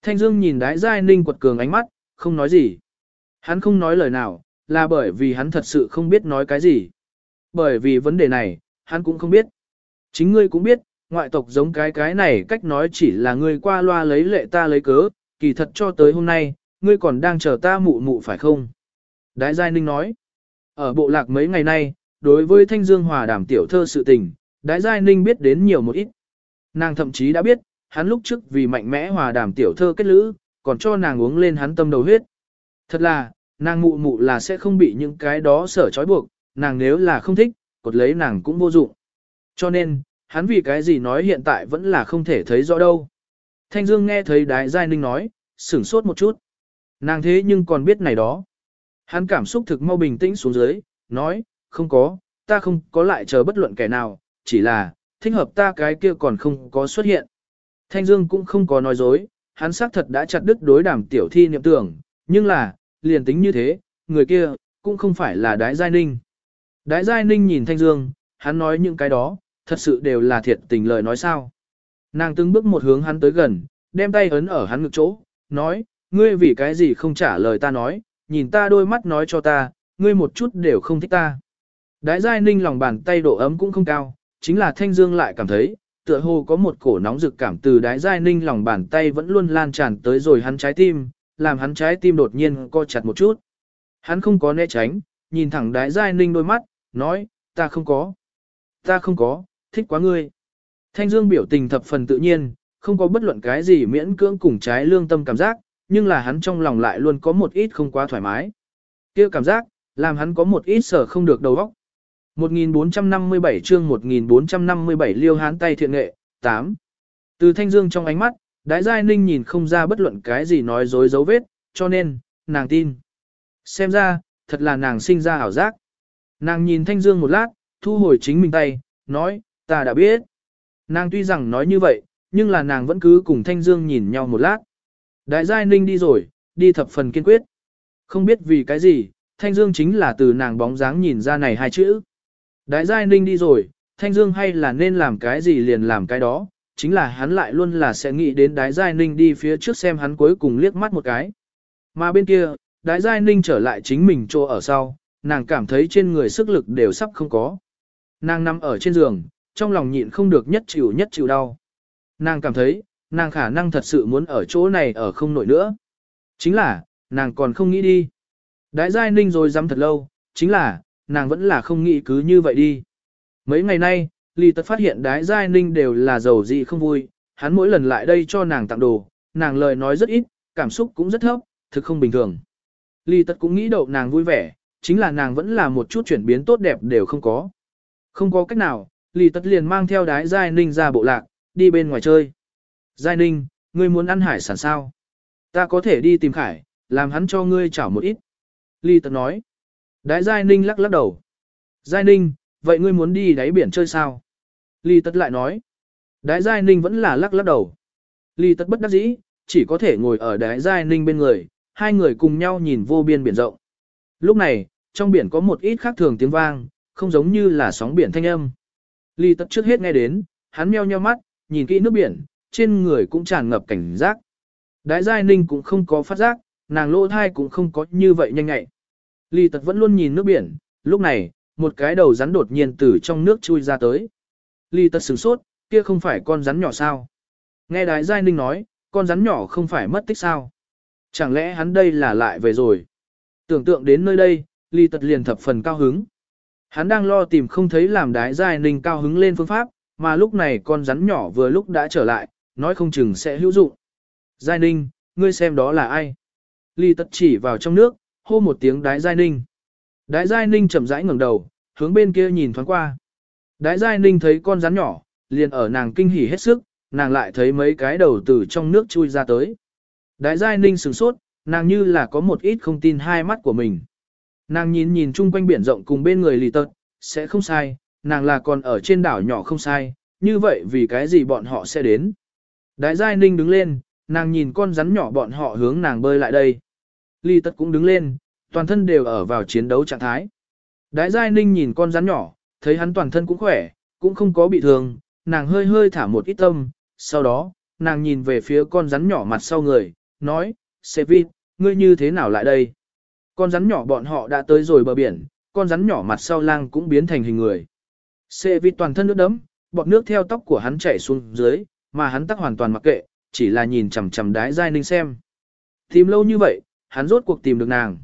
Thanh Dương nhìn Đái Giai Ninh quật cường ánh mắt, không nói gì. Hắn không nói lời nào, là bởi vì hắn thật sự không biết nói cái gì. Bởi vì vấn đề này, hắn cũng không biết. Chính ngươi cũng biết, ngoại tộc giống cái cái này cách nói chỉ là ngươi qua loa lấy lệ ta lấy cớ, kỳ thật cho tới hôm nay, ngươi còn đang chờ ta mụ mụ phải không? Đái Giai Ninh nói. Ở bộ lạc mấy ngày nay, đối với Thanh Dương Hòa đảm tiểu thơ sự tình, Đái Giai Ninh biết đến nhiều một ít. Nàng thậm chí đã biết, hắn lúc trước vì mạnh mẽ hòa đàm tiểu thơ kết lữ, còn cho nàng uống lên hắn tâm đầu huyết. Thật là, nàng mụ mụ là sẽ không bị những cái đó sở trói buộc, nàng nếu là không thích, cột lấy nàng cũng vô dụng. Cho nên, hắn vì cái gì nói hiện tại vẫn là không thể thấy rõ đâu. Thanh Dương nghe thấy Đái Giai Ninh nói, sửng sốt một chút. Nàng thế nhưng còn biết này đó. Hắn cảm xúc thực mau bình tĩnh xuống dưới, nói, không có, ta không có lại chờ bất luận kẻ nào, chỉ là, thích hợp ta cái kia còn không có xuất hiện. Thanh Dương cũng không có nói dối, hắn xác thật đã chặt đứt đối đàm tiểu thi niệm tưởng, nhưng là, liền tính như thế, người kia, cũng không phải là đái giai ninh. Đái giai ninh nhìn Thanh Dương, hắn nói những cái đó, thật sự đều là thiệt tình lời nói sao. Nàng từng bước một hướng hắn tới gần, đem tay ấn ở hắn ngực chỗ, nói, ngươi vì cái gì không trả lời ta nói, nhìn ta đôi mắt nói cho ta, ngươi một chút đều không thích ta. Đái giai ninh lòng bàn tay độ ấm cũng không cao, chính là thanh dương lại cảm thấy, tựa hồ có một cổ nóng rực cảm từ đái giai ninh lòng bàn tay vẫn luôn lan tràn tới rồi hắn trái tim, làm hắn trái tim đột nhiên co chặt một chút. Hắn không có né tránh, nhìn thẳng đái giai ninh đôi mắt, nói, ta không có. Ta không có, thích quá ngươi. Thanh dương biểu tình thập phần tự nhiên, không có bất luận cái gì miễn cưỡng cùng trái lương tâm cảm giác, nhưng là hắn trong lòng lại luôn có một ít không quá thoải mái. kia cảm giác, làm hắn có một ít sở không được đầu óc. 1457 chương 1457 liêu hán tay thiện nghệ, 8. Từ thanh dương trong ánh mắt, đái giai ninh nhìn không ra bất luận cái gì nói dối dấu vết, cho nên, nàng tin. Xem ra, thật là nàng sinh ra ảo giác. Nàng nhìn thanh dương một lát, thu hồi chính mình tay, nói, ta đã biết. Nàng tuy rằng nói như vậy, nhưng là nàng vẫn cứ cùng thanh dương nhìn nhau một lát. Đại giai ninh đi rồi, đi thập phần kiên quyết. Không biết vì cái gì, thanh dương chính là từ nàng bóng dáng nhìn ra này hai chữ. Đại giai ninh đi rồi, thanh dương hay là nên làm cái gì liền làm cái đó, chính là hắn lại luôn là sẽ nghĩ đến đái giai ninh đi phía trước xem hắn cuối cùng liếc mắt một cái. Mà bên kia, đái giai ninh trở lại chính mình chỗ ở sau, nàng cảm thấy trên người sức lực đều sắp không có. Nàng nằm ở trên giường, trong lòng nhịn không được nhất chịu nhất chịu đau. Nàng cảm thấy, nàng khả năng thật sự muốn ở chỗ này ở không nổi nữa. Chính là, nàng còn không nghĩ đi. Đái giai ninh rồi dám thật lâu, chính là, nàng vẫn là không nghĩ cứ như vậy đi. Mấy ngày nay, Lý Tật phát hiện đái giai ninh đều là giàu gì không vui, hắn mỗi lần lại đây cho nàng tặng đồ, nàng lời nói rất ít, cảm xúc cũng rất thấp, thực không bình thường. Lý Tật cũng nghĩ đậu nàng vui vẻ, chính là nàng vẫn là một chút chuyển biến tốt đẹp đều không có. Không có cách nào, Lý Tật liền mang theo đái giai ninh ra bộ lạc, đi bên ngoài chơi. Giai ninh, ngươi muốn ăn hải sản sao? Ta có thể đi tìm khải, làm hắn cho ngươi chảo một ít. Lý Tật nói. Đái Giai Ninh lắc lắc đầu. Giai Ninh, vậy ngươi muốn đi đáy biển chơi sao? Lý Tật lại nói. Đái Giai Ninh vẫn là lắc lắc đầu. Lý Tật bất đắc dĩ, chỉ có thể ngồi ở đái Giai Ninh bên người, hai người cùng nhau nhìn vô biên biển rộng. Lúc này, trong biển có một ít khác thường tiếng vang, không giống như là sóng biển thanh âm. Lý Tật trước hết nghe đến, hắn meo nheo mắt, nhìn kỹ nước biển, trên người cũng tràn ngập cảnh giác. Đái Giai Ninh cũng không có phát giác, nàng lỗ thai cũng không có như vậy nhanh ngại. Lý tật vẫn luôn nhìn nước biển, lúc này, một cái đầu rắn đột nhiên từ trong nước chui ra tới. Lý tật sửng sốt, kia không phải con rắn nhỏ sao? Nghe đái giai ninh nói, con rắn nhỏ không phải mất tích sao? Chẳng lẽ hắn đây là lại về rồi? Tưởng tượng đến nơi đây, Lý tật liền thập phần cao hứng. Hắn đang lo tìm không thấy làm đái giai ninh cao hứng lên phương pháp, mà lúc này con rắn nhỏ vừa lúc đã trở lại, nói không chừng sẽ hữu dụng. Giai ninh, ngươi xem đó là ai? Lý tật chỉ vào trong nước, hô một tiếng đái giai ninh. Đái giai ninh chậm rãi ngẩng đầu, hướng bên kia nhìn thoáng qua. Đái giai ninh thấy con rắn nhỏ, liền ở nàng kinh hỉ hết sức, nàng lại thấy mấy cái đầu từ trong nước chui ra tới. Đái giai ninh sửng sốt, nàng như là có một ít không tin hai mắt của mình. Nàng nhìn nhìn chung quanh biển rộng cùng bên người lì tật, sẽ không sai, nàng là còn ở trên đảo nhỏ không sai, như vậy vì cái gì bọn họ sẽ đến. Đại giai ninh đứng lên, nàng nhìn con rắn nhỏ bọn họ hướng nàng bơi lại đây. Ly tật cũng đứng lên, toàn thân đều ở vào chiến đấu trạng thái. Đại giai ninh nhìn con rắn nhỏ, thấy hắn toàn thân cũng khỏe, cũng không có bị thương, nàng hơi hơi thả một ít tâm, sau đó, nàng nhìn về phía con rắn nhỏ mặt sau người, nói, Sevit, ngươi như thế nào lại đây? Con rắn nhỏ bọn họ đã tới rồi bờ biển, con rắn nhỏ mặt sau lang cũng biến thành hình người. Sevit toàn thân nước đấm, bọt nước theo tóc của hắn chảy xuống dưới, mà hắn tắc hoàn toàn mặc kệ, chỉ là nhìn chằm chằm đái giai ninh xem. Tìm lâu như vậy, hắn rốt cuộc tìm được nàng.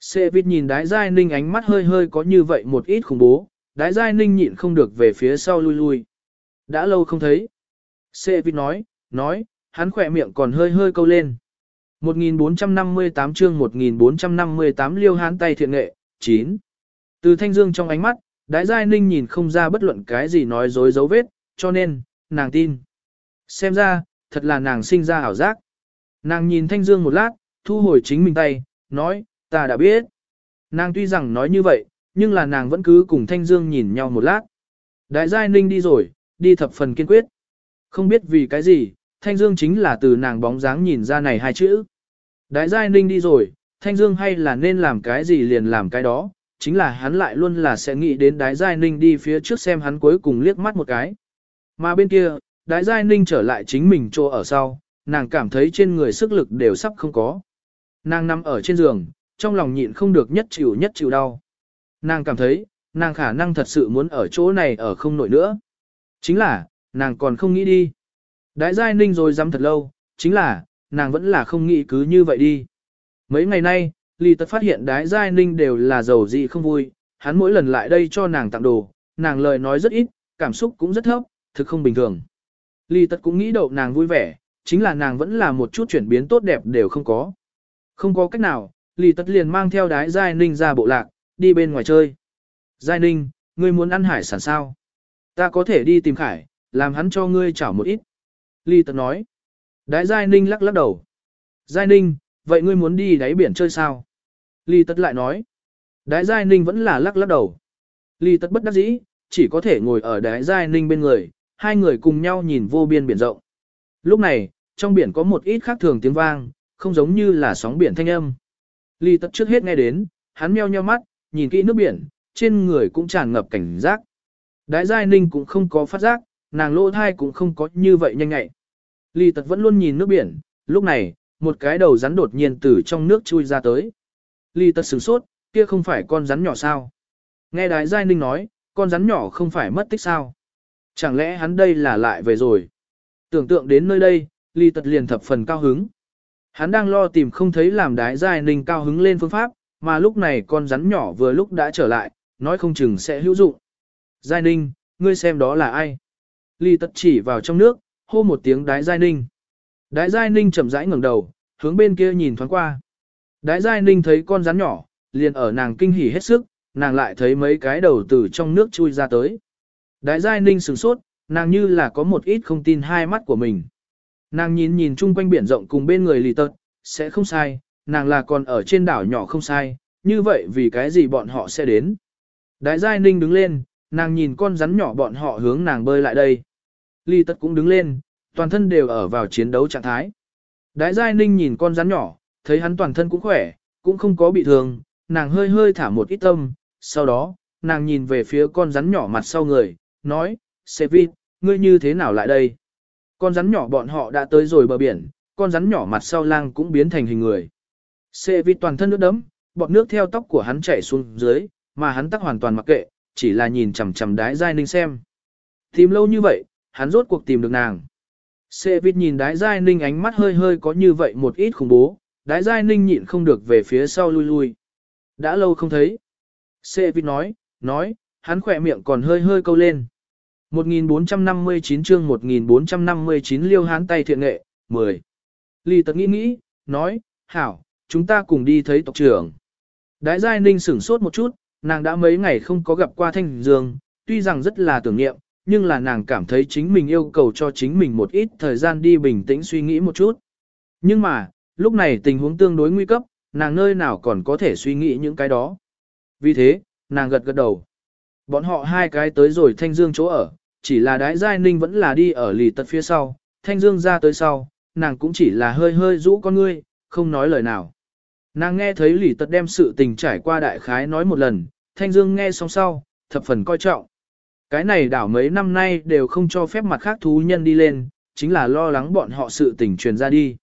Sevit nhìn đái giai ninh ánh mắt hơi hơi có như vậy một ít khủng bố, đái giai ninh nhịn không được về phía sau lui lui. Đã lâu không thấy. Sevit nói, nói, hắn khỏe miệng còn hơi hơi câu lên. 1458 chương 1458 liêu hán tay thiện nghệ, 9. Từ thanh dương trong ánh mắt, đái giai ninh nhìn không ra bất luận cái gì nói dối dấu vết, cho nên, nàng tin. Xem ra, thật là nàng sinh ra ảo giác. Nàng nhìn thanh dương một lát, thu hồi chính mình tay, nói, ta đã biết. Nàng tuy rằng nói như vậy, nhưng là nàng vẫn cứ cùng thanh dương nhìn nhau một lát. Đại giai ninh đi rồi, đi thập phần kiên quyết. Không biết vì cái gì, thanh dương chính là từ nàng bóng dáng nhìn ra này hai chữ. Đại giai ninh đi rồi, Thanh Dương hay là nên làm cái gì liền làm cái đó, chính là hắn lại luôn là sẽ nghĩ đến đái giai ninh đi phía trước xem hắn cuối cùng liếc mắt một cái. Mà bên kia, đái giai ninh trở lại chính mình chỗ ở sau, nàng cảm thấy trên người sức lực đều sắp không có. Nàng nằm ở trên giường, trong lòng nhịn không được nhất chịu nhất chịu đau. Nàng cảm thấy, nàng khả năng thật sự muốn ở chỗ này ở không nổi nữa. Chính là, nàng còn không nghĩ đi. Đái giai ninh rồi dám thật lâu, chính là, nàng vẫn là không nghĩ cứ như vậy đi. Mấy ngày nay, Lý Tật phát hiện đái giai ninh đều là giàu gì không vui, hắn mỗi lần lại đây cho nàng tặng đồ, nàng lời nói rất ít, cảm xúc cũng rất thấp, thực không bình thường. Lý Tật cũng nghĩ đậu nàng vui vẻ, chính là nàng vẫn là một chút chuyển biến tốt đẹp đều không có. Không có cách nào, Lý tất liền mang theo đái giai ninh ra bộ lạc, đi bên ngoài chơi. Giai ninh, ngươi muốn ăn hải sản sao? Ta có thể đi tìm khải, làm hắn cho ngươi chảo một ít. Lý Tật nói. Đái Giai Ninh lắc lắc đầu. Giai Ninh, vậy ngươi muốn đi đáy biển chơi sao? Lý Tất lại nói. Đái Giai Ninh vẫn là lắc lắc đầu. Lý Tất bất đắc dĩ, chỉ có thể ngồi ở đái Giai Ninh bên người, hai người cùng nhau nhìn vô biên biển rộng. Lúc này, trong biển có một ít khác thường tiếng vang, không giống như là sóng biển thanh âm. Ly Tật trước hết nghe đến, hắn meo nheo mắt, nhìn kỹ nước biển, trên người cũng tràn ngập cảnh giác. Đái Giai Ninh cũng không có phát giác, nàng lỗ thai cũng không có như vậy nhanh ngại. Ly tật vẫn luôn nhìn nước biển, lúc này, một cái đầu rắn đột nhiên từ trong nước chui ra tới. Ly tật sửng sốt, kia không phải con rắn nhỏ sao? Nghe đái giai ninh nói, con rắn nhỏ không phải mất tích sao? Chẳng lẽ hắn đây là lại về rồi? Tưởng tượng đến nơi đây, Ly tật liền thập phần cao hứng. Hắn đang lo tìm không thấy làm đái giai ninh cao hứng lên phương pháp, mà lúc này con rắn nhỏ vừa lúc đã trở lại, nói không chừng sẽ hữu dụng. Giai ninh, ngươi xem đó là ai? Ly tật chỉ vào trong nước, hô một tiếng đái giai ninh. Đái giai ninh chậm rãi ngẩng đầu, hướng bên kia nhìn thoáng qua. Đái giai ninh thấy con rắn nhỏ, liền ở nàng kinh hỉ hết sức, nàng lại thấy mấy cái đầu từ trong nước chui ra tới. Đái giai ninh sửng sốt, nàng như là có một ít không tin hai mắt của mình. Nàng nhìn nhìn chung quanh biển rộng cùng bên người lì tật, sẽ không sai, nàng là còn ở trên đảo nhỏ không sai, như vậy vì cái gì bọn họ sẽ đến. Đại giai ninh đứng lên, nàng nhìn con rắn nhỏ bọn họ hướng nàng bơi lại đây. Lì tật cũng đứng lên, toàn thân đều ở vào chiến đấu trạng thái. Đại giai ninh nhìn con rắn nhỏ, thấy hắn toàn thân cũng khỏe, cũng không có bị thương, nàng hơi hơi thả một ít tâm, sau đó, nàng nhìn về phía con rắn nhỏ mặt sau người, nói, Sevit, ngươi như thế nào lại đây? Con rắn nhỏ bọn họ đã tới rồi bờ biển, con rắn nhỏ mặt sau lang cũng biến thành hình người. Sevit toàn thân nước đấm, bọt nước theo tóc của hắn chảy xuống dưới, mà hắn tắc hoàn toàn mặc kệ, chỉ là nhìn chằm chằm đái giai ninh xem. Tìm lâu như vậy, hắn rốt cuộc tìm được nàng. Sệ vịt nhìn đái giai ninh ánh mắt hơi hơi có như vậy một ít khủng bố, đái giai ninh nhịn không được về phía sau lui lui. Đã lâu không thấy. Sệ vịt nói, nói, hắn khỏe miệng còn hơi hơi câu lên. 1459 chương 1459 liêu hán tay thiện nghệ, 10. Lý tật nghĩ nghĩ, nói, hảo, chúng ta cùng đi thấy tộc trưởng. Đái giai ninh sửng sốt một chút, nàng đã mấy ngày không có gặp qua Thanh Dương, tuy rằng rất là tưởng niệm, nhưng là nàng cảm thấy chính mình yêu cầu cho chính mình một ít thời gian đi bình tĩnh suy nghĩ một chút. Nhưng mà, lúc này tình huống tương đối nguy cấp, nàng nơi nào còn có thể suy nghĩ những cái đó. Vì thế, nàng gật gật đầu. Bọn họ hai cái tới rồi Thanh Dương chỗ ở, chỉ là đái giai ninh vẫn là đi ở lì tật phía sau, Thanh Dương ra tới sau, nàng cũng chỉ là hơi hơi rũ con ngươi, không nói lời nào. Nàng nghe thấy lì tật đem sự tình trải qua đại khái nói một lần, Thanh Dương nghe xong sau, thập phần coi trọng. Cái này đảo mấy năm nay đều không cho phép mặt khác thú nhân đi lên, chính là lo lắng bọn họ sự tình truyền ra đi.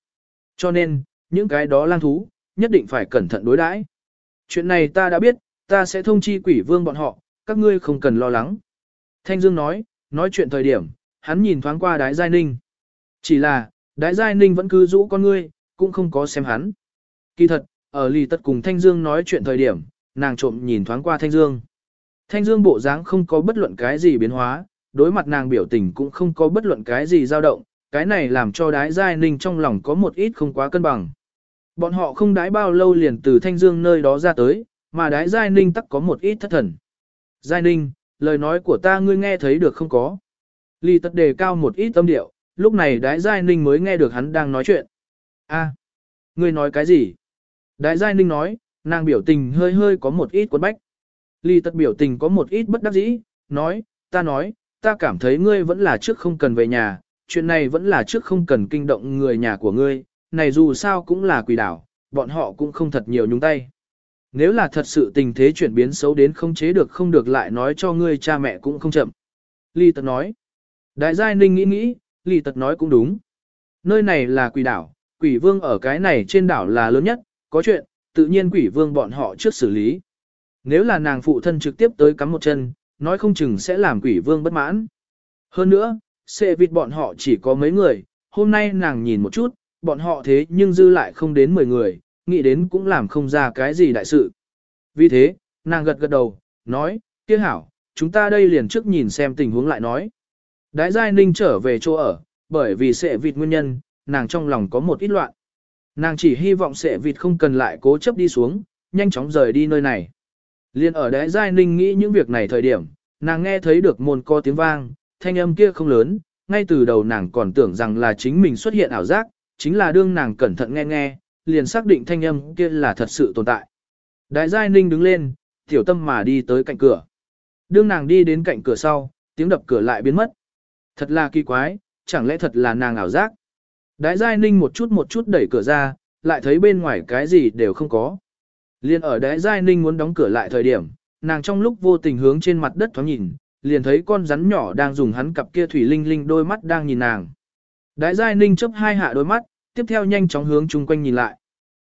Cho nên, những cái đó lang thú, nhất định phải cẩn thận đối đãi. Chuyện này ta đã biết, ta sẽ thông chi quỷ vương bọn họ, các ngươi không cần lo lắng. Thanh Dương nói, nói chuyện thời điểm, hắn nhìn thoáng qua đái giai ninh. Chỉ là, đái giai ninh vẫn cứ rũ con ngươi, cũng không có xem hắn. Kỳ thật, ở lì tất cùng Thanh Dương nói chuyện thời điểm, nàng trộm nhìn thoáng qua Thanh Dương. Thanh Dương bộ dáng không có bất luận cái gì biến hóa, đối mặt nàng biểu tình cũng không có bất luận cái gì dao động, cái này làm cho đái giai ninh trong lòng có một ít không quá cân bằng. Bọn họ không đái bao lâu liền từ Thanh Dương nơi đó ra tới, mà đái giai ninh tắc có một ít thất thần. Giai ninh, lời nói của ta ngươi nghe thấy được không có. Lý tật đề cao một ít tâm điệu, lúc này đái giai ninh mới nghe được hắn đang nói chuyện. a ngươi nói cái gì? Đái giai ninh nói, nàng biểu tình hơi hơi có một ít quấn bách. Lý tật biểu tình có một ít bất đắc dĩ, nói, ta nói, ta cảm thấy ngươi vẫn là trước không cần về nhà, chuyện này vẫn là trước không cần kinh động người nhà của ngươi, này dù sao cũng là quỷ đảo, bọn họ cũng không thật nhiều nhúng tay. Nếu là thật sự tình thế chuyển biến xấu đến không chế được không được lại nói cho ngươi cha mẹ cũng không chậm. Ly tật nói. Đại giai ninh nghĩ nghĩ, Ly tật nói cũng đúng. Nơi này là quỷ đảo, quỷ vương ở cái này trên đảo là lớn nhất, có chuyện, tự nhiên quỷ vương bọn họ trước xử lý. Nếu là nàng phụ thân trực tiếp tới cắm một chân, nói không chừng sẽ làm quỷ vương bất mãn. Hơn nữa, xệ vịt bọn họ chỉ có mấy người, hôm nay nàng nhìn một chút, bọn họ thế nhưng dư lại không đến 10 người, nghĩ đến cũng làm không ra cái gì đại sự. Vì thế, nàng gật gật đầu, nói, kia hảo, chúng ta đây liền trước nhìn xem tình huống lại nói. Đái giai ninh trở về chỗ ở, bởi vì sẽ vịt nguyên nhân, nàng trong lòng có một ít loạn. Nàng chỉ hy vọng sẽ vịt không cần lại cố chấp đi xuống, nhanh chóng rời đi nơi này. Liên ở đái giai ninh nghĩ những việc này thời điểm, nàng nghe thấy được môn co tiếng vang, thanh âm kia không lớn, ngay từ đầu nàng còn tưởng rằng là chính mình xuất hiện ảo giác, chính là đương nàng cẩn thận nghe nghe, liền xác định thanh âm kia là thật sự tồn tại. Đại giai ninh đứng lên, tiểu tâm mà đi tới cạnh cửa. Đương nàng đi đến cạnh cửa sau, tiếng đập cửa lại biến mất. Thật là kỳ quái, chẳng lẽ thật là nàng ảo giác. Đại giai ninh một chút một chút đẩy cửa ra, lại thấy bên ngoài cái gì đều không có. Liên ở đại giai ninh muốn đóng cửa lại thời điểm, nàng trong lúc vô tình hướng trên mặt đất thoáng nhìn, liền thấy con rắn nhỏ đang dùng hắn cặp kia thủy linh linh đôi mắt đang nhìn nàng. Đại giai ninh chấp hai hạ đôi mắt, tiếp theo nhanh chóng hướng chung quanh nhìn lại.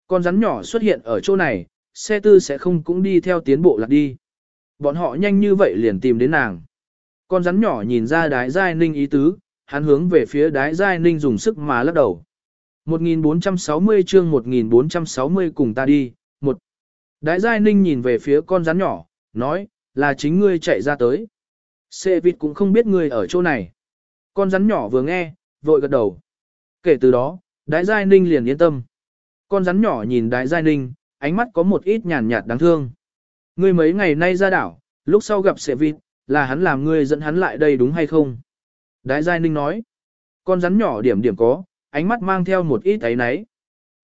Con rắn nhỏ xuất hiện ở chỗ này, xe tư sẽ không cũng đi theo tiến bộ lạc đi. Bọn họ nhanh như vậy liền tìm đến nàng. Con rắn nhỏ nhìn ra đái giai ninh ý tứ, hắn hướng về phía đái giai ninh dùng sức mà lắc đầu. 1460 chương 1460 cùng ta đi, một. Đái giai ninh nhìn về phía con rắn nhỏ, nói, là chính ngươi chạy ra tới. Xe vịt cũng không biết ngươi ở chỗ này. Con rắn nhỏ vừa nghe, vội gật đầu. Kể từ đó, đái giai ninh liền yên tâm. Con rắn nhỏ nhìn đái giai ninh, ánh mắt có một ít nhàn nhạt đáng thương. Ngươi mấy ngày nay ra đảo, lúc sau gặp sệ vịt, là hắn làm ngươi dẫn hắn lại đây đúng hay không? Đái giai ninh nói. Con rắn nhỏ điểm điểm có, ánh mắt mang theo một ít ấy náy.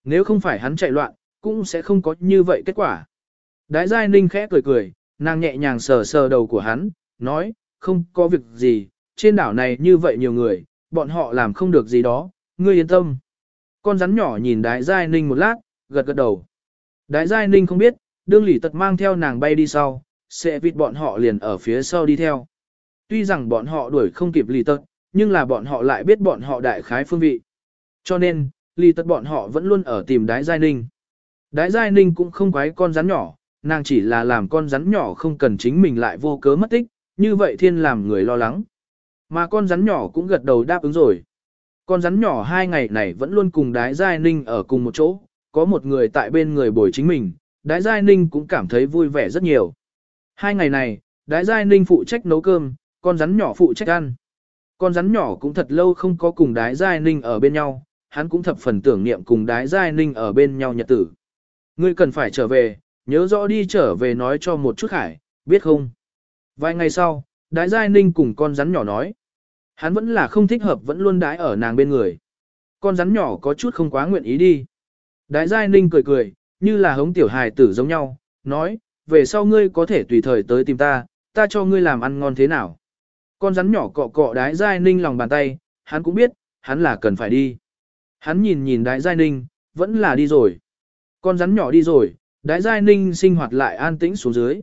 Nếu không phải hắn chạy loạn, cũng sẽ không có như vậy kết quả. Đái giai ninh khẽ cười cười, nàng nhẹ nhàng sờ sờ đầu của hắn, nói, không có việc gì, trên đảo này như vậy nhiều người, bọn họ làm không được gì đó, ngươi yên tâm. Con rắn nhỏ nhìn đái giai ninh một lát, gật gật đầu. Đái giai ninh không biết, đương lỷ tật mang theo nàng bay đi sau, sẽ vịt bọn họ liền ở phía sau đi theo. Tuy rằng bọn họ đuổi không kịp lì tật, nhưng là bọn họ lại biết bọn họ đại khái phương vị. Cho nên, lì tật bọn họ vẫn luôn ở tìm đái giai ninh. Đái Giai Ninh cũng không quái con rắn nhỏ, nàng chỉ là làm con rắn nhỏ không cần chính mình lại vô cớ mất tích, như vậy thiên làm người lo lắng. Mà con rắn nhỏ cũng gật đầu đáp ứng rồi. Con rắn nhỏ hai ngày này vẫn luôn cùng Đái Giai Ninh ở cùng một chỗ, có một người tại bên người bồi chính mình, Đái Giai Ninh cũng cảm thấy vui vẻ rất nhiều. Hai ngày này, Đái Giai Ninh phụ trách nấu cơm, con rắn nhỏ phụ trách ăn. Con rắn nhỏ cũng thật lâu không có cùng Đái Giai Ninh ở bên nhau, hắn cũng thập phần tưởng niệm cùng Đái Giai Ninh ở bên nhau nhật tử. Ngươi cần phải trở về, nhớ rõ đi trở về nói cho một chút khải, biết không? Vài ngày sau, Đái Giai Ninh cùng con rắn nhỏ nói. Hắn vẫn là không thích hợp vẫn luôn đái ở nàng bên người. Con rắn nhỏ có chút không quá nguyện ý đi. Đái Giai Ninh cười cười, như là hống tiểu hài tử giống nhau, nói, về sau ngươi có thể tùy thời tới tìm ta, ta cho ngươi làm ăn ngon thế nào. Con rắn nhỏ cọ cọ đái Giai Ninh lòng bàn tay, hắn cũng biết, hắn là cần phải đi. Hắn nhìn nhìn đái Giai Ninh, vẫn là đi rồi. Con rắn nhỏ đi rồi, đái Giai Ninh sinh hoạt lại an tĩnh xuống dưới.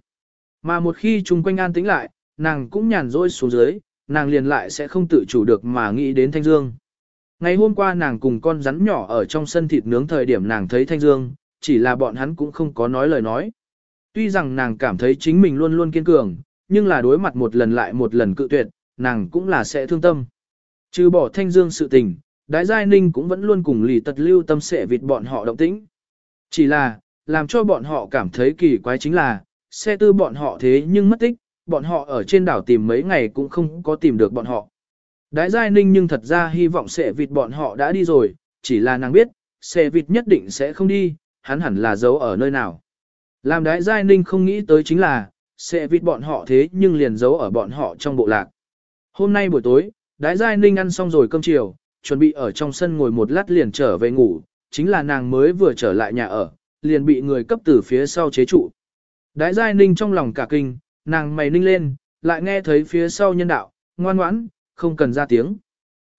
Mà một khi chung quanh an tĩnh lại, nàng cũng nhàn rỗi xuống dưới, nàng liền lại sẽ không tự chủ được mà nghĩ đến Thanh Dương. Ngày hôm qua nàng cùng con rắn nhỏ ở trong sân thịt nướng thời điểm nàng thấy Thanh Dương, chỉ là bọn hắn cũng không có nói lời nói. Tuy rằng nàng cảm thấy chính mình luôn luôn kiên cường, nhưng là đối mặt một lần lại một lần cự tuyệt, nàng cũng là sẽ thương tâm. Trừ bỏ Thanh Dương sự tình, Đái Giai Ninh cũng vẫn luôn cùng lì tật lưu tâm sẽ vịt bọn họ động tĩnh. Chỉ là, làm cho bọn họ cảm thấy kỳ quái chính là, xe tư bọn họ thế nhưng mất tích, bọn họ ở trên đảo tìm mấy ngày cũng không có tìm được bọn họ. Đái Giai Ninh nhưng thật ra hy vọng sẽ vịt bọn họ đã đi rồi, chỉ là nàng biết, xe vịt nhất định sẽ không đi, hắn hẳn là giấu ở nơi nào. Làm đái Giai Ninh không nghĩ tới chính là, sẽ vịt bọn họ thế nhưng liền giấu ở bọn họ trong bộ lạc. Hôm nay buổi tối, đái Giai Ninh ăn xong rồi cơm chiều, chuẩn bị ở trong sân ngồi một lát liền trở về ngủ, chính là nàng mới vừa trở lại nhà ở, liền bị người cấp từ phía sau chế trụ. Đái Giai Ninh trong lòng cả kinh, nàng mày ninh lên, lại nghe thấy phía sau nhân đạo, ngoan ngoãn, không cần ra tiếng.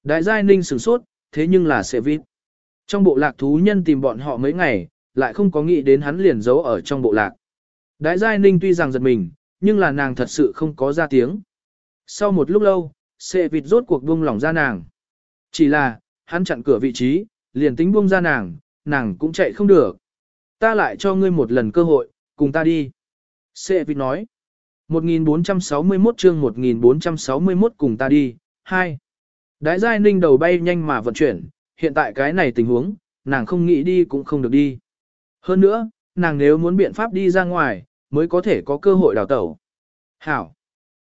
Đại Giai Ninh sửng sốt, thế nhưng là sẽ vít. Trong bộ lạc thú nhân tìm bọn họ mấy ngày, lại không có nghĩ đến hắn liền giấu ở trong bộ lạc. Đại Giai Ninh tuy rằng giật mình, nhưng là nàng thật sự không có ra tiếng. Sau một lúc lâu, sẽ vịt rốt cuộc buông lỏng ra nàng. Chỉ là, hắn chặn cửa vị trí, liền tính buông ra nàng, nàng cũng chạy không được. Ta lại cho ngươi một lần cơ hội, cùng ta đi. Sệ vịt nói. 1461 chương 1461 cùng ta đi, 2. Đái giai ninh đầu bay nhanh mà vận chuyển, hiện tại cái này tình huống, nàng không nghĩ đi cũng không được đi. Hơn nữa, nàng nếu muốn biện pháp đi ra ngoài, mới có thể có cơ hội đào tẩu. Hảo.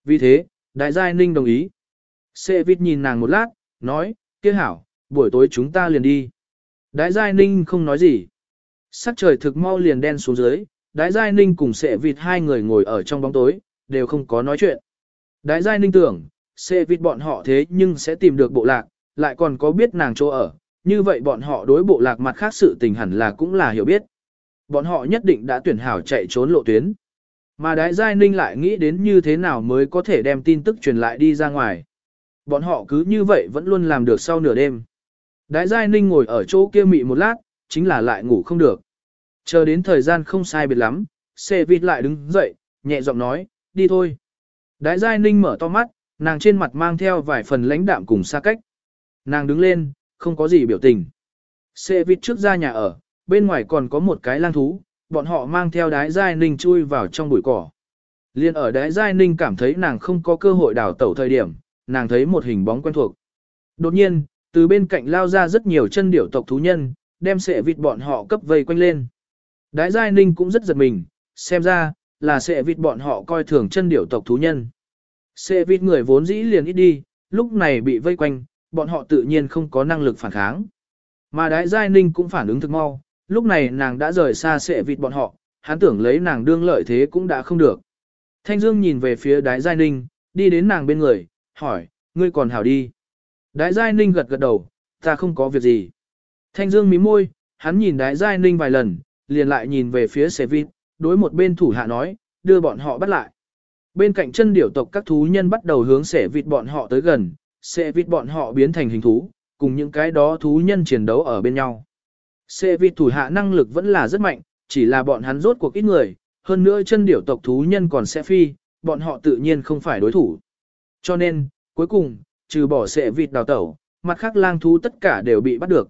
Vì thế, đại giai ninh đồng ý. Sệ vịt nhìn nàng một lát, nói, kia hảo, buổi tối chúng ta liền đi. Đại giai ninh không nói gì. Sắc trời thực mau liền đen xuống dưới, Đại giai ninh cùng sệ vịt hai người ngồi ở trong bóng tối, đều không có nói chuyện. Đại giai ninh tưởng, xe vịt bọn họ thế nhưng sẽ tìm được bộ lạc, lại còn có biết nàng chỗ ở, như vậy bọn họ đối bộ lạc mặt khác sự tình hẳn là cũng là hiểu biết. Bọn họ nhất định đã tuyển hảo chạy trốn lộ tuyến. Mà Đại Giai Ninh lại nghĩ đến như thế nào mới có thể đem tin tức truyền lại đi ra ngoài. Bọn họ cứ như vậy vẫn luôn làm được sau nửa đêm. Đại Giai Ninh ngồi ở chỗ kia mị một lát, chính là lại ngủ không được. Chờ đến thời gian không sai biệt lắm, xe vịt lại đứng dậy, nhẹ giọng nói, đi thôi. Đại giai ninh mở to mắt, nàng trên mặt mang theo vài phần lãnh đạm cùng xa cách. Nàng đứng lên, không có gì biểu tình. Xe vịt trước ra nhà ở, bên ngoài còn có một cái lang thú, bọn họ mang theo đái giai ninh chui vào trong bụi cỏ. Liên ở đái giai ninh cảm thấy nàng không có cơ hội đào tẩu thời điểm, nàng thấy một hình bóng quen thuộc. Đột nhiên, từ bên cạnh lao ra rất nhiều chân điểu tộc thú nhân, đem sệ vịt bọn họ cấp vây quanh lên. Đái giai ninh cũng rất giật mình, xem ra, là sẽ vịt bọn họ coi thường chân điểu tộc thú nhân. Sẽ vịt người vốn dĩ liền ít đi, lúc này bị vây quanh, bọn họ tự nhiên không có năng lực phản kháng. Mà đái giai ninh cũng phản ứng thực mau, lúc này nàng đã rời xa sẽ vịt bọn họ, hắn tưởng lấy nàng đương lợi thế cũng đã không được. Thanh Dương nhìn về phía đái giai ninh, đi đến nàng bên người, hỏi, ngươi còn hảo đi. Đái giai ninh gật gật đầu, ta không có việc gì. Thanh Dương mím môi, hắn nhìn đái giai ninh vài lần, liền lại nhìn về phía sẽ vịt, đối một bên thủ hạ nói, đưa bọn họ bắt lại. Bên cạnh chân điểu tộc các thú nhân bắt đầu hướng xẻ vịt bọn họ tới gần, xẻ vịt bọn họ biến thành hình thú, cùng những cái đó thú nhân chiến đấu ở bên nhau. Xẻ vịt thủ hạ năng lực vẫn là rất mạnh, chỉ là bọn hắn rốt cuộc ít người, hơn nữa chân điểu tộc thú nhân còn sẽ phi, bọn họ tự nhiên không phải đối thủ. Cho nên, cuối cùng, trừ bỏ xẻ vịt đào tẩu, mặt khác lang thú tất cả đều bị bắt được.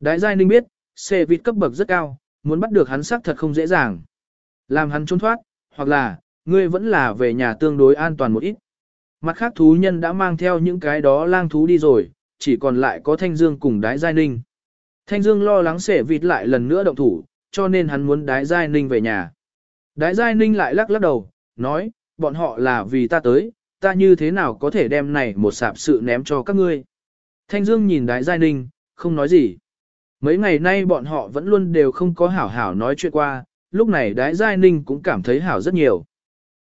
Đại giai ninh biết, xẻ vịt cấp bậc rất cao, muốn bắt được hắn xác thật không dễ dàng. Làm hắn trốn thoát, hoặc là, ngươi vẫn là về nhà tương đối an toàn một ít. Mặt khác thú nhân đã mang theo những cái đó lang thú đi rồi, chỉ còn lại có Thanh Dương cùng Đái Giai Ninh. Thanh Dương lo lắng sẽ vịt lại lần nữa động thủ, cho nên hắn muốn Đái Giai Ninh về nhà. Đái Giai Ninh lại lắc lắc đầu, nói, bọn họ là vì ta tới, ta như thế nào có thể đem này một sạp sự ném cho các ngươi. Thanh Dương nhìn Đái Giai Ninh, không nói gì. Mấy ngày nay bọn họ vẫn luôn đều không có hảo hảo nói chuyện qua, lúc này Đái Giai Ninh cũng cảm thấy hảo rất nhiều.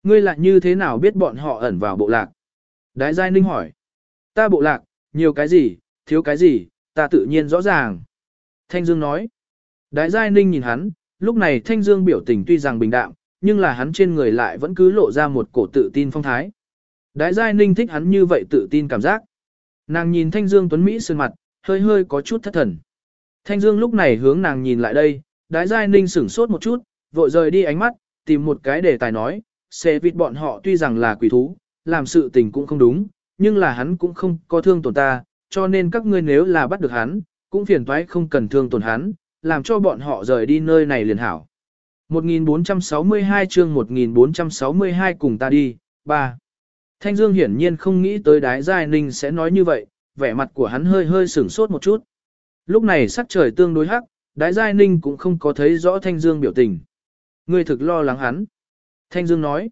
Ngươi lại như thế nào biết bọn họ ẩn vào bộ lạc? Đái Giai Ninh hỏi. Ta bộ lạc, nhiều cái gì, thiếu cái gì, ta tự nhiên rõ ràng. Thanh Dương nói. Đái Giai Ninh nhìn hắn, lúc này Thanh Dương biểu tình tuy rằng bình đạm, nhưng là hắn trên người lại vẫn cứ lộ ra một cổ tự tin phong thái. Đái Giai Ninh thích hắn như vậy tự tin cảm giác. Nàng nhìn Thanh Dương Tuấn Mỹ sơn mặt, hơi hơi có chút thất thần. Thanh Dương lúc này hướng nàng nhìn lại đây, Đái Giai Ninh sửng sốt một chút, vội rời đi ánh mắt, tìm một cái đề tài nói, xe vịt bọn họ tuy rằng là quỷ thú, làm sự tình cũng không đúng, nhưng là hắn cũng không có thương tổn ta, cho nên các ngươi nếu là bắt được hắn, cũng phiền toái không cần thương tổn hắn, làm cho bọn họ rời đi nơi này liền hảo. 1462 chương 1462 cùng ta đi, 3. Thanh Dương hiển nhiên không nghĩ tới đái giai ninh sẽ nói như vậy, vẻ mặt của hắn hơi hơi sửng sốt một chút. Lúc này sắc trời tương đối hắc, đái giai ninh cũng không có thấy rõ Thanh Dương biểu tình. Ngươi thực lo lắng hắn. Thanh Dương nói,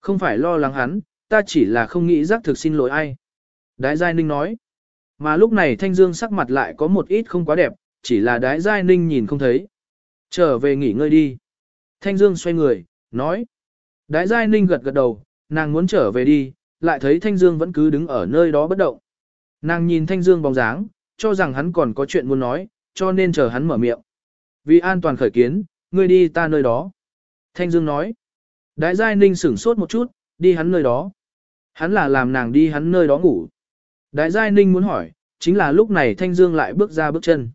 không phải lo lắng hắn, ta chỉ là không nghĩ giác thực xin lỗi ai. Đái Giai Ninh nói, mà lúc này Thanh Dương sắc mặt lại có một ít không quá đẹp, chỉ là Đái Giai Ninh nhìn không thấy. Trở về nghỉ ngơi đi. Thanh Dương xoay người, nói. Đái Giai Ninh gật gật đầu, nàng muốn trở về đi, lại thấy Thanh Dương vẫn cứ đứng ở nơi đó bất động. Nàng nhìn Thanh Dương bóng dáng, cho rằng hắn còn có chuyện muốn nói, cho nên chờ hắn mở miệng. Vì an toàn khởi kiến, ngươi đi ta nơi đó. Thanh Dương nói. Đái Giai Ninh sửng sốt một chút, đi hắn nơi đó. Hắn là làm nàng đi hắn nơi đó ngủ. Đại Giai Ninh muốn hỏi, chính là lúc này Thanh Dương lại bước ra bước chân.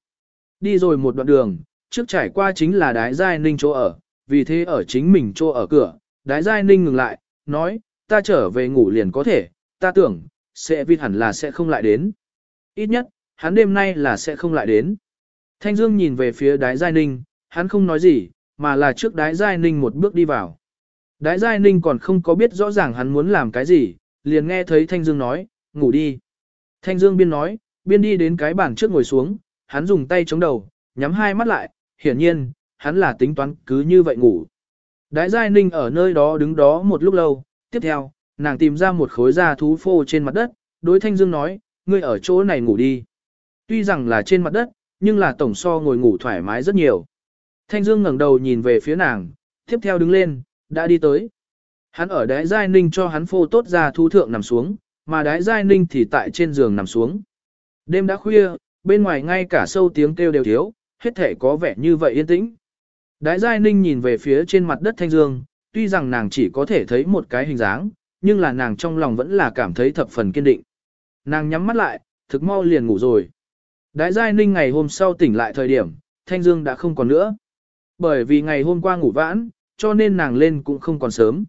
Đi rồi một đoạn đường, trước trải qua chính là Đái Giai Ninh chỗ ở, vì thế ở chính mình chỗ ở cửa, Đái Giai Ninh ngừng lại, nói, ta trở về ngủ liền có thể, ta tưởng, sẽ vịt hẳn là sẽ không lại đến. Ít nhất, hắn đêm nay là sẽ không lại đến. Thanh Dương nhìn về phía Đái Giai Ninh, hắn không nói gì, mà là trước Đái Giai Ninh một bước đi vào. Đái Giai Ninh còn không có biết rõ ràng hắn muốn làm cái gì, liền nghe thấy Thanh Dương nói, ngủ đi. Thanh Dương biên nói, biên đi đến cái bàn trước ngồi xuống, hắn dùng tay chống đầu, nhắm hai mắt lại, hiển nhiên, hắn là tính toán cứ như vậy ngủ. Đái Giai Ninh ở nơi đó đứng đó một lúc lâu, tiếp theo, nàng tìm ra một khối da thú phô trên mặt đất, đối Thanh Dương nói, ngươi ở chỗ này ngủ đi. Tuy rằng là trên mặt đất, nhưng là tổng so ngồi ngủ thoải mái rất nhiều. Thanh Dương ngẩng đầu nhìn về phía nàng, tiếp theo đứng lên, đã đi tới. Hắn ở đái giai ninh cho hắn phô tốt ra thu thượng nằm xuống, mà đái giai ninh thì tại trên giường nằm xuống. Đêm đã khuya, bên ngoài ngay cả sâu tiếng kêu đều thiếu, hết thể có vẻ như vậy yên tĩnh. Đái giai ninh nhìn về phía trên mặt đất thanh dương, tuy rằng nàng chỉ có thể thấy một cái hình dáng, nhưng là nàng trong lòng vẫn là cảm thấy thập phần kiên định. Nàng nhắm mắt lại, thực mau liền ngủ rồi. Đái giai ninh ngày hôm sau tỉnh lại thời điểm, thanh dương đã không còn nữa. Bởi vì ngày hôm qua ngủ vãn, cho nên nàng lên cũng không còn sớm.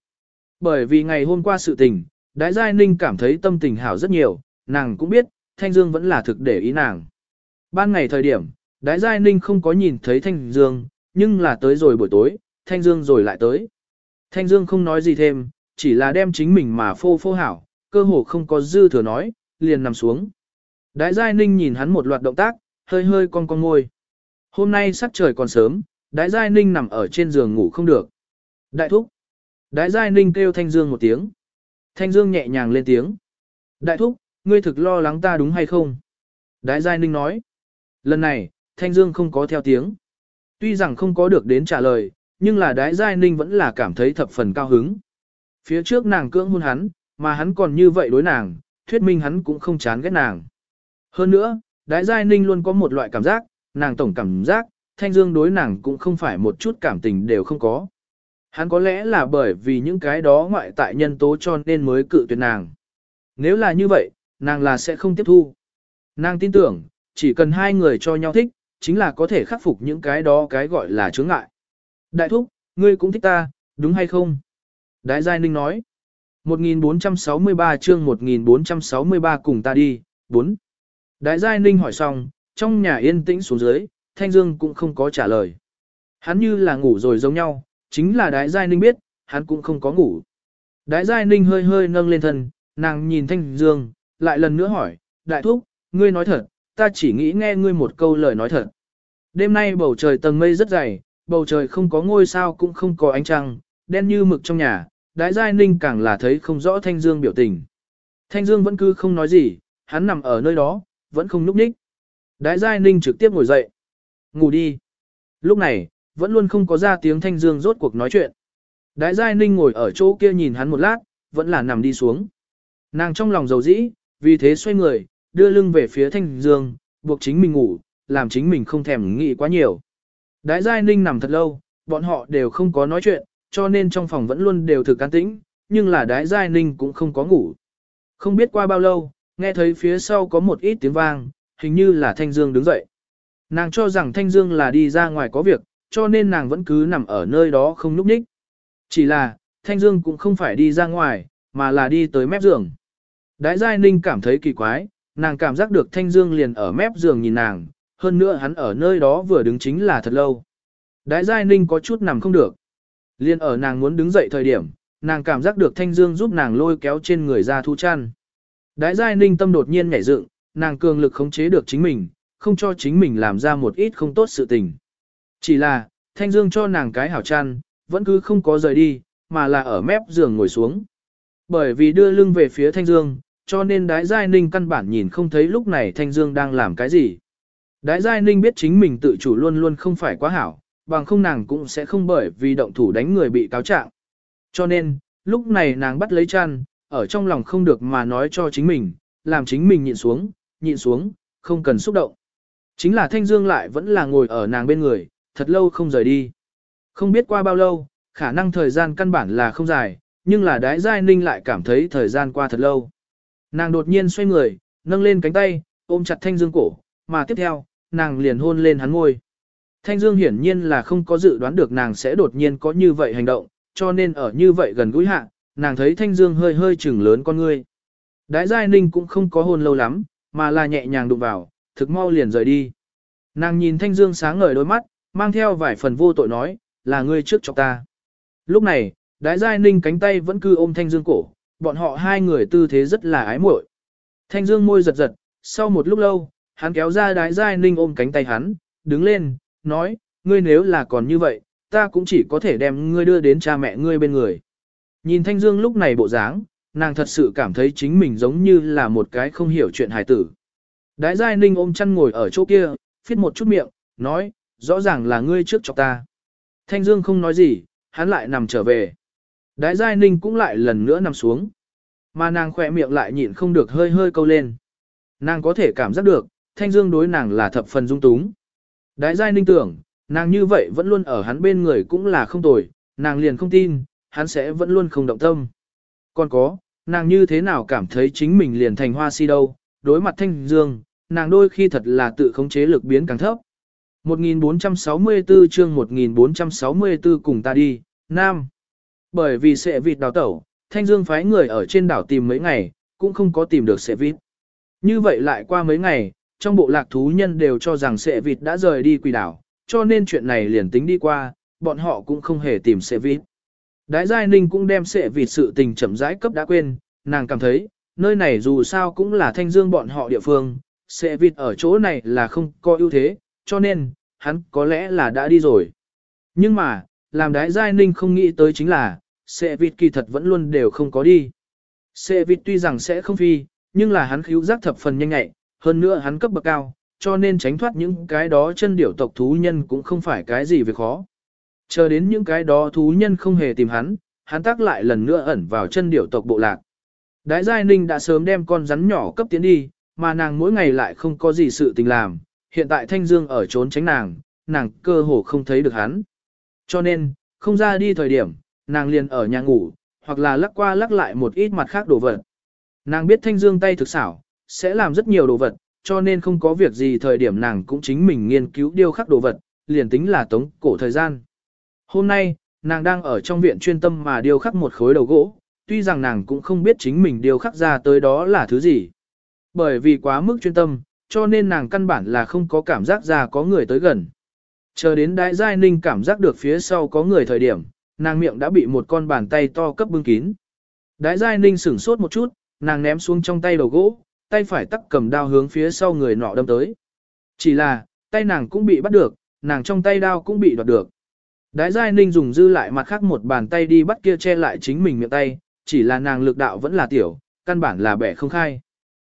Bởi vì ngày hôm qua sự tình, Đái Giai Ninh cảm thấy tâm tình hảo rất nhiều, nàng cũng biết, Thanh Dương vẫn là thực để ý nàng. Ban ngày thời điểm, Đái Giai Ninh không có nhìn thấy Thanh Dương, nhưng là tới rồi buổi tối, Thanh Dương rồi lại tới. Thanh Dương không nói gì thêm, chỉ là đem chính mình mà phô phô hảo, cơ hồ không có dư thừa nói, liền nằm xuống. Đái Giai Ninh nhìn hắn một loạt động tác, hơi hơi cong cong ngôi. Hôm nay sắc trời còn sớm, Đái Giai Ninh nằm ở trên giường ngủ không được. Đại thúc. Đái Giai Ninh kêu Thanh Dương một tiếng. Thanh Dương nhẹ nhàng lên tiếng. Đại thúc, ngươi thực lo lắng ta đúng hay không? Đái Giai Ninh nói. Lần này, Thanh Dương không có theo tiếng. Tuy rằng không có được đến trả lời, nhưng là Đái Giai Ninh vẫn là cảm thấy thập phần cao hứng. Phía trước nàng cưỡng hôn hắn, mà hắn còn như vậy đối nàng, thuyết minh hắn cũng không chán ghét nàng. Hơn nữa, Đái Giai Ninh luôn có một loại cảm giác, nàng tổng cảm giác, Thanh Dương đối nàng cũng không phải một chút cảm tình đều không có. Hắn có lẽ là bởi vì những cái đó ngoại tại nhân tố cho nên mới cự tuyệt nàng. Nếu là như vậy, nàng là sẽ không tiếp thu. Nàng tin tưởng, chỉ cần hai người cho nhau thích, chính là có thể khắc phục những cái đó cái gọi là chướng ngại. Đại thúc, ngươi cũng thích ta, đúng hay không? Đại Giai Ninh nói. 1463 chương 1463 cùng ta đi, 4. Đại Giai Ninh hỏi xong, trong nhà yên tĩnh xuống dưới, Thanh Dương cũng không có trả lời. Hắn như là ngủ rồi giống nhau, chính là đái giai ninh biết, hắn cũng không có ngủ. Đái giai ninh hơi hơi nâng lên thân, nàng nhìn thanh dương, lại lần nữa hỏi, đại thúc, ngươi nói thật, ta chỉ nghĩ nghe ngươi một câu lời nói thật. Đêm nay bầu trời tầng mây rất dày, bầu trời không có ngôi sao cũng không có ánh trăng, đen như mực trong nhà, đái giai ninh càng là thấy không rõ thanh dương biểu tình. Thanh dương vẫn cứ không nói gì, hắn nằm ở nơi đó, vẫn không núp ních. Đái giai ninh trực tiếp ngồi dậy. Ngủ đi. Lúc này, vẫn luôn không có ra tiếng thanh dương rốt cuộc nói chuyện. Đái giai ninh ngồi ở chỗ kia nhìn hắn một lát, vẫn là nằm đi xuống. Nàng trong lòng dầu dĩ, vì thế xoay người, đưa lưng về phía thanh dương, buộc chính mình ngủ, làm chính mình không thèm nghĩ quá nhiều. Đái giai ninh nằm thật lâu, bọn họ đều không có nói chuyện, cho nên trong phòng vẫn luôn đều thực can tĩnh, nhưng là đái giai ninh cũng không có ngủ. Không biết qua bao lâu, nghe thấy phía sau có một ít tiếng vang, hình như là Thanh Dương đứng dậy. Nàng cho rằng Thanh Dương là đi ra ngoài có việc, cho nên nàng vẫn cứ nằm ở nơi đó không núp ních. Chỉ là, Thanh Dương cũng không phải đi ra ngoài, mà là đi tới mép giường. Đái Giai Ninh cảm thấy kỳ quái, nàng cảm giác được Thanh Dương liền ở mép giường nhìn nàng, hơn nữa hắn ở nơi đó vừa đứng chính là thật lâu. Đái Giai Ninh có chút nằm không được. Liên ở nàng muốn đứng dậy thời điểm, nàng cảm giác được Thanh Dương giúp nàng lôi kéo trên người ra thu chăn. Đái Giai Ninh tâm đột nhiên nhảy dựng, nàng cường lực khống chế được chính mình, không cho chính mình làm ra một ít không tốt sự tình. Chỉ là, Thanh Dương cho nàng cái hảo chăn, vẫn cứ không có rời đi, mà là ở mép giường ngồi xuống. Bởi vì đưa lưng về phía Thanh Dương, cho nên Đái Giai Ninh căn bản nhìn không thấy lúc này Thanh Dương đang làm cái gì. Đái Giai Ninh biết chính mình tự chủ luôn luôn không phải quá hảo, bằng không nàng cũng sẽ không bởi vì động thủ đánh người bị cáo trạng. Cho nên, lúc này nàng bắt lấy chăn, ở trong lòng không được mà nói cho chính mình, làm chính mình nhịn xuống, nhịn xuống, không cần xúc động. Chính là Thanh Dương lại vẫn là ngồi ở nàng bên người, thật lâu không rời đi. Không biết qua bao lâu, khả năng thời gian căn bản là không dài, nhưng là đái giai ninh lại cảm thấy thời gian qua thật lâu. Nàng đột nhiên xoay người, nâng lên cánh tay, ôm chặt Thanh Dương cổ, mà tiếp theo, nàng liền hôn lên hắn ngôi. Thanh Dương hiển nhiên là không có dự đoán được nàng sẽ đột nhiên có như vậy hành động, cho nên ở như vậy gần gũi hạ, nàng thấy Thanh Dương hơi hơi chừng lớn con ngươi. Đái Giai Ninh cũng không có hôn lâu lắm, mà là nhẹ nhàng đụng vào, thực mau liền rời đi. Nàng nhìn Thanh Dương sáng ngời đôi mắt, mang theo vài phần vô tội nói, là ngươi trước chọc ta. Lúc này, Đái Giai Ninh cánh tay vẫn cứ ôm Thanh Dương cổ, bọn họ hai người tư thế rất là ái muội. Thanh Dương môi giật giật, sau một lúc lâu, hắn kéo ra Đái Giai Ninh ôm cánh tay hắn, đứng lên, nói, ngươi nếu là còn như vậy, ta cũng chỉ có thể đem ngươi đưa đến cha mẹ ngươi bên người. Nhìn Thanh Dương lúc này bộ dáng, nàng thật sự cảm thấy chính mình giống như là một cái không hiểu chuyện hài tử. Đái Giai Ninh ôm chăn ngồi ở chỗ kia, phiết một chút miệng, nói, rõ ràng là ngươi trước chọc ta. Thanh Dương không nói gì, hắn lại nằm trở về. Đái Giai Ninh cũng lại lần nữa nằm xuống. Mà nàng khỏe miệng lại nhịn không được hơi hơi câu lên. Nàng có thể cảm giác được, Thanh Dương đối nàng là thập phần dung túng. Đái Giai Ninh tưởng, nàng như vậy vẫn luôn ở hắn bên người cũng là không tồi, nàng liền không tin, hắn sẽ vẫn luôn không động tâm. Còn có, nàng như thế nào cảm thấy chính mình liền thành hoa si đâu, đối mặt thanh dương, nàng đôi khi thật là tự khống chế lực biến càng thấp. 1464 chương 1464 cùng ta đi, Nam. Bởi vì sẽ vịt đào tẩu, thanh dương phái người ở trên đảo tìm mấy ngày, cũng không có tìm được sẽ vịt. Như vậy lại qua mấy ngày, trong bộ lạc thú nhân đều cho rằng sẽ vịt đã rời đi quỷ đảo, cho nên chuyện này liền tính đi qua, bọn họ cũng không hề tìm sẽ vịt. Đái Giai Ninh cũng đem sẽ vịt sự tình chậm rãi cấp đã quên, nàng cảm thấy, nơi này dù sao cũng là thanh dương bọn họ địa phương, sẽ vịt ở chỗ này là không có ưu thế, cho nên, hắn có lẽ là đã đi rồi. Nhưng mà, làm đái Giai Ninh không nghĩ tới chính là, sẽ vịt kỳ thật vẫn luôn đều không có đi. Sẽ vịt tuy rằng sẽ không phi, nhưng là hắn khíu giác thập phần nhanh nhạy, hơn nữa hắn cấp bậc cao, cho nên tránh thoát những cái đó chân điểu tộc thú nhân cũng không phải cái gì về khó. Chờ đến những cái đó thú nhân không hề tìm hắn, hắn tác lại lần nữa ẩn vào chân điểu tộc bộ lạc. Đái Giai Ninh đã sớm đem con rắn nhỏ cấp tiến đi, mà nàng mỗi ngày lại không có gì sự tình làm, hiện tại Thanh Dương ở trốn tránh nàng, nàng cơ hồ không thấy được hắn. Cho nên, không ra đi thời điểm, nàng liền ở nhà ngủ, hoặc là lắc qua lắc lại một ít mặt khác đồ vật. Nàng biết Thanh Dương tay thực xảo, sẽ làm rất nhiều đồ vật, cho nên không có việc gì thời điểm nàng cũng chính mình nghiên cứu điêu khắc đồ vật, liền tính là tống cổ thời gian. Hôm nay, nàng đang ở trong viện chuyên tâm mà điêu khắc một khối đầu gỗ, tuy rằng nàng cũng không biết chính mình điêu khắc ra tới đó là thứ gì. Bởi vì quá mức chuyên tâm, cho nên nàng căn bản là không có cảm giác ra có người tới gần. Chờ đến Đại giai ninh cảm giác được phía sau có người thời điểm, nàng miệng đã bị một con bàn tay to cấp bưng kín. Đại giai ninh sửng sốt một chút, nàng ném xuống trong tay đầu gỗ, tay phải tắc cầm đao hướng phía sau người nọ đâm tới. Chỉ là, tay nàng cũng bị bắt được, nàng trong tay đao cũng bị đoạt được. Đái giai ninh dùng dư lại mặt khác một bàn tay đi bắt kia che lại chính mình miệng tay, chỉ là nàng lực đạo vẫn là tiểu, căn bản là bẻ không khai.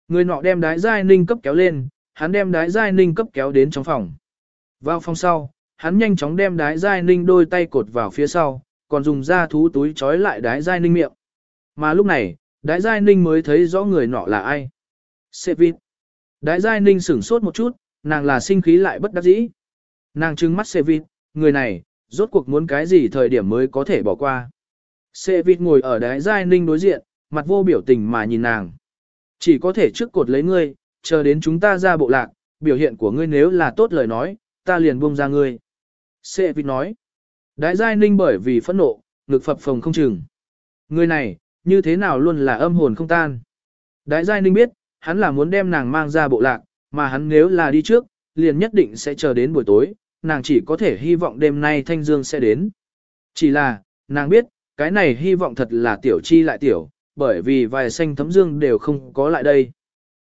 Người nọ đem đái giai ninh cấp kéo lên, hắn đem đái giai ninh cấp kéo đến trong phòng. Vào phòng sau, hắn nhanh chóng đem đái giai ninh đôi tay cột vào phía sau, còn dùng da thú túi trói lại đái giai ninh miệng. Mà lúc này, đái giai ninh mới thấy rõ người nọ là ai. Sevit. Đái giai ninh sửng sốt một chút, nàng là sinh khí lại bất đắc dĩ. Nàng trừng mắt Sevit, người này, rốt cuộc muốn cái gì thời điểm mới có thể bỏ qua. Sevit ngồi ở đái giai ninh đối diện, mặt vô biểu tình mà nhìn nàng. Chỉ có thể trước cột lấy ngươi, chờ đến chúng ta ra bộ lạc, biểu hiện của ngươi nếu là tốt lời nói, ta liền buông ra ngươi. Sệ vịt nói. Đái giai ninh bởi vì phẫn nộ, ngực phập phồng không chừng. Người này, như thế nào luôn là âm hồn không tan. Đái giai ninh biết, hắn là muốn đem nàng mang ra bộ lạc, mà hắn nếu là đi trước, liền nhất định sẽ chờ đến buổi tối, nàng chỉ có thể hy vọng đêm nay Thanh Dương sẽ đến. Chỉ là, nàng biết, cái này hy vọng thật là tiểu chi lại tiểu, bởi vì vài xanh thấm dương đều không có lại đây.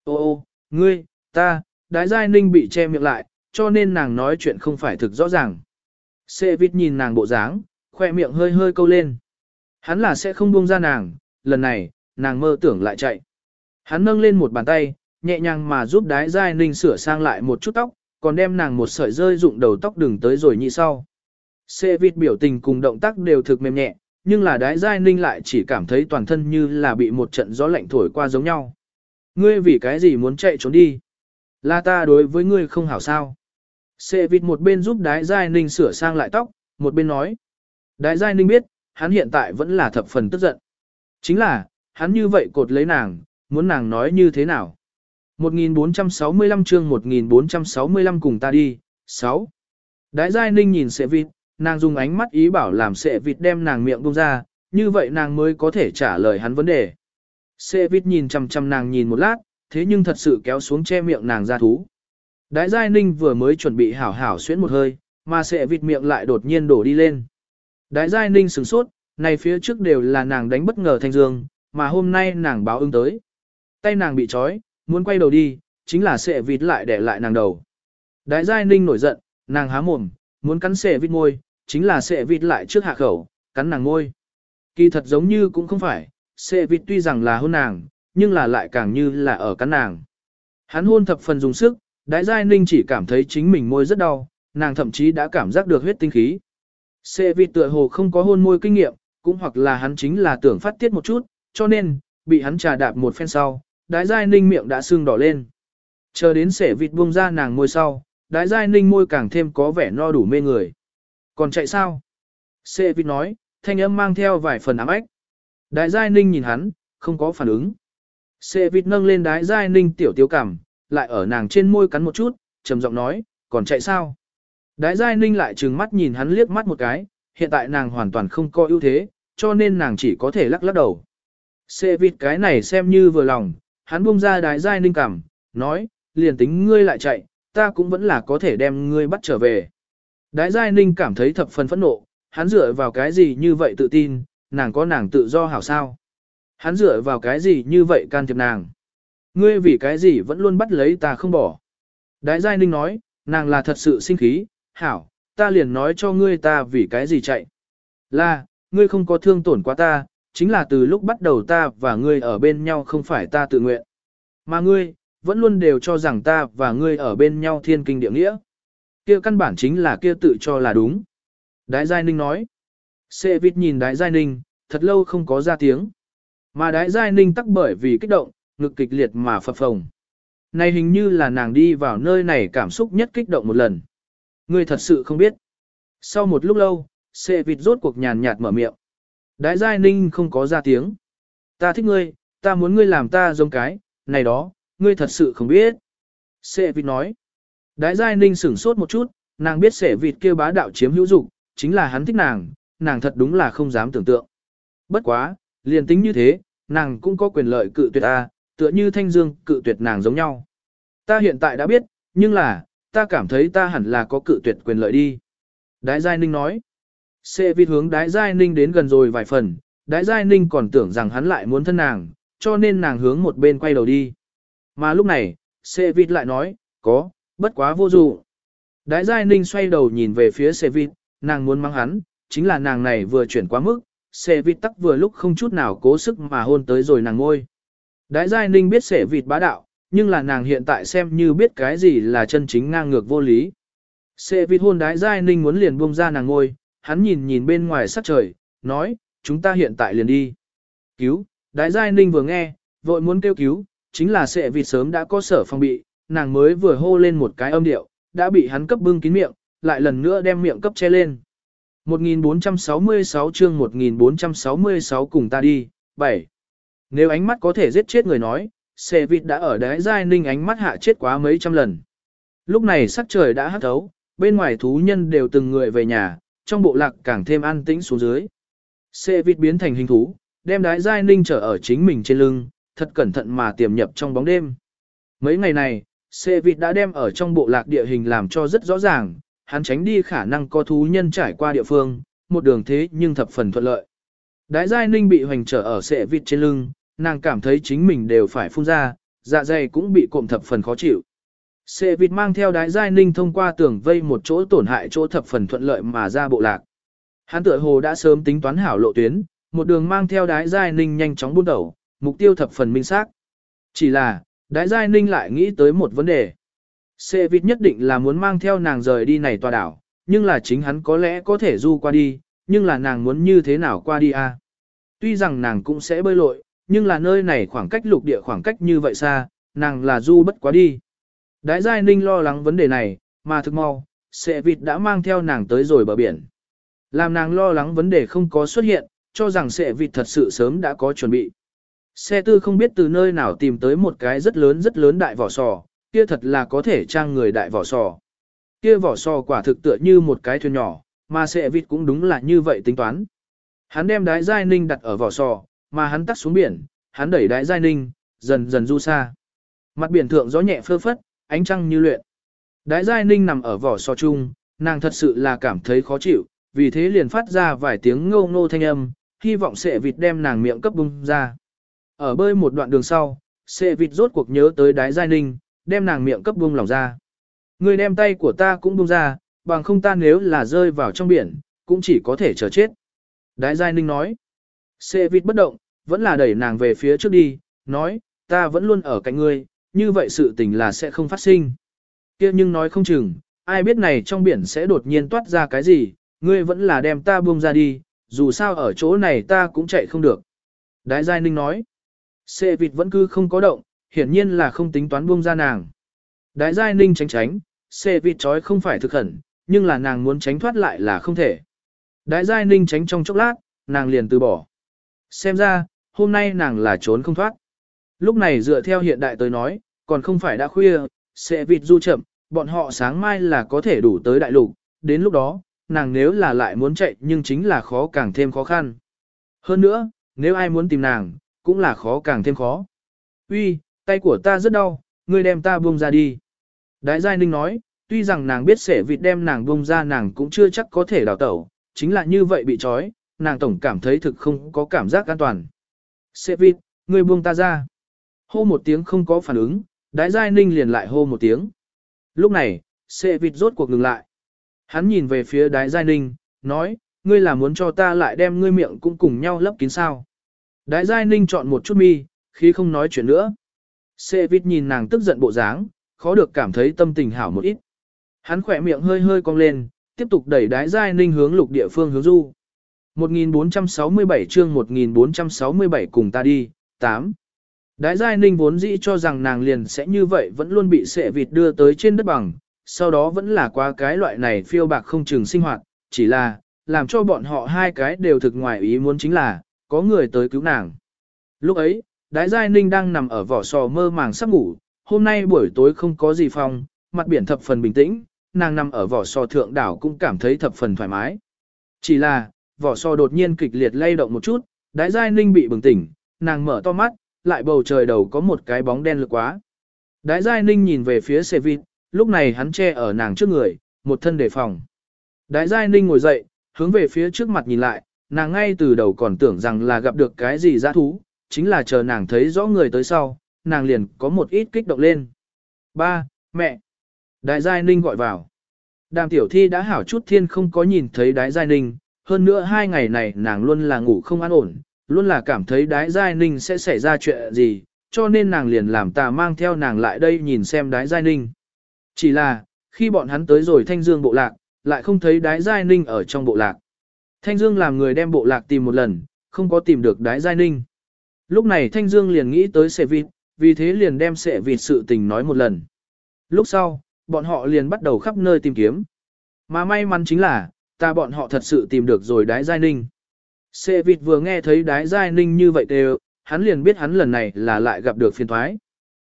Ô ô, ngươi, ta, đái giai ninh bị che miệng lại, cho nên nàng nói chuyện không phải thực rõ ràng. Sê vịt nhìn nàng bộ dáng, khoe miệng hơi hơi câu lên. Hắn là sẽ không buông ra nàng, lần này, nàng mơ tưởng lại chạy. Hắn nâng lên một bàn tay, nhẹ nhàng mà giúp đái giai ninh sửa sang lại một chút tóc, còn đem nàng một sợi rơi dụng đầu tóc đừng tới rồi nhị sau. Sê vịt biểu tình cùng động tác đều thực mềm nhẹ, nhưng là đái giai ninh lại chỉ cảm thấy toàn thân như là bị một trận gió lạnh thổi qua giống nhau. Ngươi vì cái gì muốn chạy trốn đi? Là ta đối với ngươi không hảo sao? Sệ vịt một bên giúp đái giai ninh sửa sang lại tóc, một bên nói. Đái giai ninh biết, hắn hiện tại vẫn là thập phần tức giận. Chính là, hắn như vậy cột lấy nàng, muốn nàng nói như thế nào? 1465 chương 1465 cùng ta đi, 6. Đái giai ninh nhìn sệ vịt, nàng dùng ánh mắt ý bảo làm sệ vịt đem nàng miệng buông ra, như vậy nàng mới có thể trả lời hắn vấn đề. Sệ vịt nhìn chăm chăm nàng nhìn một lát, thế nhưng thật sự kéo xuống che miệng nàng ra thú. Đái Giai Ninh vừa mới chuẩn bị hảo hảo xuyến một hơi, mà sệ vịt miệng lại đột nhiên đổ đi lên. Đái Giai Ninh sửng sốt, này phía trước đều là nàng đánh bất ngờ thanh dương, mà hôm nay nàng báo ứng tới. Tay nàng bị trói, muốn quay đầu đi, chính là sệ vịt lại để lại nàng đầu. Đái Giai Ninh nổi giận, nàng há mồm, muốn cắn sệ vịt môi, chính là sệ vịt lại trước hạ khẩu, cắn nàng môi. Kỳ thật giống như cũng không phải, sệ vịt tuy rằng là hôn nàng, nhưng là lại càng như là ở cắn nàng. Hắn hôn thập phần dùng sức, Đái Giai Ninh chỉ cảm thấy chính mình môi rất đau, nàng thậm chí đã cảm giác được huyết tinh khí. Sệ vịt tựa hồ không có hôn môi kinh nghiệm, cũng hoặc là hắn chính là tưởng phát tiết một chút, cho nên, bị hắn trà đạp một phen sau, đái Giai Ninh miệng đã sưng đỏ lên. Chờ đến sệ vịt buông ra nàng môi sau, đái Giai Ninh môi càng thêm có vẻ no đủ mê người. Còn chạy sao? Sệ vịt nói, thanh âm mang theo vài phần ám ách. Đái Giai Ninh nhìn hắn, không có phản ứng. Sệ vịt nâng lên đái Giai Ninh tiểu tiêu cảm, lại ở nàng trên môi cắn một chút, trầm giọng nói, còn chạy sao? Đái Giai Ninh lại trừng mắt nhìn hắn liếc mắt một cái, hiện tại nàng hoàn toàn không có ưu thế, cho nên nàng chỉ có thể lắc lắc đầu. Xê vịt cái này xem như vừa lòng, hắn buông ra đái Giai Ninh cảm, nói, liền tính ngươi lại chạy, ta cũng vẫn là có thể đem ngươi bắt trở về. Đái Giai Ninh cảm thấy thập phần phẫn nộ, hắn dựa vào cái gì như vậy tự tin, nàng có nàng tự do hảo sao. Hắn dựa vào cái gì như vậy can thiệp nàng. Ngươi vì cái gì vẫn luôn bắt lấy ta không bỏ. Đái Giai Ninh nói, nàng là thật sự sinh khí, hảo, ta liền nói cho ngươi ta vì cái gì chạy. Là, ngươi không có thương tổn quá ta, chính là từ lúc bắt đầu ta và ngươi ở bên nhau không phải ta tự nguyện. Mà ngươi, vẫn luôn đều cho rằng ta và ngươi ở bên nhau thiên kinh địa nghĩa. Kia căn bản chính là kia tự cho là đúng. Đái Giai Ninh nói. Sệ vịt nhìn Đái Giai Ninh, thật lâu không có ra tiếng. Mà Đái Giai Ninh tắc bởi vì kích động, ngực kịch liệt mà phập phồng. Này hình như là nàng đi vào nơi này cảm xúc nhất kích động một lần. Ngươi thật sự không biết. Sau một lúc lâu, Sệ vịt rốt cuộc nhàn nhạt mở miệng. Đái giai ninh không có ra tiếng. Ta thích ngươi, ta muốn ngươi làm ta giống cái, này đó, ngươi thật sự không biết. Sệ vịt nói. Đái giai ninh sửng sốt một chút, nàng biết Sẻ vịt kêu bá đạo chiếm hữu dục, chính là hắn thích nàng, nàng thật đúng là không dám tưởng tượng. Bất quá, liền tính như thế, nàng cũng có quyền lợi cự tuyệt A, tựa như thanh dương cự tuyệt nàng giống nhau. Ta hiện tại đã biết, nhưng là, ta cảm thấy ta hẳn là có cự tuyệt quyền lợi đi. Đái Giai Ninh nói. Sệ vịt hướng đái Giai Ninh đến gần rồi vài phần, đái Giai Ninh còn tưởng rằng hắn lại muốn thân nàng, cho nên nàng hướng một bên quay đầu đi. Mà lúc này, Sệ vịt lại nói, có, bất quá vô dụ. Đái Giai Ninh xoay đầu nhìn về phía xe vịt, nàng muốn mang hắn, chính là nàng này vừa chuyển quá mức, xe vịt tắc vừa lúc không chút nào cố sức mà hôn tới rồi nàng ngôi. Đái Giai Ninh biết xe vịt bá đạo, nhưng là nàng hiện tại xem như biết cái gì là chân chính ngang ngược vô lý. Xe vịt hôn đái Giai Ninh muốn liền buông ra nàng ngôi, hắn nhìn nhìn bên ngoài sắc trời, nói, chúng ta hiện tại liền đi. Cứu, đái Giai Ninh vừa nghe, vội muốn kêu cứu, chính là xe vịt sớm đã có sở phòng bị, nàng mới vừa hô lên một cái âm điệu, đã bị hắn cấp bưng kín miệng, lại lần nữa đem miệng cấp che lên. 1466 chương 1466 cùng ta đi, 7. Nếu ánh mắt có thể giết chết người nói, xe vịt đã ở đáy giai ninh ánh mắt hạ chết quá mấy trăm lần. Lúc này sắc trời đã hắt thấu, bên ngoài thú nhân đều từng người về nhà, trong bộ lạc càng thêm an tĩnh xuống dưới. Xe vịt biến thành hình thú, đem đái giai ninh trở ở chính mình trên lưng, thật cẩn thận mà tiềm nhập trong bóng đêm. Mấy ngày này, xe vịt đã đem ở trong bộ lạc địa hình làm cho rất rõ ràng, hắn tránh đi khả năng có thú nhân trải qua địa phương, một đường thế nhưng thập phần thuận lợi. Đái giai ninh bị hoành trở ở xe vịt trên lưng, nàng cảm thấy chính mình đều phải phun ra, dạ dày cũng bị cộm thập phần khó chịu. Xe vịt mang theo đái giai ninh thông qua tường vây một chỗ tổn hại chỗ thập phần thuận lợi mà ra bộ lạc. Hắn tựa hồ đã sớm tính toán hảo lộ tuyến, một đường mang theo đái giai ninh nhanh chóng buôn đầu, mục tiêu thập phần minh xác. Chỉ là, đái giai ninh lại nghĩ tới một vấn đề. Xe vịt nhất định là muốn mang theo nàng rời đi này tòa đảo, nhưng là chính hắn có lẽ có thể du qua đi, nhưng là nàng muốn như thế nào qua đi a? Tuy rằng nàng cũng sẽ bơi lội, nhưng là nơi này khoảng cách lục địa khoảng cách như vậy xa, nàng là du bất quá đi. Đái Giai Ninh lo lắng vấn đề này, mà thực mau, sệ vịt đã mang theo nàng tới rồi bờ biển. Làm nàng lo lắng vấn đề không có xuất hiện, cho rằng sệ vịt thật sự sớm đã có chuẩn bị. Xe tư không biết từ nơi nào tìm tới một cái rất lớn rất lớn đại vỏ sò, kia thật là có thể trang người đại vỏ sò. Kia vỏ sò quả thực tựa như một cái thuyền nhỏ, mà xe vịt cũng đúng là như vậy tính toán. Hắn đem đái giai ninh đặt ở vỏ sò, mà hắn tắt xuống biển, hắn đẩy đái giai ninh, dần dần du xa. Mặt biển thượng gió nhẹ phơ phất, ánh trăng như luyện. Đái giai ninh nằm ở vỏ sò chung, nàng thật sự là cảm thấy khó chịu, vì thế liền phát ra vài tiếng ngô ngô thanh âm, hy vọng sệ vịt đem nàng miệng cấp bung ra. Ở bơi một đoạn đường sau, xe vịt rốt cuộc nhớ tới đái giai ninh, đem nàng miệng cấp buông lòng ra. Người đem tay của ta cũng buông ra, bằng không ta nếu là rơi vào trong biển, cũng chỉ có thể chờ chết. Đái giai ninh nói. xe vịt bất động, vẫn là đẩy nàng về phía trước đi, nói, ta vẫn luôn ở cạnh ngươi, như vậy sự tình là sẽ không phát sinh. kia nhưng nói không chừng, ai biết này trong biển sẽ đột nhiên toát ra cái gì, ngươi vẫn là đem ta buông ra đi, dù sao ở chỗ này ta cũng chạy không được. Đái Giai Ninh nói, xê vịt vẫn cứ không có động, hiển nhiên là không tính toán buông ra nàng. Đại Giai Ninh tránh tránh, xê vịt trói không phải thực khẩn, nhưng là nàng muốn tránh thoát lại là không thể. Đại Giai Ninh tránh trong chốc lát, nàng liền từ bỏ. Xem ra, hôm nay nàng là trốn không thoát. Lúc này dựa theo hiện đại tới nói, còn không phải đã khuya, sẽ vịt du chậm, bọn họ sáng mai là có thể đủ tới đại lục, đến lúc đó, nàng nếu là lại muốn chạy nhưng chính là khó càng thêm khó khăn. Hơn nữa, nếu ai muốn tìm nàng, cũng là khó càng thêm khó. Uy, tay của ta rất đau, ngươi đem ta buông ra đi. Đại Giai Ninh nói, tuy rằng nàng biết sẻ vịt đem nàng buông ra nàng cũng chưa chắc có thể đào tẩu, chính là như vậy bị trói, nàng tổng cảm thấy thực không có cảm giác an toàn. Sẻ vịt, ngươi buông ta ra. Hô một tiếng không có phản ứng, Đái Giai Ninh liền lại hô một tiếng. Lúc này, sẻ vịt rốt cuộc ngừng lại. Hắn nhìn về phía Đái Giai Ninh, nói, ngươi là muốn cho ta lại đem ngươi miệng cũng cùng nhau lấp kín sao. Đái Giai Ninh chọn một chút mi, khi không nói chuyện nữa. Xe vịt nhìn nàng tức giận bộ dáng, khó được cảm thấy tâm tình hảo một ít. Hắn khỏe miệng hơi hơi cong lên, tiếp tục đẩy Đái Giai Ninh hướng lục địa phương hướng du. 1467 chương 1467 cùng ta đi, 8. Đái Giai Ninh vốn dĩ cho rằng nàng liền sẽ như vậy vẫn luôn bị sệ vịt đưa tới trên đất bằng, sau đó vẫn là qua cái loại này phiêu bạc không chừng sinh hoạt, chỉ là, làm cho bọn họ hai cái đều thực ngoài ý muốn chính là, có người tới cứu nàng. Lúc ấy, Đái Giai Ninh đang nằm ở vỏ sò mơ màng sắp ngủ, hôm nay buổi tối không có gì phong, mặt biển thập phần bình tĩnh, nàng nằm ở vỏ sò thượng đảo cũng cảm thấy thập phần thoải mái. Chỉ là, vỏ sò đột nhiên kịch liệt lay động một chút, Đái Giai Ninh bị bừng tỉnh, nàng mở to mắt, lại bầu trời đầu có một cái bóng đen lực quá. Đái Giai Ninh nhìn về phía xe vịt, lúc này hắn che ở nàng trước người, một thân đề phòng. Đái Giai Ninh ngồi dậy, hướng về phía trước mặt nhìn lại, nàng ngay từ đầu còn tưởng rằng là gặp được cái gì dã thú, chính là chờ nàng thấy rõ người tới sau, nàng liền có một ít kích động lên. Ba, mẹ. Đại Giai Ninh gọi vào. Đàm tiểu thi đã hảo chút thiên không có nhìn thấy đái Giai Ninh, hơn nữa hai ngày này nàng luôn là ngủ không an ổn, luôn là cảm thấy đái Giai Ninh sẽ xảy ra chuyện gì, cho nên nàng liền làm ta mang theo nàng lại đây nhìn xem đái Giai Ninh. Chỉ là, khi bọn hắn tới rồi thanh dương bộ lạc, lại không thấy đái Giai Ninh ở trong bộ lạc. Thanh Dương làm người đem bộ lạc tìm một lần, không có tìm được đái Giai Ninh. Lúc này Thanh Dương liền nghĩ tới sệ vịt, vì thế liền đem sệ vịt sự tình nói một lần. Lúc sau, bọn họ liền bắt đầu khắp nơi tìm kiếm. Mà may mắn chính là, ta bọn họ thật sự tìm được rồi đái Giai Ninh. Sệ vịt vừa nghe thấy đái Giai Ninh như vậy đều, hắn liền biết hắn lần này là lại gặp được phiền thoái.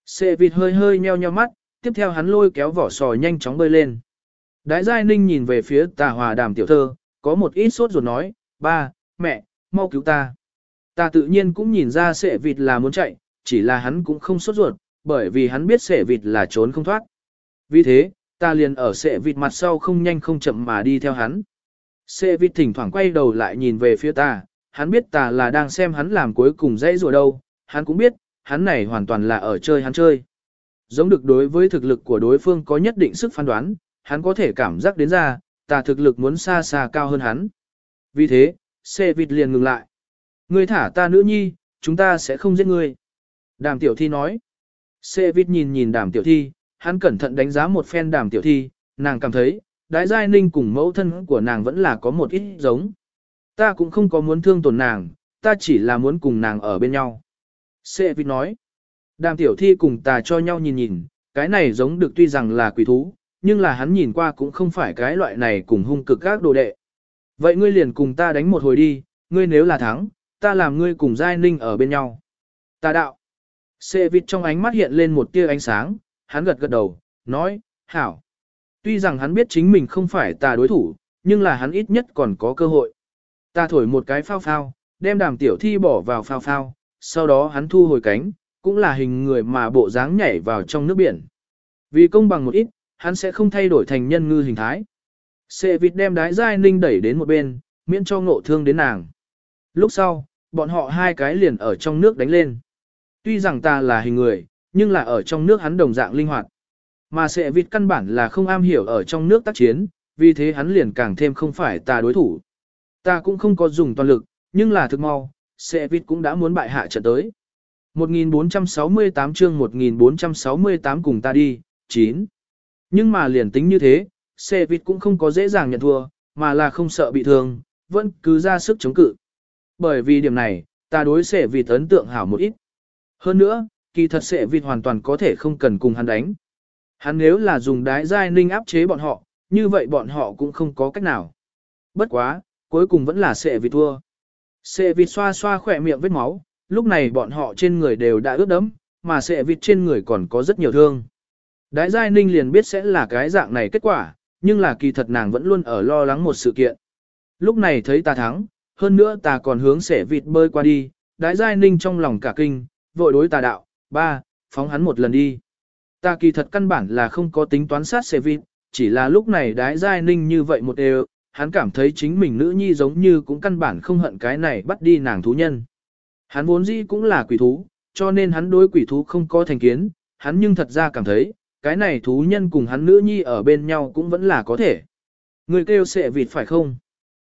Sệ vịt hơi hơi nheo nheo mắt, tiếp theo hắn lôi kéo vỏ sò nhanh chóng bơi lên. Đái Giai Ninh nhìn về phía tà hòa đàm tiểu thơ, có một ít sốt ruột nói, ba, mẹ, mau cứu ta. Ta tự nhiên cũng nhìn ra sệ vịt là muốn chạy, chỉ là hắn cũng không sốt ruột, bởi vì hắn biết sệ vịt là trốn không thoát. Vì thế, ta liền ở sệ vịt mặt sau không nhanh không chậm mà đi theo hắn. Sệ vịt thỉnh thoảng quay đầu lại nhìn về phía ta, hắn biết ta là đang xem hắn làm cuối cùng dãy rùa đâu, hắn cũng biết, hắn này hoàn toàn là ở chơi hắn chơi. Giống được đối với thực lực của đối phương có nhất định sức phán đoán, hắn có thể cảm giác đến ra, ta thực lực muốn xa xa cao hơn hắn. Vì thế, xe vịt liền ngừng lại. Ngươi thả ta nữ nhi, chúng ta sẽ không giết ngươi. Đàm tiểu thi nói. Xe vịt nhìn nhìn đàm tiểu thi, hắn cẩn thận đánh giá một phen đàm tiểu thi, nàng cảm thấy, đái giai ninh cùng mẫu thân của nàng vẫn là có một ít giống. Ta cũng không có muốn thương tổn nàng, ta chỉ là muốn cùng nàng ở bên nhau. Xe vịt nói. Đàm tiểu thi cùng ta cho nhau nhìn nhìn, cái này giống được tuy rằng là quỷ thú, nhưng là hắn nhìn qua cũng không phải cái loại này cùng hung cực các đồ đệ. Vậy ngươi liền cùng ta đánh một hồi đi, ngươi nếu là thắng, ta làm ngươi cùng Giai Ninh ở bên nhau. Ta đạo. Sệ vịt trong ánh mắt hiện lên một tia ánh sáng, hắn gật gật đầu, nói, hảo. Tuy rằng hắn biết chính mình không phải ta đối thủ, nhưng là hắn ít nhất còn có cơ hội. Ta thổi một cái phao phao, đem đàm tiểu thi bỏ vào phao phao, sau đó hắn thu hồi cánh, cũng là hình người mà bộ dáng nhảy vào trong nước biển. Vì công bằng một ít, hắn sẽ không thay đổi thành nhân ngư hình thái. Sệ vịt đem đái giai ninh đẩy đến một bên, miễn cho ngộ thương đến nàng. Lúc sau, bọn họ hai cái liền ở trong nước đánh lên. Tuy rằng ta là hình người, nhưng là ở trong nước hắn đồng dạng linh hoạt. Mà sệ vịt căn bản là không am hiểu ở trong nước tác chiến, vì thế hắn liền càng thêm không phải ta đối thủ. Ta cũng không có dùng toàn lực, nhưng là thực mau, sệ vịt cũng đã muốn bại hạ trận tới. 1468 chương 1468 cùng ta đi, 9. Nhưng mà liền tính như thế, xe vịt cũng không có dễ dàng nhận thua, mà là không sợ bị thương, vẫn cứ ra sức chống cự. Bởi vì điểm này, ta đối xe vịt ấn tượng hảo một ít. Hơn nữa, kỳ thật xe vịt hoàn toàn có thể không cần cùng hắn đánh. Hắn nếu là dùng đái giai ninh áp chế bọn họ, như vậy bọn họ cũng không có cách nào. Bất quá, cuối cùng vẫn là xe vịt thua. Xe vịt xoa xoa khỏe miệng vết máu, lúc này bọn họ trên người đều đã ướt đẫm, mà xe vịt trên người còn có rất nhiều thương. Đái Giai Ninh liền biết sẽ là cái dạng này kết quả, nhưng là kỳ thật nàng vẫn luôn ở lo lắng một sự kiện. Lúc này thấy ta thắng, hơn nữa ta còn hướng sẻ vịt bơi qua đi, Đái Giai Ninh trong lòng cả kinh, vội đối ta đạo, ba, phóng hắn một lần đi. Ta kỳ thật căn bản là không có tính toán sát sẻ vịt, chỉ là lúc này Đái Giai Ninh như vậy một đều, hắn cảm thấy chính mình nữ nhi giống như cũng căn bản không hận cái này bắt đi nàng thú nhân. Hắn vốn dĩ cũng là quỷ thú, cho nên hắn đối quỷ thú không có thành kiến, hắn nhưng thật ra cảm thấy, cái này thú nhân cùng hắn nữ nhi ở bên nhau cũng vẫn là có thể. Người kêu sệ vịt phải không?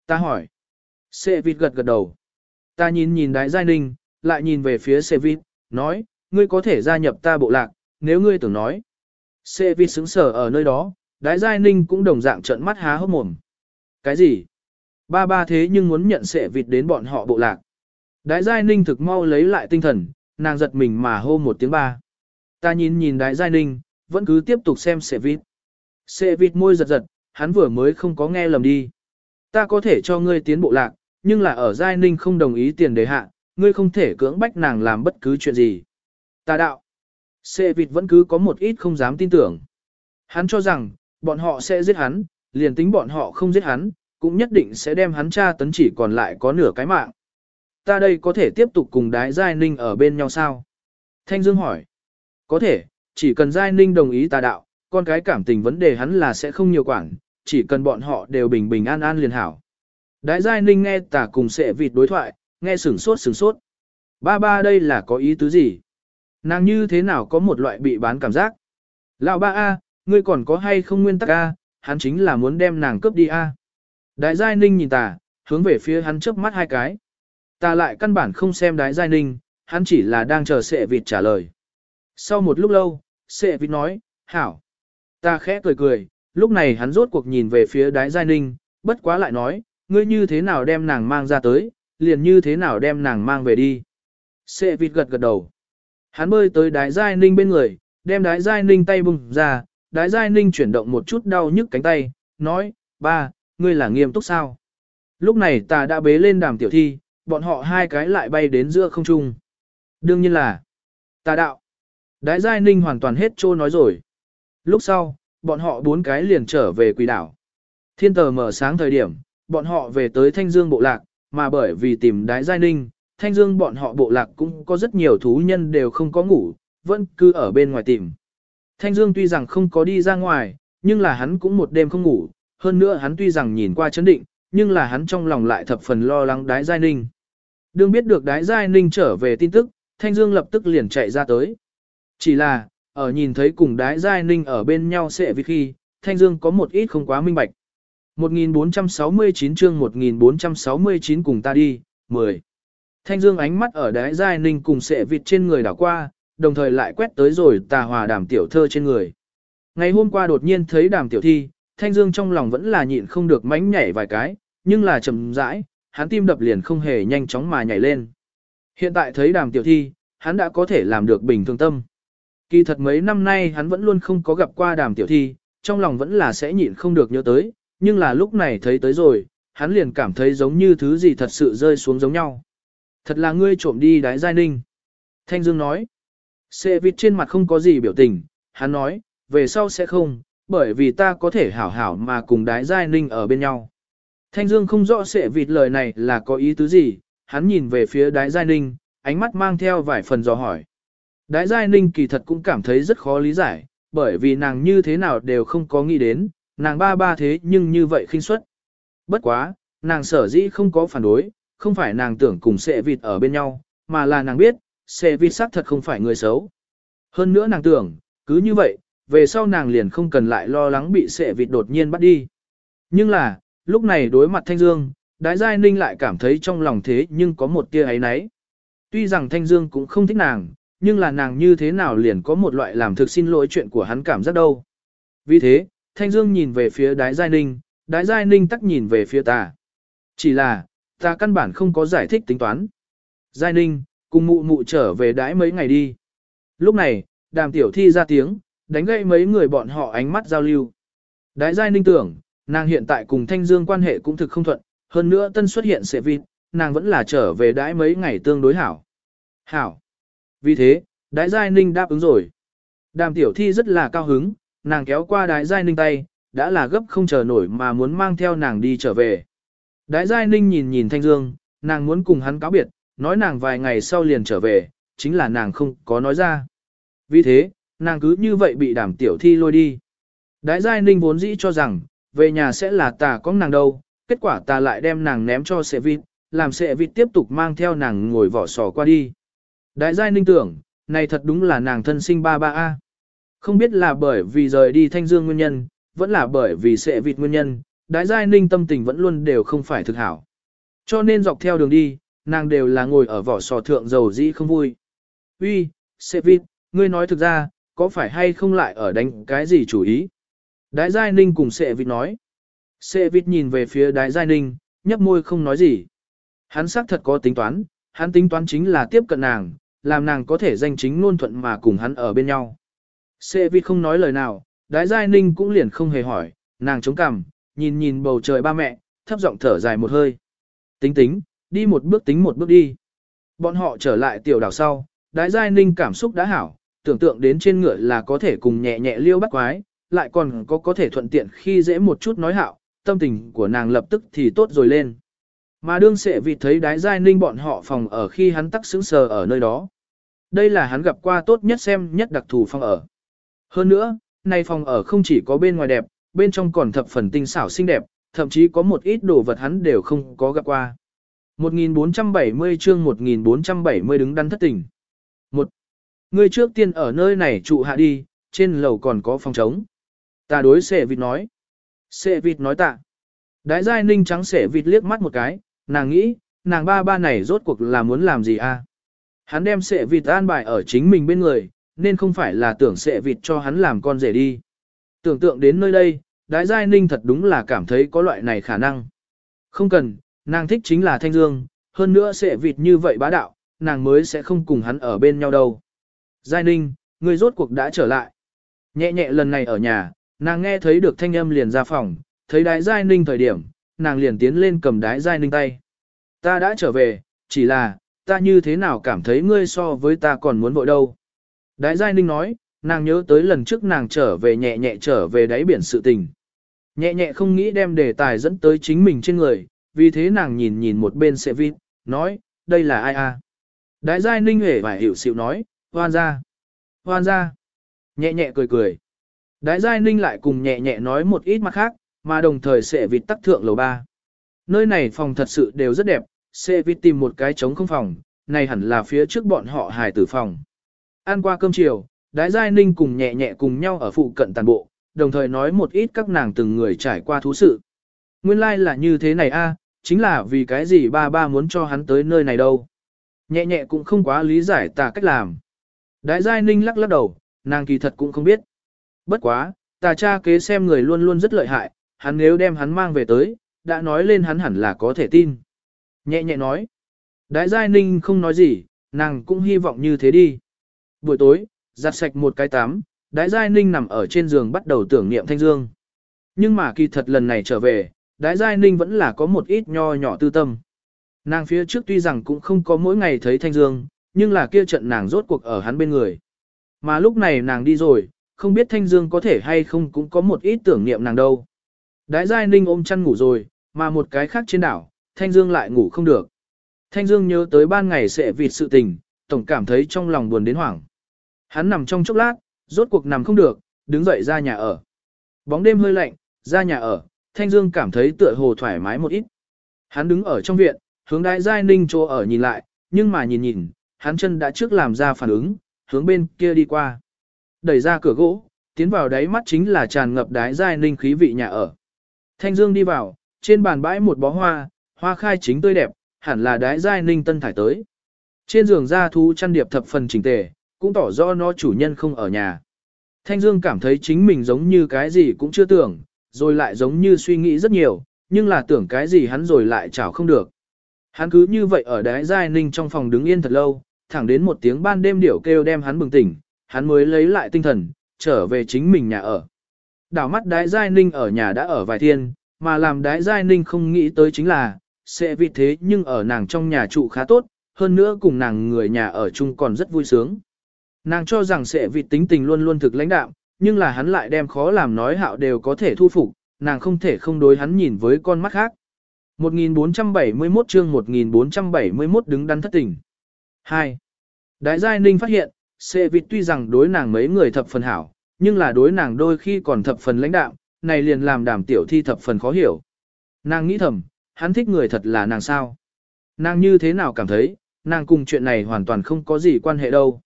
Ta hỏi. Sệ vịt gật gật đầu. Ta nhìn nhìn đái giai ninh, lại nhìn về phía sệ vịt, nói, ngươi có thể gia nhập ta bộ lạc, nếu ngươi tưởng nói. Sệ vịt xứng sở ở nơi đó, đái giai ninh cũng đồng dạng trợn mắt há hốc mồm. Cái gì? Ba ba thế nhưng muốn nhận sệ vịt đến bọn họ bộ lạc. Đái giai ninh thực mau lấy lại tinh thần, nàng giật mình mà hô một tiếng ba. Ta nhìn nhìn đái giai ninh, vẫn cứ tiếp tục xem xe vịt. Xe vịt môi giật giật, hắn vừa mới không có nghe lầm đi. Ta có thể cho ngươi tiến bộ lạc, nhưng là ở Giai Ninh không đồng ý tiền đề hạ, ngươi không thể cưỡng bách nàng làm bất cứ chuyện gì. Ta đạo. Xe vịt vẫn cứ có một ít không dám tin tưởng. Hắn cho rằng, bọn họ sẽ giết hắn, liền tính bọn họ không giết hắn, cũng nhất định sẽ đem hắn tra tấn chỉ còn lại có nửa cái mạng. Ta đây có thể tiếp tục cùng đái Giai Ninh ở bên nhau sao? Thanh Dương hỏi. Có thể, chỉ cần Giai Ninh đồng ý tà đạo, con cái cảm tình vấn đề hắn là sẽ không nhiều quản, chỉ cần bọn họ đều bình bình an an liền hảo. đại Giai Ninh nghe tà cùng sệ vịt đối thoại, nghe sửng sốt sửng sốt. Ba ba đây là có ý tứ gì? Nàng như thế nào có một loại bị bán cảm giác? Lão ba A, ngươi còn có hay không nguyên tắc A, hắn chính là muốn đem nàng cướp đi A. Đại Giai Ninh nhìn tà, hướng về phía hắn chớp mắt hai cái. Ta lại căn bản không xem đái Giai Ninh, hắn chỉ là đang chờ sệ vịt trả lời. Sau một lúc lâu, sệ vịt nói, hảo. Ta khẽ cười cười, lúc này hắn rốt cuộc nhìn về phía đái Giai Ninh, bất quá lại nói, ngươi như thế nào đem nàng mang ra tới, liền như thế nào đem nàng mang về đi. Sệ vịt gật gật đầu. Hắn bơi tới đái Giai Ninh bên người, đem đái Giai Ninh tay bùng ra, đái Giai Ninh chuyển động một chút đau nhức cánh tay, nói, ba, ngươi là nghiêm túc sao? Lúc này ta đã bế lên đàm tiểu thi, bọn họ hai cái lại bay đến giữa không trung. Đương nhiên là, ta đạo. Đái Giai Ninh hoàn toàn hết trô nói rồi. Lúc sau, bọn họ bốn cái liền trở về quỷ đảo. Thiên tờ mở sáng thời điểm, bọn họ về tới Thanh Dương bộ lạc, mà bởi vì tìm Đái Giai Ninh, Thanh Dương bọn họ bộ lạc cũng có rất nhiều thú nhân đều không có ngủ, vẫn cứ ở bên ngoài tìm. Thanh Dương tuy rằng không có đi ra ngoài, nhưng là hắn cũng một đêm không ngủ, hơn nữa hắn tuy rằng nhìn qua chấn định, nhưng là hắn trong lòng lại thập phần lo lắng Đái Giai Ninh. Đương biết được Đái Giai Ninh trở về tin tức, Thanh Dương lập tức liền chạy ra tới. Chỉ là, ở nhìn thấy cùng Đái Giai Ninh ở bên nhau sẽ vì khi, Thanh Dương có một ít không quá minh bạch. 1469 chương 1469 cùng ta đi, 10. Thanh Dương ánh mắt ở Đái Giai Ninh cùng sẽ vịt trên người đảo qua, đồng thời lại quét tới rồi tà hòa đàm tiểu thơ trên người. Ngày hôm qua đột nhiên thấy đàm tiểu thi, Thanh Dương trong lòng vẫn là nhịn không được mánh nhảy vài cái, nhưng là chậm rãi, hắn tim đập liền không hề nhanh chóng mà nhảy lên. Hiện tại thấy đàm tiểu thi, hắn đã có thể làm được bình thường tâm. Kỳ thật mấy năm nay hắn vẫn luôn không có gặp qua đàm tiểu thi, trong lòng vẫn là sẽ nhịn không được nhớ tới, nhưng là lúc này thấy tới rồi, hắn liền cảm thấy giống như thứ gì thật sự rơi xuống giống nhau. Thật là ngươi trộm đi đái giai ninh. Thanh Dương nói, Sệ vịt trên mặt không có gì biểu tình, hắn nói, về sau sẽ không, bởi vì ta có thể hảo hảo mà cùng đái giai ninh ở bên nhau. Thanh Dương không rõ sệ vịt lời này là có ý tứ gì, hắn nhìn về phía đái giai ninh, ánh mắt mang theo vài phần dò hỏi. Đái giai ninh kỳ thật cũng cảm thấy rất khó lý giải, bởi vì nàng như thế nào đều không có nghĩ đến, nàng ba ba thế nhưng như vậy khinh suất. Bất quá, nàng sở dĩ không có phản đối, không phải nàng tưởng cùng sệ vịt ở bên nhau, mà là nàng biết, sệ vịt xác thật không phải người xấu. Hơn nữa nàng tưởng, cứ như vậy, về sau nàng liền không cần lại lo lắng bị sệ vịt đột nhiên bắt đi. Nhưng là, lúc này đối mặt Thanh Dương, Đái Giai Ninh lại cảm thấy trong lòng thế nhưng có một tia ấy nấy. Tuy rằng Thanh Dương cũng không thích nàng, nhưng là nàng như thế nào liền có một loại làm thực xin lỗi chuyện của hắn cảm giác đâu. Vì thế, Thanh Dương nhìn về phía Đái Giai Ninh, Đái Giai Ninh tắc nhìn về phía ta. Chỉ là, ta căn bản không có giải thích tính toán. Giai Ninh, cùng mụ mụ trở về đái mấy ngày đi. Lúc này, đàm tiểu thi ra tiếng, đánh gậy mấy người bọn họ ánh mắt giao lưu. Đái Giai Ninh tưởng, nàng hiện tại cùng Thanh Dương quan hệ cũng thực không thuận, hơn nữa tân xuất hiện sẽ vịt, nàng vẫn là trở về đái mấy ngày tương đối hảo. Hảo. Vì thế, đái Giai Ninh đáp ứng rồi. Đàm tiểu thi rất là cao hứng, nàng kéo qua đái Giai Ninh tay, đã là gấp không chờ nổi mà muốn mang theo nàng đi trở về. Đái Giai Ninh nhìn nhìn Thanh Dương, nàng muốn cùng hắn cáo biệt, nói nàng vài ngày sau liền trở về, chính là nàng không có nói ra. Vì thế, nàng cứ như vậy bị đàm tiểu thi lôi đi. Đái Giai Ninh vốn dĩ cho rằng, về nhà sẽ là tà có nàng đâu, kết quả ta lại đem nàng ném cho sệ vịt, làm sệ vịt tiếp tục mang theo nàng ngồi vỏ sò qua đi. Đại Giai Ninh tưởng, này thật đúng là nàng thân sinh ba ba a. Không biết là bởi vì rời đi Thanh Dương nguyên nhân, vẫn là bởi vì sẽ vịt nguyên nhân, Đại Giai Ninh tâm tình vẫn luôn đều không phải thực hảo. Cho nên dọc theo đường đi, nàng đều là ngồi ở vỏ sò thượng dầu dĩ không vui. Uy, sẽ vịt, ngươi nói thực ra, có phải hay không lại ở đánh cái gì chủ ý? Đại Giai Ninh cùng sẽ Vịt nói. Sẽ Vịt nhìn về phía đại Giai Ninh, nhấp môi không nói gì. Hắn xác thật có tính toán, hắn tính toán chính là tiếp cận nàng, làm nàng có thể danh chính ngôn thuận mà cùng hắn ở bên nhau. Sệ vi không nói lời nào, Đái Giai Ninh cũng liền không hề hỏi, nàng chống cằm, nhìn nhìn bầu trời ba mẹ, thấp giọng thở dài một hơi. Tính tính, đi một bước tính một bước đi. Bọn họ trở lại tiểu đảo sau, Đái Giai Ninh cảm xúc đã hảo, tưởng tượng đến trên ngựa là có thể cùng nhẹ nhẹ liêu bắt quái, lại còn có có thể thuận tiện khi dễ một chút nói hạo, tâm tình của nàng lập tức thì tốt rồi lên. Mà đương sệ vì thấy đái giai ninh bọn họ phòng ở khi hắn tắc sững sờ ở nơi đó. Đây là hắn gặp qua tốt nhất xem nhất đặc thù phòng ở. Hơn nữa, nay phòng ở không chỉ có bên ngoài đẹp, bên trong còn thập phần tinh xảo xinh đẹp, thậm chí có một ít đồ vật hắn đều không có gặp qua. 1470 chương 1470 đứng đắn thất tình. Một, Người trước tiên ở nơi này trụ hạ đi, trên lầu còn có phòng trống. Ta đối sệ vịt nói. Sệ vịt nói tạ. Đái giai ninh trắng sệ vịt liếc mắt một cái, nàng nghĩ, nàng ba ba này rốt cuộc là muốn làm gì a? À? Hắn đem sệ vịt an bài ở chính mình bên người, nên không phải là tưởng sệ vịt cho hắn làm con rể đi. Tưởng tượng đến nơi đây, đái giai ninh thật đúng là cảm thấy có loại này khả năng. Không cần, nàng thích chính là thanh dương, hơn nữa sệ vịt như vậy bá đạo, nàng mới sẽ không cùng hắn ở bên nhau đâu. Giai ninh, người rốt cuộc đã trở lại. Nhẹ nhẹ lần này ở nhà, nàng nghe thấy được thanh âm liền ra phòng, thấy đái giai ninh thời điểm, nàng liền tiến lên cầm đái giai ninh tay. Ta đã trở về, chỉ là, ta như thế nào cảm thấy ngươi so với ta còn muốn vội đâu. Đái giai ninh nói, nàng nhớ tới lần trước nàng trở về nhẹ nhẹ trở về đáy biển sự tình. Nhẹ nhẹ không nghĩ đem đề tài dẫn tới chính mình trên người, vì thế nàng nhìn nhìn một bên xe vít, nói, đây là ai a? Đái giai ninh hề và hiểu xịu nói, hoan ra, hoan ra. Nhẹ nhẹ cười cười. Đái giai ninh lại cùng nhẹ nhẹ nói một ít mặt khác, mà đồng thời sẽ vịt tắc thượng lầu ba. Nơi này phòng thật sự đều rất đẹp, sẽ vịt tìm một cái trống không phòng, này hẳn là phía trước bọn họ hài tử phòng. Ăn qua cơm chiều, đái giai ninh cùng nhẹ nhẹ cùng nhau ở phụ cận tàn bộ, đồng thời nói một ít các nàng từng người trải qua thú sự. Nguyên lai like là như thế này a, chính là vì cái gì ba ba muốn cho hắn tới nơi này đâu. Nhẹ nhẹ cũng không quá lý giải tà cách làm. Đái giai ninh lắc lắc đầu, nàng kỳ thật cũng không biết. Bất quá, tà cha kế xem người luôn luôn rất lợi hại, hắn nếu đem hắn mang về tới, đã nói lên hắn hẳn là có thể tin. Nhẹ nhẹ nói. Đái giai ninh không nói gì, nàng cũng hy vọng như thế đi. Buổi tối, giặt sạch một cái tắm, đái giai ninh nằm ở trên giường bắt đầu tưởng niệm thanh dương. Nhưng mà kỳ thật lần này trở về, đái giai ninh vẫn là có một ít nho nhỏ tư tâm. Nàng phía trước tuy rằng cũng không có mỗi ngày thấy thanh dương, nhưng là kia trận nàng rốt cuộc ở hắn bên người. Mà lúc này nàng đi rồi, không biết thanh dương có thể hay không cũng có một ít tưởng niệm nàng đâu. Đái giai ninh ôm chăn ngủ rồi, mà một cái khác trên đảo, thanh dương lại ngủ không được. Thanh dương nhớ tới ban ngày sẽ vịt sự tình, tổng cảm thấy trong lòng buồn đến hoảng. Hắn nằm trong chốc lát, rốt cuộc nằm không được, đứng dậy ra nhà ở. Bóng đêm hơi lạnh, ra nhà ở, Thanh Dương cảm thấy tựa hồ thoải mái một ít. Hắn đứng ở trong viện, hướng đái giai ninh chỗ ở nhìn lại, nhưng mà nhìn nhìn, hắn chân đã trước làm ra phản ứng, hướng bên kia đi qua. Đẩy ra cửa gỗ, tiến vào đáy mắt chính là tràn ngập đái giai ninh khí vị nhà ở. Thanh Dương đi vào, trên bàn bãi một bó hoa, hoa khai chính tươi đẹp, hẳn là đái giai ninh tân thải tới. Trên giường da thú chăn điệp thập phần chỉnh tề, cũng tỏ rõ nó chủ nhân không ở nhà. Thanh Dương cảm thấy chính mình giống như cái gì cũng chưa tưởng, rồi lại giống như suy nghĩ rất nhiều, nhưng là tưởng cái gì hắn rồi lại chảo không được. Hắn cứ như vậy ở đái giai ninh trong phòng đứng yên thật lâu, thẳng đến một tiếng ban đêm điểu kêu đem hắn bừng tỉnh, hắn mới lấy lại tinh thần, trở về chính mình nhà ở. Đảo mắt đái giai ninh ở nhà đã ở vài thiên, mà làm đái giai ninh không nghĩ tới chính là, sẽ vì thế nhưng ở nàng trong nhà trụ khá tốt, hơn nữa cùng nàng người nhà ở chung còn rất vui sướng. Nàng cho rằng sẽ vì tính tình luôn luôn thực lãnh đạm, nhưng là hắn lại đem khó làm nói hạo đều có thể thu phục, nàng không thể không đối hắn nhìn với con mắt khác. 1471 chương 1471 đứng đắn thất tình. 2. Đại giai ninh phát hiện, sẽ vịt tuy rằng đối nàng mấy người thập phần hảo, nhưng là đối nàng đôi khi còn thập phần lãnh đạm, này liền làm đàm tiểu thi thập phần khó hiểu. Nàng nghĩ thầm, hắn thích người thật là nàng sao? Nàng như thế nào cảm thấy, nàng cùng chuyện này hoàn toàn không có gì quan hệ đâu.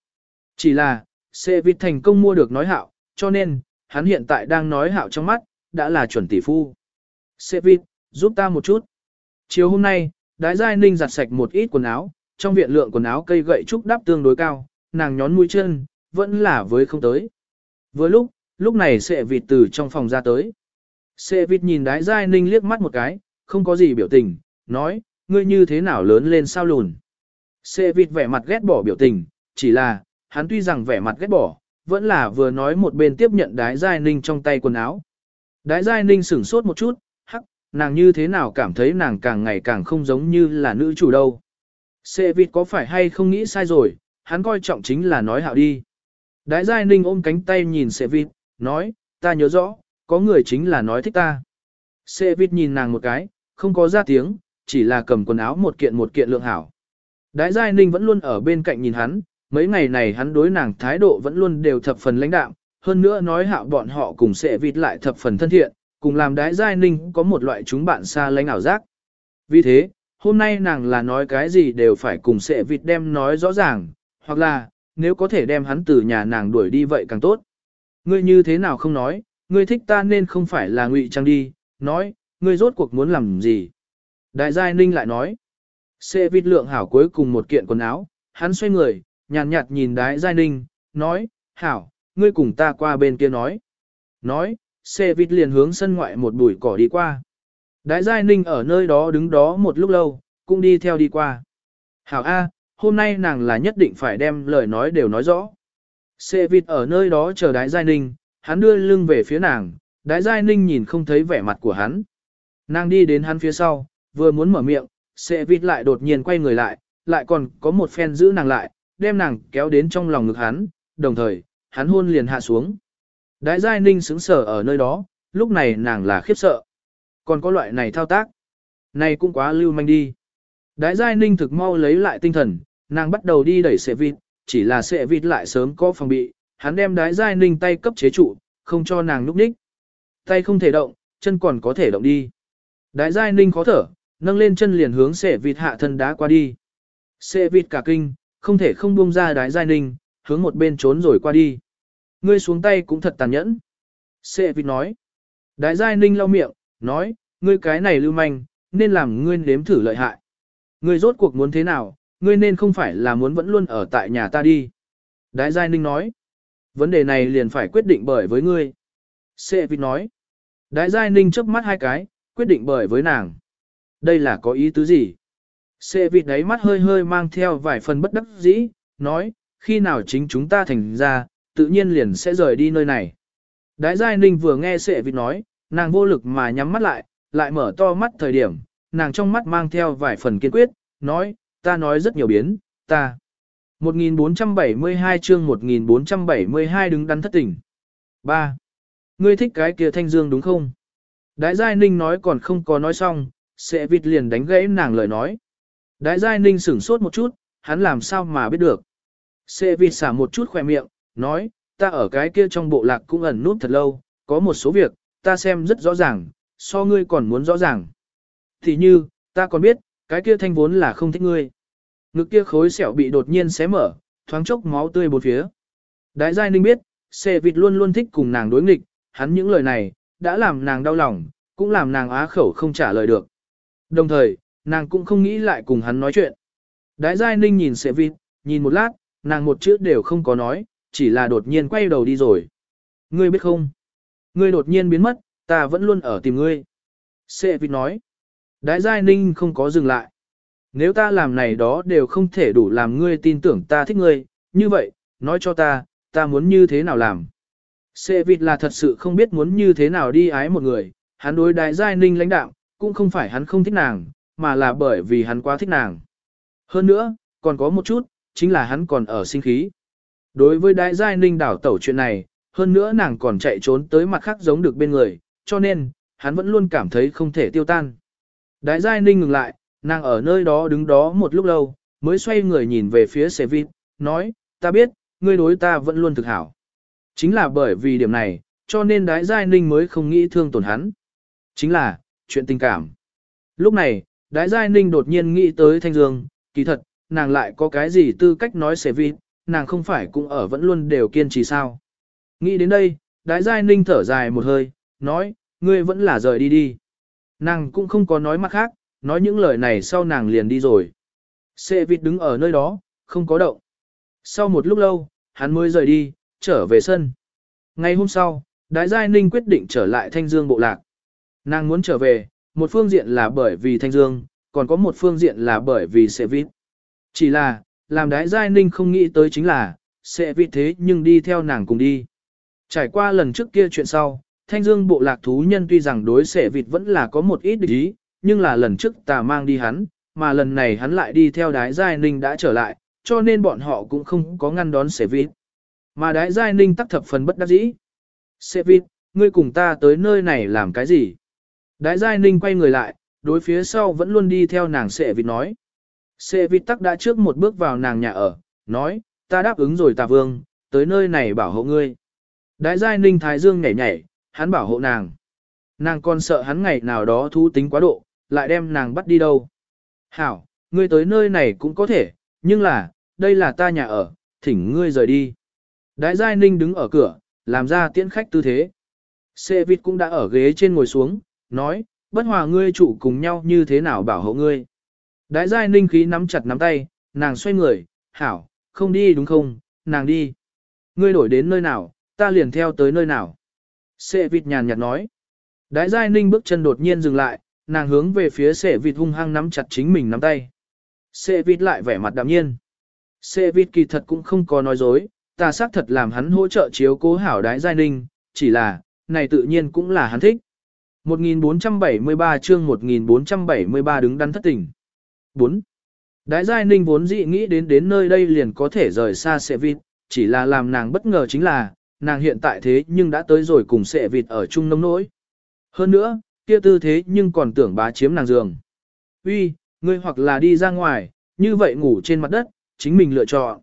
Chỉ là, sẽ vịt thành công mua được nói hạo, cho nên, hắn hiện tại đang nói hạo trong mắt, đã là chuẩn tỷ phu. Sẽ vịt, giúp ta một chút. Chiều hôm nay, đái giai ninh giặt sạch một ít quần áo, trong viện lượng quần áo cây gậy trúc đắp tương đối cao, nàng nhón mũi chân, vẫn là với không tới vừa lúc, lúc này sệ vịt từ trong phòng ra tới. Sệ vịt nhìn đái giai ninh liếc mắt một cái, không có gì biểu tình, nói, ngươi như thế nào lớn lên sao lùn. Sệ vịt vẻ mặt ghét bỏ biểu tình, chỉ là, hắn tuy rằng vẻ mặt ghét bỏ, vẫn là vừa nói một bên tiếp nhận đái giai ninh trong tay quần áo. Đái giai ninh sửng sốt một chút, hắc, nàng như thế nào cảm thấy nàng càng ngày càng không giống như là nữ chủ đâu. Sệ vịt có phải hay không nghĩ sai rồi, hắn coi trọng chính là nói hạo đi. Đái giai ninh ôm cánh tay nhìn sệ vịt, nói, ta nhớ rõ, có người chính là nói thích ta. Sệ vịt nhìn nàng một cái, không có ra tiếng, chỉ là cầm quần áo một kiện một kiện lượng hảo. Đái giai ninh vẫn luôn ở bên cạnh nhìn hắn, mấy ngày này hắn đối nàng thái độ vẫn luôn đều thập phần lãnh đạm, hơn nữa nói hạo bọn họ cùng sẽ vịt lại thập phần thân thiện, cùng làm đái giai ninh có một loại chúng bạn xa lãnh ảo giác. Vì thế, hôm nay nàng là nói cái gì đều phải cùng sẽ vịt đem nói rõ ràng, hoặc là, nếu có thể đem hắn từ nhà nàng đuổi đi vậy càng tốt. Ngươi như thế nào không nói, ngươi thích ta nên không phải là ngụy trang đi, nói, ngươi rốt cuộc muốn làm gì. Đại giai ninh lại nói, sẽ vịt lượng hảo cuối cùng một kiện quần áo, hắn xoay người, nhàn nhạt, nhạt nhìn đái giai ninh, nói, hảo, ngươi cùng ta qua bên kia nói. Nói, xe vịt liền hướng sân ngoại một bụi cỏ đi qua. Đái giai ninh ở nơi đó đứng đó một lúc lâu, cũng đi theo đi qua. Hảo A, hôm nay nàng là nhất định phải đem lời nói đều nói rõ. Xe vịt ở nơi đó chờ đái giai ninh, hắn đưa lưng về phía nàng, đái giai ninh nhìn không thấy vẻ mặt của hắn. Nàng đi đến hắn phía sau, vừa muốn mở miệng, xe vịt lại đột nhiên quay người lại, lại còn có một phen giữ nàng lại, đem nàng kéo đến trong lòng ngực hắn, đồng thời, hắn hôn liền hạ xuống. Đái giai ninh sững sờ ở nơi đó, lúc này nàng là khiếp sợ. Còn có loại này thao tác. Này cũng quá lưu manh đi. Đái giai ninh thực mau lấy lại tinh thần, nàng bắt đầu đi đẩy sệ vịt, chỉ là sệ vịt lại sớm có phòng bị, hắn đem đái giai ninh tay cấp chế trụ, không cho nàng núp đích. Tay không thể động, chân còn có thể động đi. Đái giai ninh khó thở, nâng lên chân liền hướng sệ vịt hạ thân đá qua đi. Sệ vịt cả kinh, không thể không buông ra đái giai ninh, hướng một bên trốn rồi qua đi. Ngươi xuống tay cũng thật tàn nhẫn. Sệ vịt nói. Đái giai ninh lau miệng, nói, ngươi cái này lưu manh, nên làm ngươi nếm thử lợi hại. Ngươi rốt cuộc muốn thế nào, ngươi nên không phải là muốn vẫn luôn ở tại nhà ta đi. Đái giai ninh nói. Vấn đề này liền phải quyết định bởi với ngươi. Sệ vịt nói. Đái giai ninh chớp mắt hai cái, quyết định bởi với nàng. Đây là có ý tứ gì? Sệ vịt đáy mắt hơi hơi mang theo vài phần bất đắc dĩ, nói, khi nào chính chúng ta thành ra, tự nhiên liền sẽ rời đi nơi này. Đái Giai Ninh vừa nghe sệ vịt nói, nàng vô lực mà nhắm mắt lại, lại mở to mắt thời điểm, nàng trong mắt mang theo vài phần kiên quyết, nói, ta nói rất nhiều biến, ta. 1472 chương 1472 đứng đắn thất tỉnh. 3. Ngươi thích cái kia thanh dương đúng không? Đái Giai Ninh nói còn không có nói xong, sẽ vịt liền đánh gãy nàng lời nói. Đái Giai Ninh sửng sốt một chút, hắn làm sao mà biết được. Sẽ vịt xả một chút khỏe miệng, nói, ta ở cái kia trong bộ lạc cũng ẩn nút thật lâu, có một số việc, ta xem rất rõ ràng, so ngươi còn muốn rõ ràng. Thì như, ta còn biết, cái kia thanh vốn là không thích ngươi. Ngực kia khối sẹo bị đột nhiên xé mở, thoáng chốc máu tươi bốn phía. Đái Giai Ninh biết, xe vịt luôn luôn thích cùng nàng đối nghịch, hắn những lời này, đã làm nàng đau lòng, cũng làm nàng á khẩu không trả lời được. Đồng thời, nàng cũng không nghĩ lại cùng hắn nói chuyện. Đái Giai Ninh nhìn xe vịt, nhìn một lát, nàng một chữ đều không có nói, chỉ là đột nhiên quay đầu đi rồi. Ngươi biết không? Ngươi đột nhiên biến mất, ta vẫn luôn ở tìm ngươi. Xe vịt nói. Đái giai ninh không có dừng lại. Nếu ta làm này đó đều không thể đủ làm ngươi tin tưởng ta thích ngươi, như vậy, nói cho ta, ta muốn như thế nào làm. Sệ vịt là thật sự không biết muốn như thế nào đi ái một người, hắn đối đái giai ninh lãnh đạo, cũng không phải hắn không thích nàng, mà là bởi vì hắn quá thích nàng. Hơn nữa, còn có một chút, chính là hắn còn ở sinh khí. Đối với đại giai ninh đảo tẩu chuyện này, hơn nữa nàng còn chạy trốn tới mặt khác giống được bên người, cho nên, hắn vẫn luôn cảm thấy không thể tiêu tan. Đại giai ninh ngừng lại, nàng ở nơi đó đứng đó một lúc lâu, mới xoay người nhìn về phía xe vịt, nói, ta biết, ngươi đối ta vẫn luôn thực hảo. Chính là bởi vì điểm này, cho nên đái giai ninh mới không nghĩ thương tổn hắn. Chính là, chuyện tình cảm. Lúc này, đái giai ninh đột nhiên nghĩ tới Thanh Dương, kỳ thật, nàng lại có cái gì tư cách nói xe vịt, nàng không phải cũng ở vẫn luôn đều kiên trì sao. Nghĩ đến đây, đái giai ninh thở dài một hơi, nói, ngươi vẫn là rời đi đi. Nàng cũng không có nói mặt khác, nói những lời này sau nàng liền đi rồi. Sệ vịt đứng ở nơi đó, không có động. Sau một lúc lâu, hắn mới rời đi, trở về sân. Ngày hôm sau, Đái Giai Ninh quyết định trở lại Thanh Dương bộ lạc. Nàng muốn trở về, một phương diện là bởi vì Thanh Dương, còn có một phương diện là bởi vì Sệ Vịt. Chỉ là, làm đái giai ninh không nghĩ tới chính là, sẽ vịt thế nhưng đi theo nàng cùng đi. Trải qua lần trước kia chuyện sau, thanh dương bộ lạc thú nhân tuy rằng đối Sẻ vịt vẫn là có một ít địch ý, nhưng là lần trước tà mang đi hắn, mà lần này hắn lại đi theo đái giai ninh đã trở lại, cho nên bọn họ cũng không có ngăn đón Sẻ vịt. Mà đái giai ninh tắc thập phần bất đắc dĩ. Sẻ vịt, ngươi cùng ta tới nơi này làm cái gì? Đái giai ninh quay người lại, đối phía sau vẫn luôn đi theo nàng Sẻ vịt nói. Sẻ vịt tắc đã trước một bước vào nàng nhà ở, nói, ta đáp ứng rồi tà vương, tới nơi này bảo hộ ngươi. Đái giai ninh thái dương nhảy nhảy, hắn bảo hộ nàng. Nàng còn sợ hắn ngày nào đó thú tính quá độ, lại đem nàng bắt đi đâu. Hảo, ngươi tới nơi này cũng có thể, nhưng là, đây là ta nhà ở, thỉnh ngươi rời đi. Đái giai ninh đứng ở cửa, làm ra tiễn khách tư thế. Sệ vịt cũng đã ở ghế trên ngồi xuống, nói, bất hòa ngươi chủ cùng nhau như thế nào bảo hộ ngươi. Đái giai ninh khí nắm chặt nắm tay, nàng xoay người, hảo, không đi đúng không, nàng đi. Ngươi đổi đến nơi nào, ta liền theo tới nơi nào. Sệ vịt nhàn nhạt nói. Đái giai ninh bước chân đột nhiên dừng lại, nàng hướng về phía sệ vịt hung hăng nắm chặt chính mình nắm tay. Sệ vịt lại vẻ mặt đạm nhiên. Sệ vịt kỳ thật cũng không có nói dối, ta xác thật làm hắn hỗ trợ chiếu cố hảo đái giai ninh, chỉ là, này tự nhiên cũng là hắn thích. 1473 chương 1473 đứng đắn thất tình. 4. Đái giai ninh vốn dị nghĩ đến đến nơi đây liền có thể rời xa sệ vịt, chỉ là làm nàng bất ngờ chính là, nàng hiện tại thế nhưng đã tới rồi cùng sệ vịt ở chung nông nỗi. Hơn nữa, kia tư thế nhưng còn tưởng bá chiếm nàng giường. Uy, ngươi hoặc là đi ra ngoài, như vậy ngủ trên mặt đất, chính mình lựa chọn.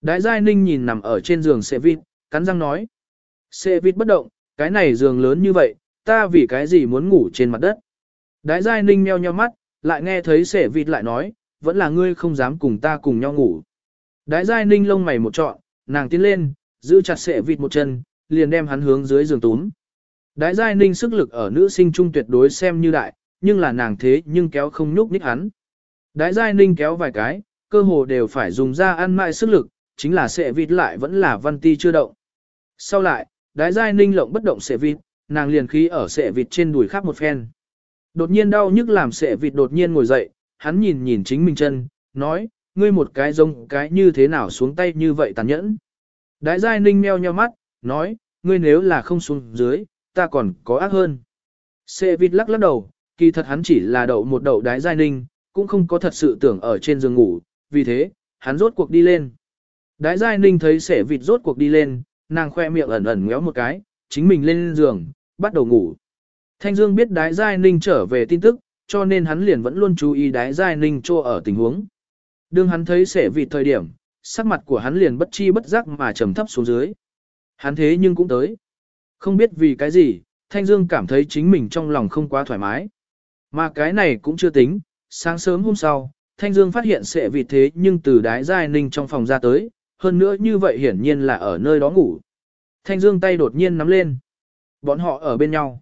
Đái giai ninh nhìn nằm ở trên giường sệ vịt, cắn răng nói. Sệ vịt bất động, cái này giường lớn như vậy, ta vì cái gì muốn ngủ trên mặt đất. Đái giai ninh meo nheo mắt, lại nghe thấy sệ vịt lại nói, vẫn là ngươi không dám cùng ta cùng nhau ngủ. Đái giai ninh lông mày một trọn, nàng tiến lên, giữ chặt sệ vịt một chân, liền đem hắn hướng dưới giường túm. Đái giai ninh sức lực ở nữ sinh trung tuyệt đối xem như đại, nhưng là nàng thế nhưng kéo không nhúc nhích hắn. Đái giai ninh kéo vài cái, cơ hồ đều phải dùng ra ăn mại sức lực, chính là sệ vịt lại vẫn là văn ti chưa động. Sau lại, đái giai ninh lộng bất động sệ vịt, nàng liền khí ở sệ vịt trên đùi khắp một phen. Đột nhiên đau nhức làm sệ vịt đột nhiên ngồi dậy, hắn nhìn nhìn chính mình chân, nói, ngươi một cái rông cái như thế nào xuống tay như vậy tàn nhẫn. Đái giai ninh meo nheo mắt, nói, ngươi nếu là không xuống dưới, ta còn có ác hơn. Sệ vịt lắc lắc đầu, kỳ thật hắn chỉ là đậu một đậu đái giai ninh, cũng không có thật sự tưởng ở trên giường ngủ, vì thế, hắn rốt cuộc đi lên. Đái giai ninh thấy sệ vịt rốt cuộc đi lên, nàng khoe miệng ẩn ẩn ngéo một cái, chính mình lên giường, bắt đầu ngủ. Thanh Dương biết đái giai ninh trở về tin tức, cho nên hắn liền vẫn luôn chú ý đái giai ninh trô ở tình huống. Đương hắn thấy sẻ vịt thời điểm, sắc mặt của hắn liền bất chi bất giác mà trầm thấp xuống dưới. Hắn thế nhưng cũng tới. Không biết vì cái gì, Thanh Dương cảm thấy chính mình trong lòng không quá thoải mái. Mà cái này cũng chưa tính, sáng sớm hôm sau, Thanh Dương phát hiện sẽ vì thế nhưng từ đái giai ninh trong phòng ra tới, hơn nữa như vậy hiển nhiên là ở nơi đó ngủ. Thanh Dương tay đột nhiên nắm lên. Bọn họ ở bên nhau.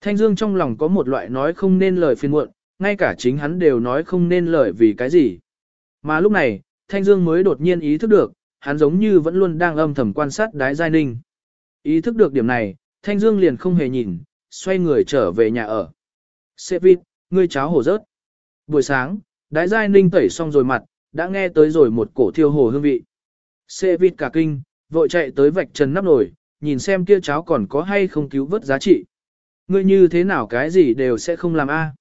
Thanh Dương trong lòng có một loại nói không nên lời phiền muộn, ngay cả chính hắn đều nói không nên lời vì cái gì. Mà lúc này, Thanh Dương mới đột nhiên ý thức được, hắn giống như vẫn luôn đang âm thầm quan sát đái giai ninh. Ý thức được điểm này, Thanh Dương liền không hề nhìn, xoay người trở về nhà ở. Sếp vịt, ngươi cháo hổ rớt. Buổi sáng, đái giai ninh tẩy xong rồi mặt, đã nghe tới rồi một cổ thiêu hồ hương vị. Sếp vịt cả kinh, vội chạy tới vạch trần nắp nồi, nhìn xem kia cháo còn có hay không cứu vớt giá trị. Ngươi như thế nào cái gì đều sẽ không làm a. À.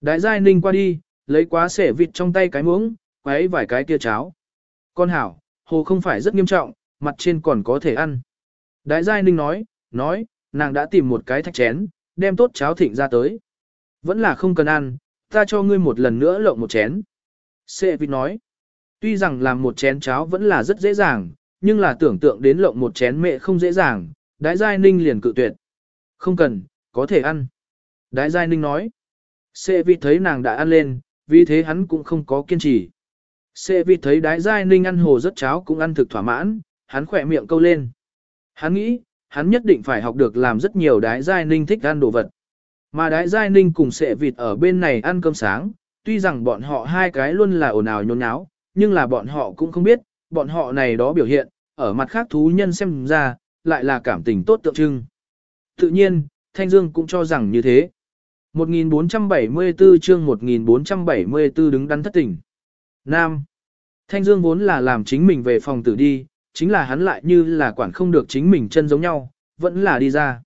Đại giai ninh qua đi, lấy quá sẻ vịt trong tay cái muỗng, quấy vài cái kia cháo. Con hảo, hồ không phải rất nghiêm trọng, mặt trên còn có thể ăn. Đại giai ninh nói, nói, nàng đã tìm một cái thạch chén, đem tốt cháo thịnh ra tới. Vẫn là không cần ăn, ta cho ngươi một lần nữa lộng một chén. Sệ vịt nói, tuy rằng làm một chén cháo vẫn là rất dễ dàng, nhưng là tưởng tượng đến lộng một chén mẹ không dễ dàng, đái giai ninh liền cự tuyệt. Không cần, có thể ăn. Đái giai ninh nói. Sệ vịt thấy nàng đã ăn lên, vì thế hắn cũng không có kiên trì. Xê vịt thấy đái giai ninh ăn hồ rất cháo cũng ăn thực thỏa mãn, hắn khỏe miệng câu lên. Hắn nghĩ, hắn nhất định phải học được làm rất nhiều đái giai ninh thích ăn đồ vật. Mà đái giai ninh cùng xệ vịt ở bên này ăn cơm sáng, tuy rằng bọn họ hai cái luôn là ồn ào nhốn nháo, nhưng là bọn họ cũng không biết, bọn họ này đó biểu hiện, ở mặt khác thú nhân xem ra, lại là cảm tình tốt tượng trưng. Tự nhiên, Thanh Dương cũng cho rằng như thế. 1474 chương 1474 đứng đắn thất tỉnh. Nam. Thanh Dương vốn là làm chính mình về phòng tử đi, chính là hắn lại như là quản không được chính mình chân giống nhau, vẫn là đi ra.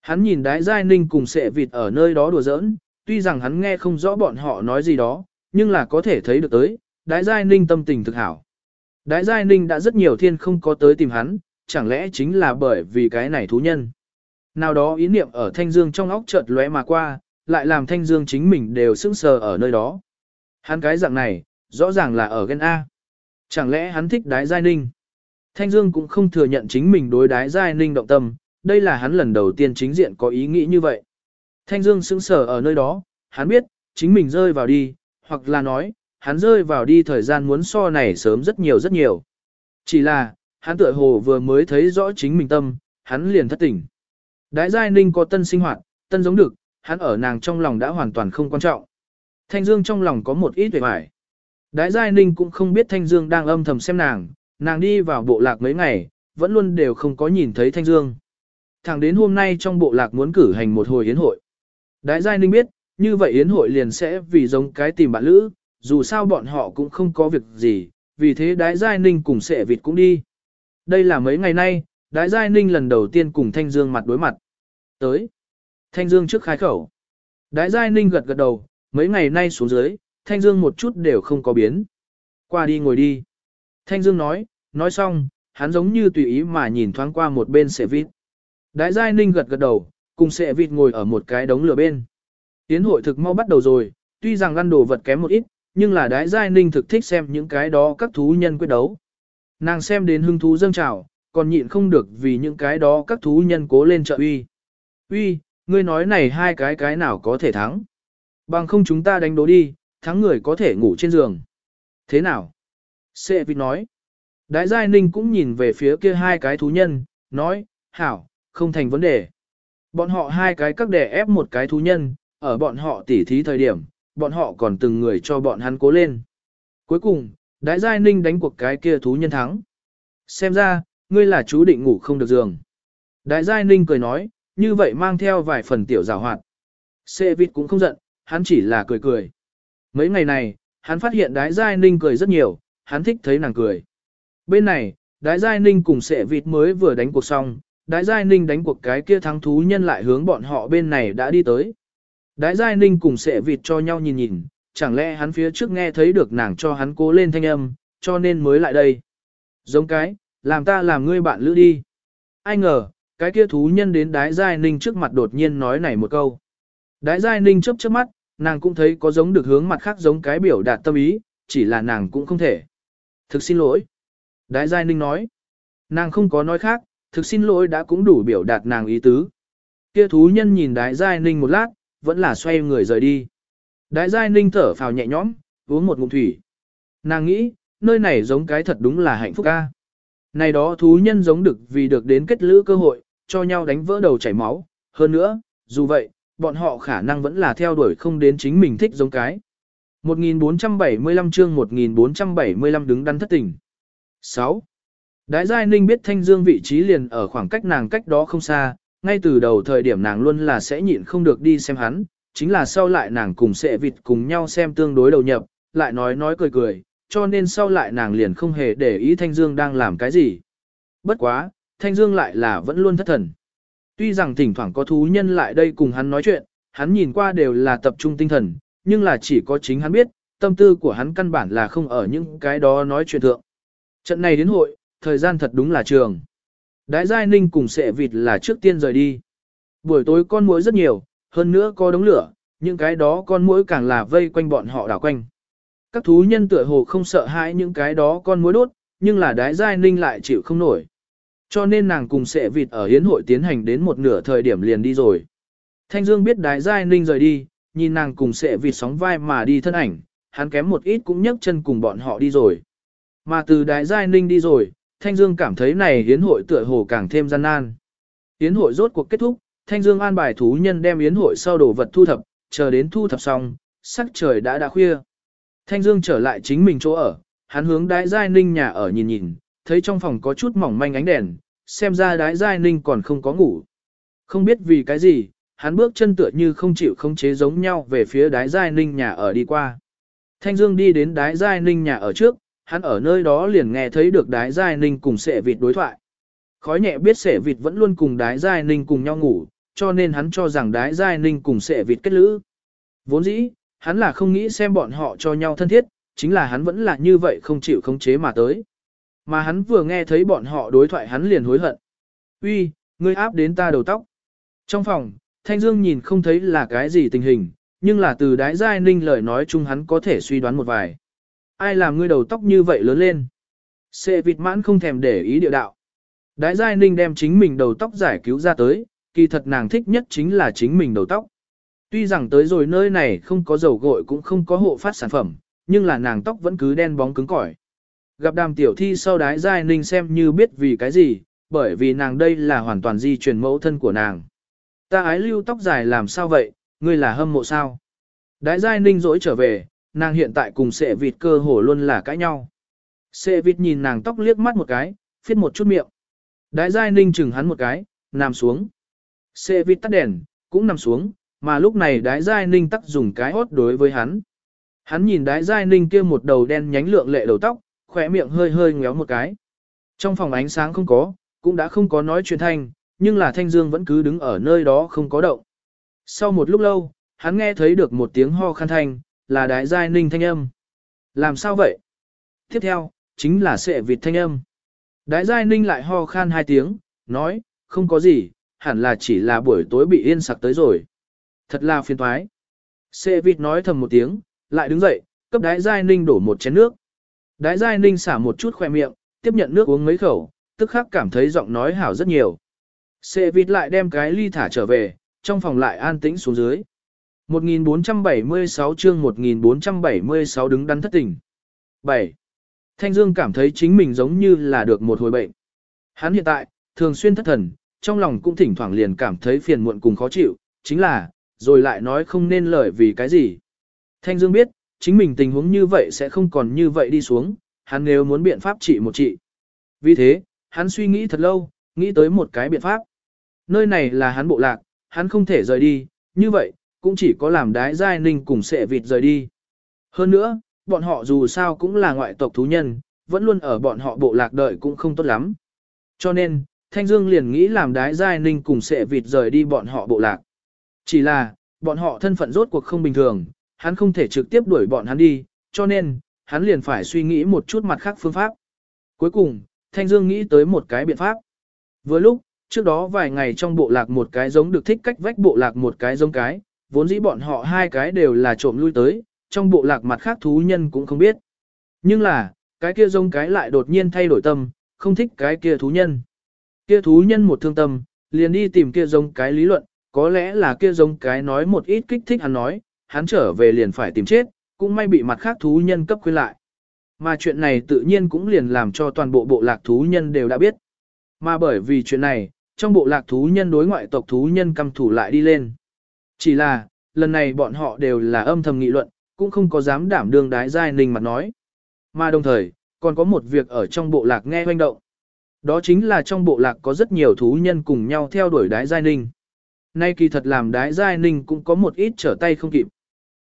Hắn nhìn đái giai ninh cùng sệ vịt ở nơi đó đùa giỡn, tuy rằng hắn nghe không rõ bọn họ nói gì đó, nhưng là có thể thấy được tới, đái giai ninh tâm tình thực hảo. Đái giai ninh đã rất nhiều thiên không có tới tìm hắn, chẳng lẽ chính là bởi vì cái này thú nhân. Nào đó ý niệm ở Thanh Dương trong óc chợt lóe mà qua, lại làm Thanh Dương chính mình đều sững sờ ở nơi đó. Hắn cái dạng này, rõ ràng là ở ghen A. Chẳng lẽ hắn thích đái giai ninh? Thanh Dương cũng không thừa nhận chính mình đối đái giai ninh động tâm, đây là hắn lần đầu tiên chính diện có ý nghĩ như vậy. Thanh Dương sững sờ ở nơi đó, hắn biết, chính mình rơi vào đi, hoặc là nói, hắn rơi vào đi thời gian muốn so này sớm rất nhiều rất nhiều. Chỉ là, hắn tựa hồ vừa mới thấy rõ chính mình tâm, hắn liền thất tỉnh. Đái giai ninh có tân sinh hoạt, tân giống được, hắn ở nàng trong lòng đã hoàn toàn không quan trọng. Thanh Dương trong lòng có một ít vẻ vải. Đái giai ninh cũng không biết Thanh Dương đang âm thầm xem nàng, nàng đi vào bộ lạc mấy ngày, vẫn luôn đều không có nhìn thấy Thanh Dương. Thẳng đến hôm nay trong bộ lạc muốn cử hành một hồi yến hội. Đái giai ninh biết, như vậy yến hội liền sẽ vì giống cái tìm bạn lữ, dù sao bọn họ cũng không có việc gì, vì thế đái giai ninh cùng sệ vịt cũng đi. Đây là mấy ngày nay, đái giai ninh lần đầu tiên cùng Thanh Dương mặt đối mặt. Tới. Thanh Dương trước khai khẩu. Đái giai ninh gật gật đầu, mấy ngày nay xuống dưới, Thanh Dương một chút đều không có biến. Qua đi ngồi đi. Thanh Dương nói, nói xong, hắn giống như tùy ý mà nhìn thoáng qua một bên xe vịt. Đái giai ninh gật gật đầu, cùng xe vịt ngồi ở một cái đống lửa bên. Tiến hội thực mau bắt đầu rồi, tuy rằng ăn đồ vật kém một ít, nhưng là đái giai ninh thực thích xem những cái đó các thú nhân quyết đấu. Nàng xem đến hưng thú dâng trào, còn nhịn không được vì những cái đó các thú nhân cố lên trợ uy. Uy, ngươi nói này hai cái cái nào có thể thắng? Bằng không chúng ta đánh đố đi, thắng người có thể ngủ trên giường. Thế nào? Sệ vịt nói. Đại giai ninh cũng nhìn về phía kia hai cái thú nhân, nói, hảo, không thành vấn đề. Bọn họ hai cái các đè ép một cái thú nhân, ở bọn họ tỉ thí thời điểm, bọn họ còn từng người cho bọn hắn cố lên. Cuối cùng, Đại Giai Ninh đánh cuộc cái kia thú nhân thắng. Xem ra, ngươi là chú định ngủ không được giường. Đại Giai Ninh cười nói, như vậy mang theo vài phần tiểu rào hoạt. Sệ Vịt cũng không giận, hắn chỉ là cười cười. Mấy ngày này, hắn phát hiện Đái Giai Ninh cười rất nhiều, hắn thích thấy nàng cười. Bên này, Đái Giai Ninh cùng Sệ Vịt mới vừa đánh cuộc xong, Đái Giai Ninh đánh cuộc cái kia thắng thú nhân lại hướng bọn họ bên này đã đi tới. Đái Giai Ninh cùng Sệ Vịt cho nhau nhìn nhìn, chẳng lẽ hắn phía trước nghe thấy được nàng cho hắn cố lên thanh âm, cho nên mới lại đây. Giống cái, làm ta làm ngươi bạn lữ đi. Ai ngờ, cái kia thú nhân đến Đái Giai Ninh trước mặt đột nhiên nói này một câu. Đái Giai Ninh chớp chớp mắt, nàng cũng thấy có giống được hướng mặt khác giống cái biểu đạt tâm ý, chỉ là nàng cũng không thể. Thực xin lỗi. Đái Giai Ninh nói. Nàng không có nói khác, thực xin lỗi đã cũng đủ biểu đạt nàng ý tứ. Kia thú nhân nhìn Đái Giai Ninh một lát, vẫn là xoay người rời đi. Đái Giai Ninh thở phào nhẹ nhõm, uống một ngụm thủy. Nàng nghĩ, nơi này giống cái thật đúng là hạnh phúc ca. Này đó thú nhân giống được vì được đến kết lữ cơ hội, cho nhau đánh vỡ đầu chảy máu. Hơn nữa, dù vậy, bọn họ khả năng vẫn là theo đuổi không đến chính mình thích giống cái. 1475 chương 1475 đứng đắn thất tình. 6. Đại Giai Ninh biết Thanh Dương vị trí liền ở khoảng cách nàng cách đó không xa, ngay từ đầu thời điểm nàng luôn là sẽ nhịn không được đi xem hắn, chính là sau lại nàng cùng sẽ vịt cùng nhau xem tương đối đầu nhập, lại nói nói cười cười, cho nên sau lại nàng liền không hề để ý Thanh Dương đang làm cái gì. Bất quá, Thanh Dương lại là vẫn luôn thất thần. Tuy rằng thỉnh thoảng có thú nhân lại đây cùng hắn nói chuyện, hắn nhìn qua đều là tập trung tinh thần, nhưng là chỉ có chính hắn biết, tâm tư của hắn căn bản là không ở những cái đó nói chuyện thượng. Trận này đến hội, thời gian thật đúng là trường. Đại Giai Ninh cùng sệ vịt là trước tiên rời đi. Buổi tối con muỗi rất nhiều, hơn nữa có đống lửa, những cái đó con muỗi càng là vây quanh bọn họ đảo quanh. Các thú nhân tựa hồ không sợ hãi những cái đó con muỗi đốt, nhưng là đái Giai Ninh lại chịu không nổi. Cho nên nàng cùng sẽ vịt ở hiến hội tiến hành đến một nửa thời điểm liền đi rồi. Thanh Dương biết đái Giai Ninh rời đi, nhìn nàng cùng sẽ vịt sóng vai mà đi thân ảnh, hắn kém một ít cũng nhấc chân cùng bọn họ đi rồi. Mà từ đái Giai Ninh đi rồi, Thanh Dương cảm thấy này yến hội tựa hồ càng thêm gian nan. Yến hội rốt cuộc kết thúc, Thanh Dương an bài thú nhân đem yến hội sau đồ vật thu thập, chờ đến thu thập xong, sắc trời đã đã khuya. Thanh Dương trở lại chính mình chỗ ở, hắn hướng đái giai ninh nhà ở nhìn nhìn, thấy trong phòng có chút mỏng manh ánh đèn, xem ra đái giai ninh còn không có ngủ. Không biết vì cái gì, hắn bước chân tựa như không chịu không chế giống nhau về phía đái giai ninh nhà ở đi qua. Thanh Dương đi đến đái giai ninh nhà ở trước, hắn ở nơi đó liền nghe thấy được đái giai ninh cùng sệ vịt đối thoại. Khói nhẹ biết sệ vịt vẫn luôn cùng đái giai ninh cùng nhau ngủ, cho nên hắn cho rằng đái giai ninh cùng sệ vịt kết lữ. Vốn dĩ, hắn là không nghĩ xem bọn họ cho nhau thân thiết, chính là hắn vẫn là như vậy không chịu khống chế mà tới. Mà hắn vừa nghe thấy bọn họ đối thoại hắn liền hối hận. Uy, ngươi áp đến ta đầu tóc. Trong phòng, Thanh Dương nhìn không thấy là cái gì tình hình, nhưng là từ đái giai ninh lời nói chung hắn có thể suy đoán một vài ai làm ngươi đầu tóc như vậy lớn lên. Sệ vịt mãn không thèm để ý địa đạo. Đái giai ninh đem chính mình đầu tóc giải cứu ra tới, kỳ thật nàng thích nhất chính là chính mình đầu tóc. Tuy rằng tới rồi nơi này không có dầu gội cũng không có hộ phát sản phẩm, nhưng là nàng tóc vẫn cứ đen bóng cứng cỏi. Gặp đàm tiểu thi sau đái giai ninh xem như biết vì cái gì, bởi vì nàng đây là hoàn toàn di truyền mẫu thân của nàng. Ta ái lưu tóc dài làm sao vậy, ngươi là hâm mộ sao? Đái giai ninh dỗi trở về, nàng hiện tại cùng sệ vịt cơ hồ luôn là cãi nhau. Sệ vịt nhìn nàng tóc liếc mắt một cái, phiết một chút miệng. Đái giai ninh chừng hắn một cái, nằm xuống. Sệ vịt tắt đèn, cũng nằm xuống, mà lúc này đái giai ninh tắt dùng cái hốt đối với hắn. Hắn nhìn đái giai ninh kia một đầu đen nhánh lượng lệ đầu tóc, khỏe miệng hơi hơi ngéo một cái. Trong phòng ánh sáng không có, cũng đã không có nói chuyện thanh, nhưng là thanh dương vẫn cứ đứng ở nơi đó không có động. Sau một lúc lâu, hắn nghe thấy được một tiếng ho khăn thanh, là đái giai ninh thanh âm. Làm sao vậy? Tiếp theo, chính là sệ vịt thanh âm. Đái giai ninh lại ho khan hai tiếng, nói, không có gì, hẳn là chỉ là buổi tối bị yên sặc tới rồi. Thật là phiền toái. Sệ vịt nói thầm một tiếng, lại đứng dậy, cấp đái giai ninh đổ một chén nước. Đái giai ninh xả một chút khoe miệng, tiếp nhận nước uống mấy khẩu, tức khắc cảm thấy giọng nói hảo rất nhiều. Sệ vịt lại đem cái ly thả trở về, trong phòng lại an tĩnh xuống dưới. 1476 chương 1476 đứng đắn thất tình. 7. Thanh Dương cảm thấy chính mình giống như là được một hồi bệnh. Hắn hiện tại, thường xuyên thất thần, trong lòng cũng thỉnh thoảng liền cảm thấy phiền muộn cùng khó chịu, chính là, rồi lại nói không nên lời vì cái gì. Thanh Dương biết, chính mình tình huống như vậy sẽ không còn như vậy đi xuống, hắn nếu muốn biện pháp trị một trị. Vì thế, hắn suy nghĩ thật lâu, nghĩ tới một cái biện pháp. Nơi này là hắn bộ lạc, hắn không thể rời đi, như vậy, cũng chỉ có làm đái giai ninh cùng sệ vịt rời đi. Hơn nữa, bọn họ dù sao cũng là ngoại tộc thú nhân, vẫn luôn ở bọn họ bộ lạc đợi cũng không tốt lắm. Cho nên, Thanh Dương liền nghĩ làm đái giai ninh cùng sệ vịt rời đi bọn họ bộ lạc. Chỉ là, bọn họ thân phận rốt cuộc không bình thường, hắn không thể trực tiếp đuổi bọn hắn đi, cho nên, hắn liền phải suy nghĩ một chút mặt khác phương pháp. Cuối cùng, Thanh Dương nghĩ tới một cái biện pháp. Vừa lúc, trước đó vài ngày trong bộ lạc một cái giống được thích cách vách bộ lạc một cái giống cái, vốn dĩ bọn họ hai cái đều là trộm lui tới, trong bộ lạc mặt khác thú nhân cũng không biết. Nhưng là, cái kia giống cái lại đột nhiên thay đổi tâm, không thích cái kia thú nhân. Kia thú nhân một thương tâm, liền đi tìm kia giống cái lý luận, có lẽ là kia giống cái nói một ít kích thích hắn nói, hắn trở về liền phải tìm chết, cũng may bị mặt khác thú nhân cấp khuyên lại. Mà chuyện này tự nhiên cũng liền làm cho toàn bộ bộ lạc thú nhân đều đã biết. Mà bởi vì chuyện này, trong bộ lạc thú nhân đối ngoại tộc thú nhân căm thủ lại đi lên. Chỉ là, lần này bọn họ đều là âm thầm nghị luận, cũng không có dám đảm đương đái giai ninh mặt nói. Mà đồng thời, còn có một việc ở trong bộ lạc nghe hoanh động. Đó chính là trong bộ lạc có rất nhiều thú nhân cùng nhau theo đuổi đái giai ninh. Nay kỳ thật làm đái giai ninh cũng có một ít trở tay không kịp.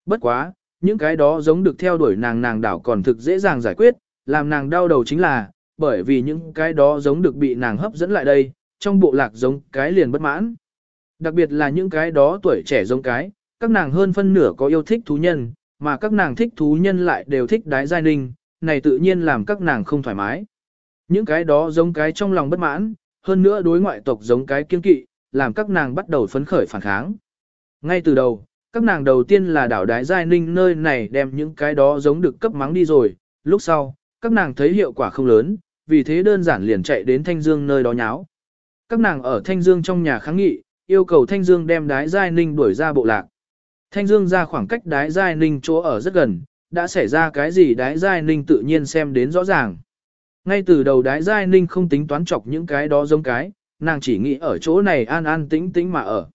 Bất quá, những cái đó giống được theo đuổi nàng nàng đảo còn thực dễ dàng giải quyết, làm nàng đau đầu chính là, bởi vì những cái đó giống được bị nàng hấp dẫn lại đây, trong bộ lạc giống cái liền bất mãn. Đặc biệt là những cái đó tuổi trẻ giống cái, các nàng hơn phân nửa có yêu thích thú nhân, mà các nàng thích thú nhân lại đều thích đái giai ninh, này tự nhiên làm các nàng không thoải mái. Những cái đó giống cái trong lòng bất mãn, hơn nữa đối ngoại tộc giống cái kiên kỵ, làm các nàng bắt đầu phấn khởi phản kháng. Ngay từ đầu, các nàng đầu tiên là đảo đái giai ninh nơi này đem những cái đó giống được cấp mắng đi rồi, lúc sau, các nàng thấy hiệu quả không lớn, vì thế đơn giản liền chạy đến Thanh Dương nơi đó nháo. Các nàng ở Thanh Dương trong nhà kháng nghị, yêu cầu Thanh Dương đem đái giai ninh đuổi ra bộ lạc. Thanh Dương ra khoảng cách đái giai ninh chỗ ở rất gần, đã xảy ra cái gì đái giai ninh tự nhiên xem đến rõ ràng. Ngay từ đầu đái giai ninh không tính toán chọc những cái đó giống cái, nàng chỉ nghĩ ở chỗ này an an tĩnh tĩnh mà ở.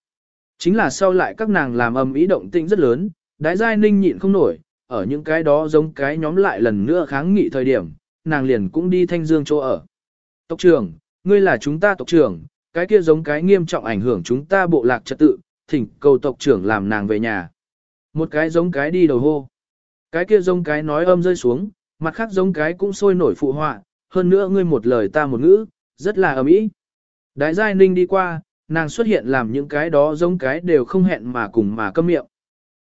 Chính là sau lại các nàng làm âm ý động tĩnh rất lớn, đái giai ninh nhịn không nổi, ở những cái đó giống cái nhóm lại lần nữa kháng nghị thời điểm, nàng liền cũng đi thanh dương chỗ ở. Tộc trưởng, ngươi là chúng ta tộc trưởng, cái kia giống cái nghiêm trọng ảnh hưởng chúng ta bộ lạc trật tự, thỉnh cầu tộc trưởng làm nàng về nhà. Một cái giống cái đi đầu hô. Cái kia giống cái nói âm rơi xuống, mặt khác giống cái cũng sôi nổi phụ họa, hơn nữa ngươi một lời ta một ngữ, rất là ầm ĩ. Đại giai ninh đi qua, nàng xuất hiện làm những cái đó giống cái đều không hẹn mà cùng mà câm miệng.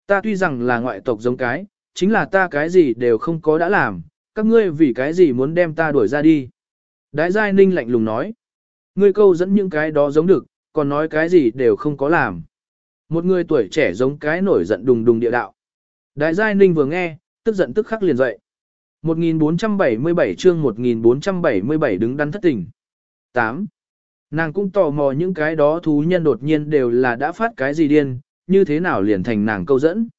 Ta tuy rằng là ngoại tộc giống cái, chính là ta cái gì đều không có đã làm, các ngươi vì cái gì muốn đem ta đuổi ra đi. Đại giai ninh lạnh lùng nói. Ngươi câu dẫn những cái đó giống được, còn nói cái gì đều không có làm. Một người tuổi trẻ giống cái nổi giận đùng đùng địa đạo. Đại giai ninh vừa nghe, tức giận tức khắc liền dậy. 1477 chương 1477 đứng đắn thất tình. 8. Nàng cũng tò mò những cái đó thú nhân đột nhiên đều là đã phát cái gì điên, như thế nào liền thành nàng câu dẫn.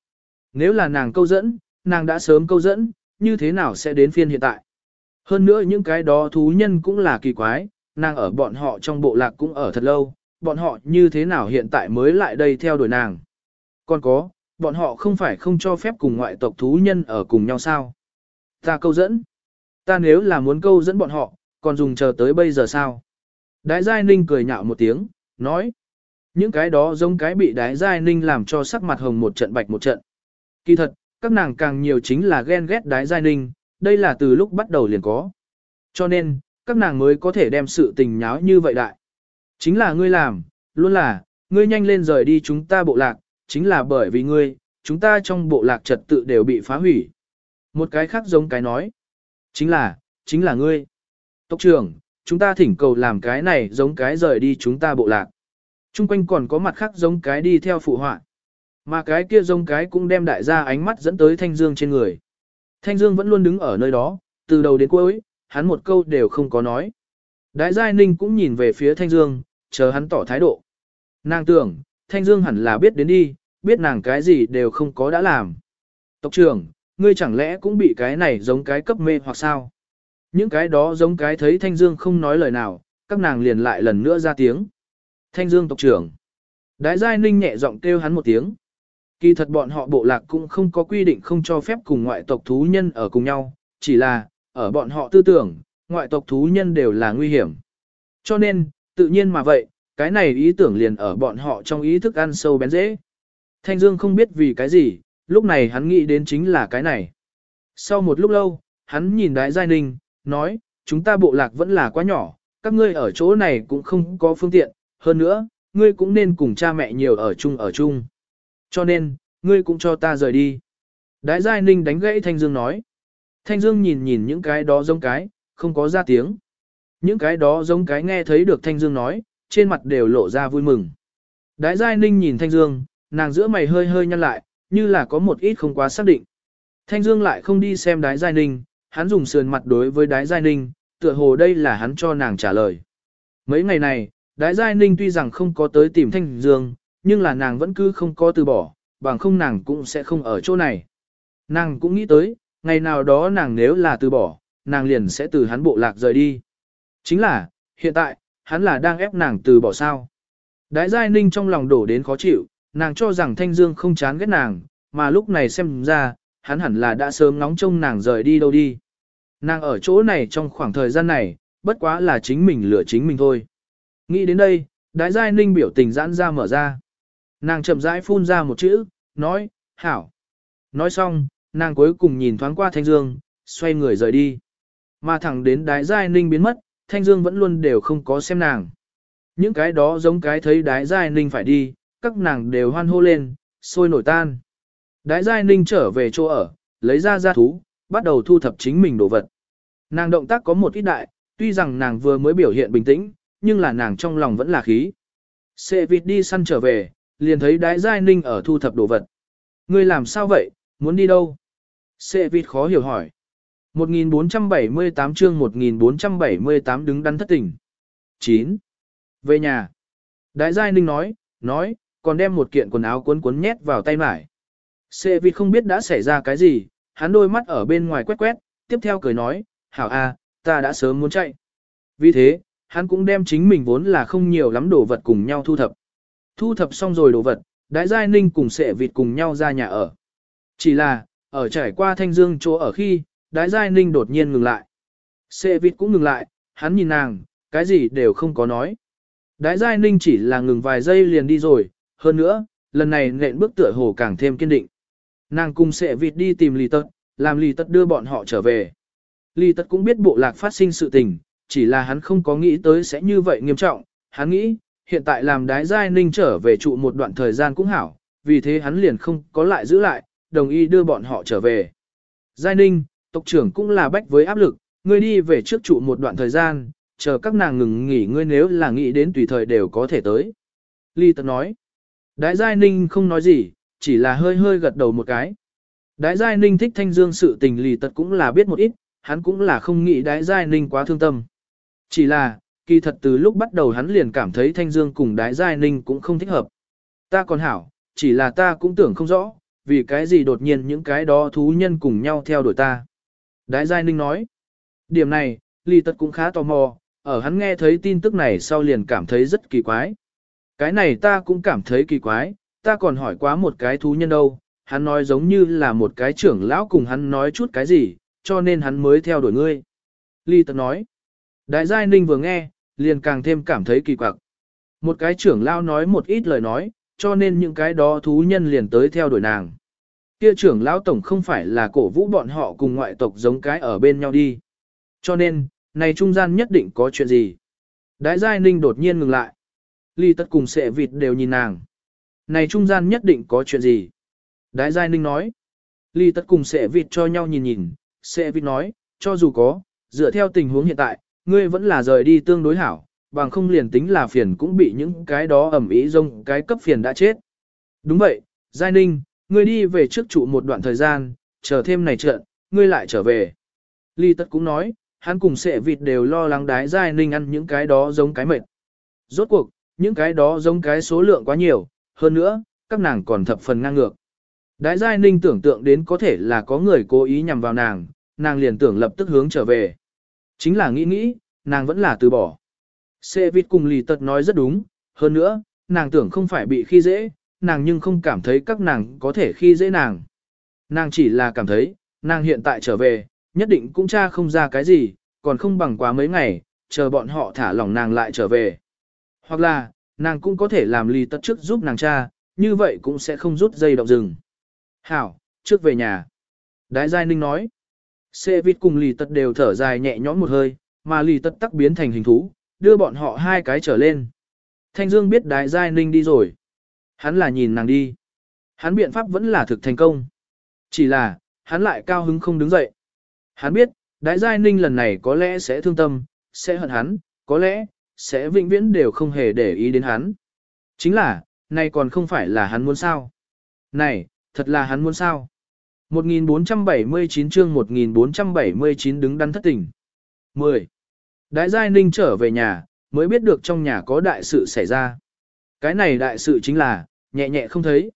Nếu là nàng câu dẫn, nàng đã sớm câu dẫn, như thế nào sẽ đến phiên hiện tại. Hơn nữa những cái đó thú nhân cũng là kỳ quái, nàng ở bọn họ trong bộ lạc cũng ở thật lâu, bọn họ như thế nào hiện tại mới lại đây theo đuổi nàng. Còn có, bọn họ không phải không cho phép cùng ngoại tộc thú nhân ở cùng nhau sao. Ta câu dẫn. Ta nếu là muốn câu dẫn bọn họ, còn dùng chờ tới bây giờ sao? Đái Giai Ninh cười nhạo một tiếng, nói. Những cái đó giống cái bị Đái Giai Ninh làm cho sắc mặt hồng một trận bạch một trận. Kỳ thật, các nàng càng nhiều chính là ghen ghét Đái Giai Ninh, đây là từ lúc bắt đầu liền có. Cho nên, các nàng mới có thể đem sự tình nháo như vậy đại. Chính là ngươi làm, luôn là, ngươi nhanh lên rời đi chúng ta bộ lạc, chính là bởi vì ngươi, chúng ta trong bộ lạc trật tự đều bị phá hủy. Một cái khác giống cái nói. Chính là, chính là ngươi. Tốc trưởng, chúng ta thỉnh cầu làm cái này giống cái rời đi chúng ta bộ lạc. Trung quanh còn có mặt khác giống cái đi theo phụ họa. Mà cái kia giống cái cũng đem đại gia ánh mắt dẫn tới Thanh Dương trên người. Thanh Dương vẫn luôn đứng ở nơi đó, từ đầu đến cuối, hắn một câu đều không có nói. Đại Giai Ninh cũng nhìn về phía Thanh Dương, chờ hắn tỏ thái độ. Nàng tưởng, Thanh Dương hẳn là biết đến đi, biết nàng cái gì đều không có đã làm. Tộc trưởng, ngươi chẳng lẽ cũng bị cái này giống cái cấp mê hoặc sao? Những cái đó giống cái thấy Thanh Dương không nói lời nào, các nàng liền lại lần nữa ra tiếng. Thanh Dương tộc trưởng. Đái Giai Ninh nhẹ giọng kêu hắn một tiếng. Kỳ thật bọn họ bộ lạc cũng không có quy định không cho phép cùng ngoại tộc thú nhân ở cùng nhau, chỉ là, ở bọn họ tư tưởng, ngoại tộc thú nhân đều là nguy hiểm. Cho nên, tự nhiên mà vậy, cái này ý tưởng liền ở bọn họ trong ý thức ăn sâu bén dễ. Thanh Dương không biết vì cái gì, lúc này hắn nghĩ đến chính là cái này. Sau một lúc lâu, hắn nhìn Đái Giai Ninh, nói, chúng ta bộ lạc vẫn là quá nhỏ, các ngươi ở chỗ này cũng không có phương tiện, hơn nữa, ngươi cũng nên cùng cha mẹ nhiều ở chung ở chung. Cho nên, ngươi cũng cho ta rời đi. Đái Giai Ninh đánh gãy Thanh Dương nói. Thanh Dương nhìn nhìn những cái đó giống cái, không có ra tiếng. Những cái đó giống cái nghe thấy được Thanh Dương nói, trên mặt đều lộ ra vui mừng. Đái Giai Ninh nhìn Thanh Dương, nàng giữa mày hơi hơi nhăn lại, như là có một ít không quá xác định. Thanh Dương lại không đi xem Đái Giai Ninh, hắn dùng sườn mặt đối với Đái Giai Ninh, tựa hồ đây là hắn cho nàng trả lời. Mấy ngày này, Đái Giai Ninh tuy rằng không có tới tìm Thanh Dương, nhưng là nàng vẫn cứ không có từ bỏ, bằng không nàng cũng sẽ không ở chỗ này. Nàng cũng nghĩ tới, ngày nào đó nàng nếu là từ bỏ, nàng liền sẽ từ hắn bộ lạc rời đi. Chính là, hiện tại, hắn là đang ép nàng từ bỏ sao. Đái Giai Ninh trong lòng đổ đến khó chịu, nàng cho rằng Thanh Dương không chán ghét nàng, mà lúc này xem ra, hắn hẳn là đã sớm nóng trông nàng rời đi đâu đi. Nàng ở chỗ này trong khoảng thời gian này, bất quá là chính mình lựa chính mình thôi. Nghĩ đến đây, Đái Giai Ninh biểu tình giãn ra mở ra. Nàng chậm rãi phun ra một chữ, nói, hảo. Nói xong, nàng cuối cùng nhìn thoáng qua Thanh Dương, xoay người rời đi. Mà thẳng đến Đái Giai Ninh biến mất, Thanh Dương vẫn luôn đều không có xem nàng. Những cái đó giống cái thấy Đái Giai Ninh phải đi, các nàng đều hoan hô lên, sôi nổi tan. Đái Giai Ninh trở về chỗ ở, lấy ra gia thú, bắt đầu thu thập chính mình đồ vật. Nàng động tác có một ít đại, tuy rằng nàng vừa mới biểu hiện bình tĩnh, nhưng là nàng trong lòng vẫn là khí. Sệ vịt đi săn trở về, liền thấy đái giai ninh ở thu thập đồ vật. Ngươi làm sao vậy, muốn đi đâu? Sệ vịt khó hiểu hỏi. 1478 chương 1478 đứng đắn thất tình. 9. Về nhà. Đại giai ninh nói, nói, còn đem một kiện quần áo cuốn cuốn nhét vào tay mải. Sệ vịt không biết đã xảy ra cái gì, hắn đôi mắt ở bên ngoài quét quét, tiếp theo cười nói, hảo a, ta đã sớm muốn chạy. Vì thế, hắn cũng đem chính mình vốn là không nhiều lắm đồ vật cùng nhau thu thập. Thu thập xong rồi đồ vật, Đái Giai Ninh cùng sệ vịt cùng nhau ra nhà ở. Chỉ là, ở trải qua thanh dương chỗ ở khi, Đái Giai Ninh đột nhiên ngừng lại. Sệ vịt cũng ngừng lại, hắn nhìn nàng, cái gì đều không có nói. Đái Giai Ninh chỉ là ngừng vài giây liền đi rồi, hơn nữa, lần này nện bước tựa hồ càng thêm kiên định. Nàng cùng sệ vịt đi tìm lì tật, làm lì tật đưa bọn họ trở về. Lì tật cũng biết bộ lạc phát sinh sự tình, chỉ là hắn không có nghĩ tới sẽ như vậy nghiêm trọng, hắn nghĩ, hiện tại làm đái giai ninh trở về trụ một đoạn thời gian cũng hảo, vì thế hắn liền không có lại giữ lại, đồng ý đưa bọn họ trở về. Giai ninh, tộc trưởng cũng là bách với áp lực, ngươi đi về trước trụ một đoạn thời gian, chờ các nàng ngừng nghỉ ngươi nếu là nghĩ đến tùy thời đều có thể tới. Ly tật nói, đái giai ninh không nói gì, chỉ là hơi hơi gật đầu một cái. Đái Giai Ninh thích Thanh Dương sự tình lì tật cũng là biết một ít, hắn cũng là không nghĩ Đái Giai Ninh quá thương tâm. Chỉ là, kỳ thật từ lúc bắt đầu hắn liền cảm thấy Thanh Dương cùng Đái Giai Ninh cũng không thích hợp. Ta còn hảo, chỉ là ta cũng tưởng không rõ, vì cái gì đột nhiên những cái đó thú nhân cùng nhau theo đuổi ta. Đái Giai Ninh nói, điểm này, lì tật cũng khá tò mò, ở hắn nghe thấy tin tức này sau liền cảm thấy rất kỳ quái. Cái này ta cũng cảm thấy kỳ quái, ta còn hỏi quá một cái thú nhân đâu, hắn nói giống như là một cái trưởng lão cùng hắn nói chút cái gì, cho nên hắn mới theo đuổi ngươi. Ly Tật nói, đại giai ninh vừa nghe, liền càng thêm cảm thấy kỳ quặc. Một cái trưởng lão nói một ít lời nói, cho nên những cái đó thú nhân liền tới theo đuổi nàng. Kia trưởng lão tổng không phải là cổ vũ bọn họ cùng ngoại tộc giống cái ở bên nhau đi. Cho nên, này trung gian nhất định có chuyện gì. Đại giai ninh đột nhiên ngừng lại. Ly tất cùng sệ vịt đều nhìn nàng. Này trung gian nhất định có chuyện gì. Đái Giai Ninh nói. Ly tất cùng sẽ vịt cho nhau nhìn nhìn, sẽ vịt nói, cho dù có, dựa theo tình huống hiện tại, ngươi vẫn là rời đi tương đối hảo, bằng không liền tính là phiền cũng bị những cái đó ẩm ý rông cái cấp phiền đã chết. Đúng vậy, Giai Ninh, ngươi đi về trước trụ một đoạn thời gian, chờ thêm này trận, ngươi lại trở về. Ly tất cũng nói, hắn cùng sệ vịt đều lo lắng đái Giai Ninh ăn những cái đó giống cái mệt. Rốt cuộc, những cái đó giống cái số lượng quá nhiều, hơn nữa, các nàng còn thập phần ngang ngược. Đái Giai Ninh tưởng tượng đến có thể là có người cố ý nhằm vào nàng, nàng liền tưởng lập tức hướng trở về. Chính là nghĩ nghĩ, nàng vẫn là từ bỏ. Sê Vịt cùng lì tật nói rất đúng, hơn nữa, nàng tưởng không phải bị khi dễ, nàng nhưng không cảm thấy các nàng có thể khi dễ nàng. Nàng chỉ là cảm thấy, nàng hiện tại trở về, nhất định cũng tra không ra cái gì, còn không bằng quá mấy ngày, chờ bọn họ thả lỏng nàng lại trở về. Hoặc là, nàng cũng có thể làm lì tật trước giúp nàng cha, như vậy cũng sẽ không rút dây động rừng. Hảo, trước về nhà. Đái Giai Ninh nói. Xe vịt cùng lì tật đều thở dài nhẹ nhõm một hơi, mà lì tật tắc biến thành hình thú, đưa bọn họ hai cái trở lên. Thanh Dương biết Đái Giai Ninh đi rồi. Hắn là nhìn nàng đi. Hắn biện pháp vẫn là thực thành công. Chỉ là, hắn lại cao hứng không đứng dậy. Hắn biết, Đái Giai Ninh lần này có lẽ sẽ thương tâm, sẽ hận hắn, có lẽ, sẽ vĩnh viễn đều không hề để ý đến hắn. Chính là, này còn không phải là hắn muốn sao. Này, thật là hắn muốn sao. 1479 chương 1479 đứng đắn thất tình. 10. Đại Giai Ninh trở về nhà, mới biết được trong nhà có đại sự xảy ra. Cái này đại sự chính là, nhẹ nhẹ không thấy.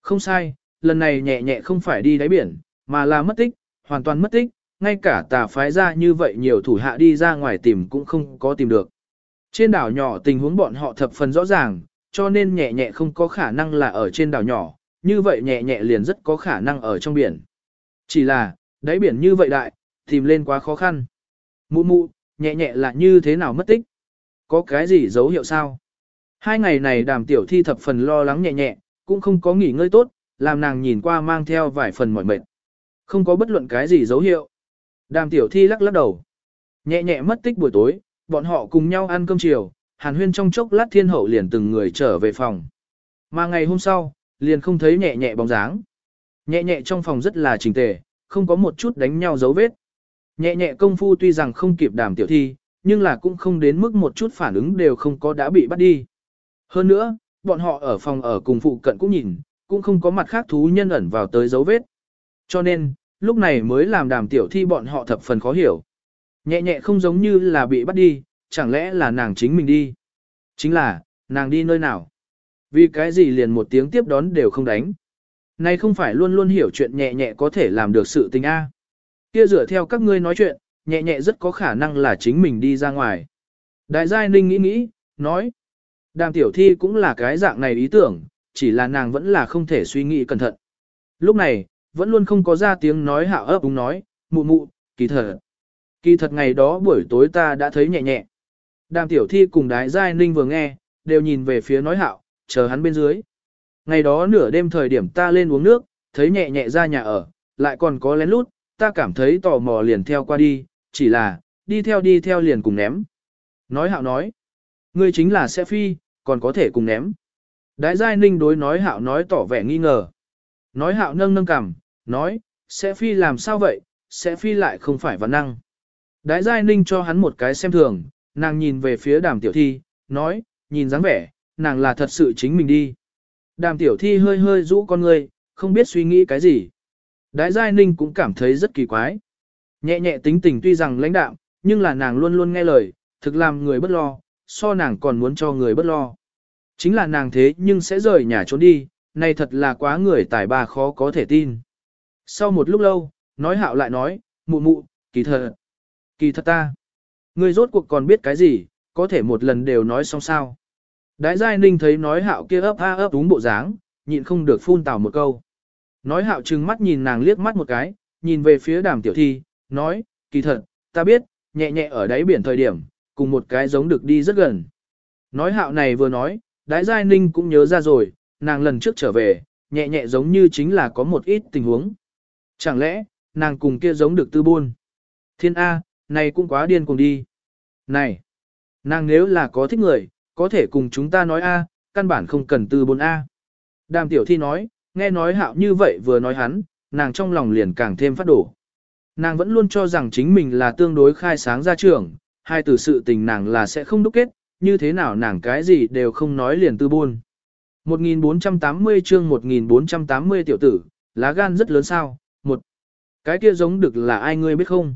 Không sai, lần này nhẹ nhẹ không phải đi đáy biển, mà là mất tích, hoàn toàn mất tích, ngay cả tà phái ra như vậy nhiều thủ hạ đi ra ngoài tìm cũng không có tìm được. Trên đảo nhỏ tình huống bọn họ thập phần rõ ràng, cho nên nhẹ nhẹ không có khả năng là ở trên đảo nhỏ, như vậy nhẹ nhẹ liền rất có khả năng ở trong biển. Chỉ là, đáy biển như vậy đại, tìm lên quá khó khăn. Mụ mụ, nhẹ nhẹ là như thế nào mất tích? Có cái gì dấu hiệu sao? Hai ngày này đàm tiểu thi thập phần lo lắng nhẹ nhẹ, cũng không có nghỉ ngơi tốt, làm nàng nhìn qua mang theo vài phần mỏi mệt. Không có bất luận cái gì dấu hiệu. Đàm tiểu thi lắc lắc đầu. Nhẹ nhẹ mất tích buổi tối, bọn họ cùng nhau ăn cơm chiều, hàn huyên trong chốc lát thiên hậu liền từng người trở về phòng. Mà ngày hôm sau, liền không thấy nhẹ nhẹ bóng dáng. Nhẹ nhẹ trong phòng rất là chỉnh tề, không có một chút đánh nhau dấu vết. Nhẹ nhẹ công phu tuy rằng không kịp đàm tiểu thi, nhưng là cũng không đến mức một chút phản ứng đều không có đã bị bắt đi. Hơn nữa, bọn họ ở phòng ở cùng phụ cận cũng nhìn, cũng không có mặt khác thú nhân ẩn vào tới dấu vết. Cho nên, lúc này mới làm đàm tiểu thi bọn họ thập phần khó hiểu. Nhẹ nhẹ không giống như là bị bắt đi, chẳng lẽ là nàng chính mình đi. Chính là, nàng đi nơi nào. Vì cái gì liền một tiếng tiếp đón đều không đánh. Này không phải luôn luôn hiểu chuyện nhẹ nhẹ có thể làm được sự tình A. Kia dựa theo các ngươi nói chuyện, nhẹ nhẹ rất có khả năng là chính mình đi ra ngoài. Đại giai ninh nghĩ nghĩ, nói. Đàm tiểu thi cũng là cái dạng này ý tưởng, chỉ là nàng vẫn là không thể suy nghĩ cẩn thận. Lúc này, vẫn luôn không có ra tiếng nói hạo ấp đúng nói, mụ mụ, kỳ thật. Kỳ thật ngày đó buổi tối ta đã thấy nhẹ nhẹ. Đàm tiểu thi cùng đái giai ninh vừa nghe, đều nhìn về phía nói hạo, chờ hắn bên dưới. Ngày đó nửa đêm thời điểm ta lên uống nước, thấy nhẹ nhẹ ra nhà ở, lại còn có lén lút, ta cảm thấy tò mò liền theo qua đi, chỉ là, đi theo đi theo liền cùng ném. Nói hạo nói, ngươi chính là Xe phi, còn có thể cùng ném. Đái giai ninh đối nói hạo nói tỏ vẻ nghi ngờ. Nói hạo nâng nâng cằm, nói, sẽ phi làm sao vậy, sẽ phi lại không phải văn năng. Đái giai ninh cho hắn một cái xem thường, nàng nhìn về phía đàm tiểu thi, nói, nhìn dáng vẻ, nàng là thật sự chính mình đi. Đàm tiểu thi hơi hơi rũ con người, không biết suy nghĩ cái gì. Đái Giai Ninh cũng cảm thấy rất kỳ quái. Nhẹ nhẹ tính tình tuy rằng lãnh đạm, nhưng là nàng luôn luôn nghe lời, thực làm người bất lo, so nàng còn muốn cho người bất lo. Chính là nàng thế nhưng sẽ rời nhà trốn đi, này thật là quá người tài bà khó có thể tin. Sau một lúc lâu, nói hạo lại nói, mụ mụ, kỳ thật, kỳ thật ta. Ngươi rốt cuộc còn biết cái gì, có thể một lần đều nói xong sao. Đái giai ninh thấy nói hạo kia ấp a ấp đúng bộ dáng, nhịn không được phun tào một câu. Nói hạo trừng mắt nhìn nàng liếc mắt một cái, nhìn về phía đàm tiểu thi, nói, kỳ thật, ta biết, nhẹ nhẹ ở đáy biển thời điểm, cùng một cái giống được đi rất gần. Nói hạo này vừa nói, đái giai ninh cũng nhớ ra rồi, nàng lần trước trở về, nhẹ nhẹ giống như chính là có một ít tình huống. Chẳng lẽ, nàng cùng kia giống được tư buôn. Thiên A, này cũng quá điên cùng đi. Này, nàng nếu là có thích người, có thể cùng chúng ta nói A, căn bản không cần tư bốn A. Đàm tiểu thi nói, nghe nói hạo như vậy vừa nói hắn, nàng trong lòng liền càng thêm phát đổ. Nàng vẫn luôn cho rằng chính mình là tương đối khai sáng ra trường, hai từ sự tình nàng là sẽ không đúc kết, như thế nào nàng cái gì đều không nói liền tư buôn. 1480 chương 1480 tiểu tử, lá gan rất lớn sao, một. Cái kia giống được là ai ngươi biết không?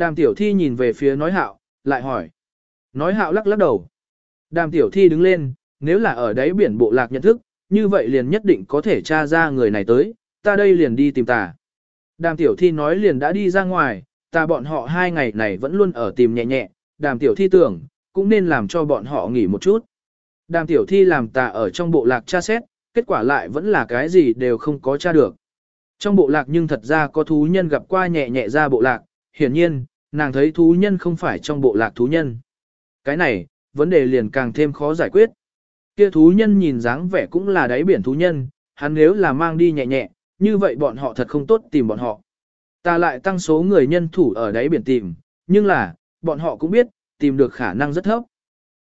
Đàm tiểu thi nhìn về phía nói hạo, lại hỏi. Nói hạo lắc lắc đầu. Đàm tiểu thi đứng lên, nếu là ở đáy biển bộ lạc nhận thức, như vậy liền nhất định có thể tra ra người này tới, ta đây liền đi tìm tà. Đàm tiểu thi nói liền đã đi ra ngoài, ta bọn họ hai ngày này vẫn luôn ở tìm nhẹ nhẹ, đàm tiểu thi tưởng, cũng nên làm cho bọn họ nghỉ một chút. Đàm tiểu thi làm tà ở trong bộ lạc tra xét, kết quả lại vẫn là cái gì đều không có tra được. Trong bộ lạc nhưng thật ra có thú nhân gặp qua nhẹ nhẹ ra bộ lạc, hiển nhiên, nàng thấy thú nhân không phải trong bộ lạc thú nhân. Cái này, vấn đề liền càng thêm khó giải quyết. Kia thú nhân nhìn dáng vẻ cũng là đáy biển thú nhân, hắn nếu là mang đi nhẹ nhẹ, như vậy bọn họ thật không tốt tìm bọn họ. Ta lại tăng số người nhân thủ ở đáy biển tìm, nhưng là, bọn họ cũng biết, tìm được khả năng rất thấp.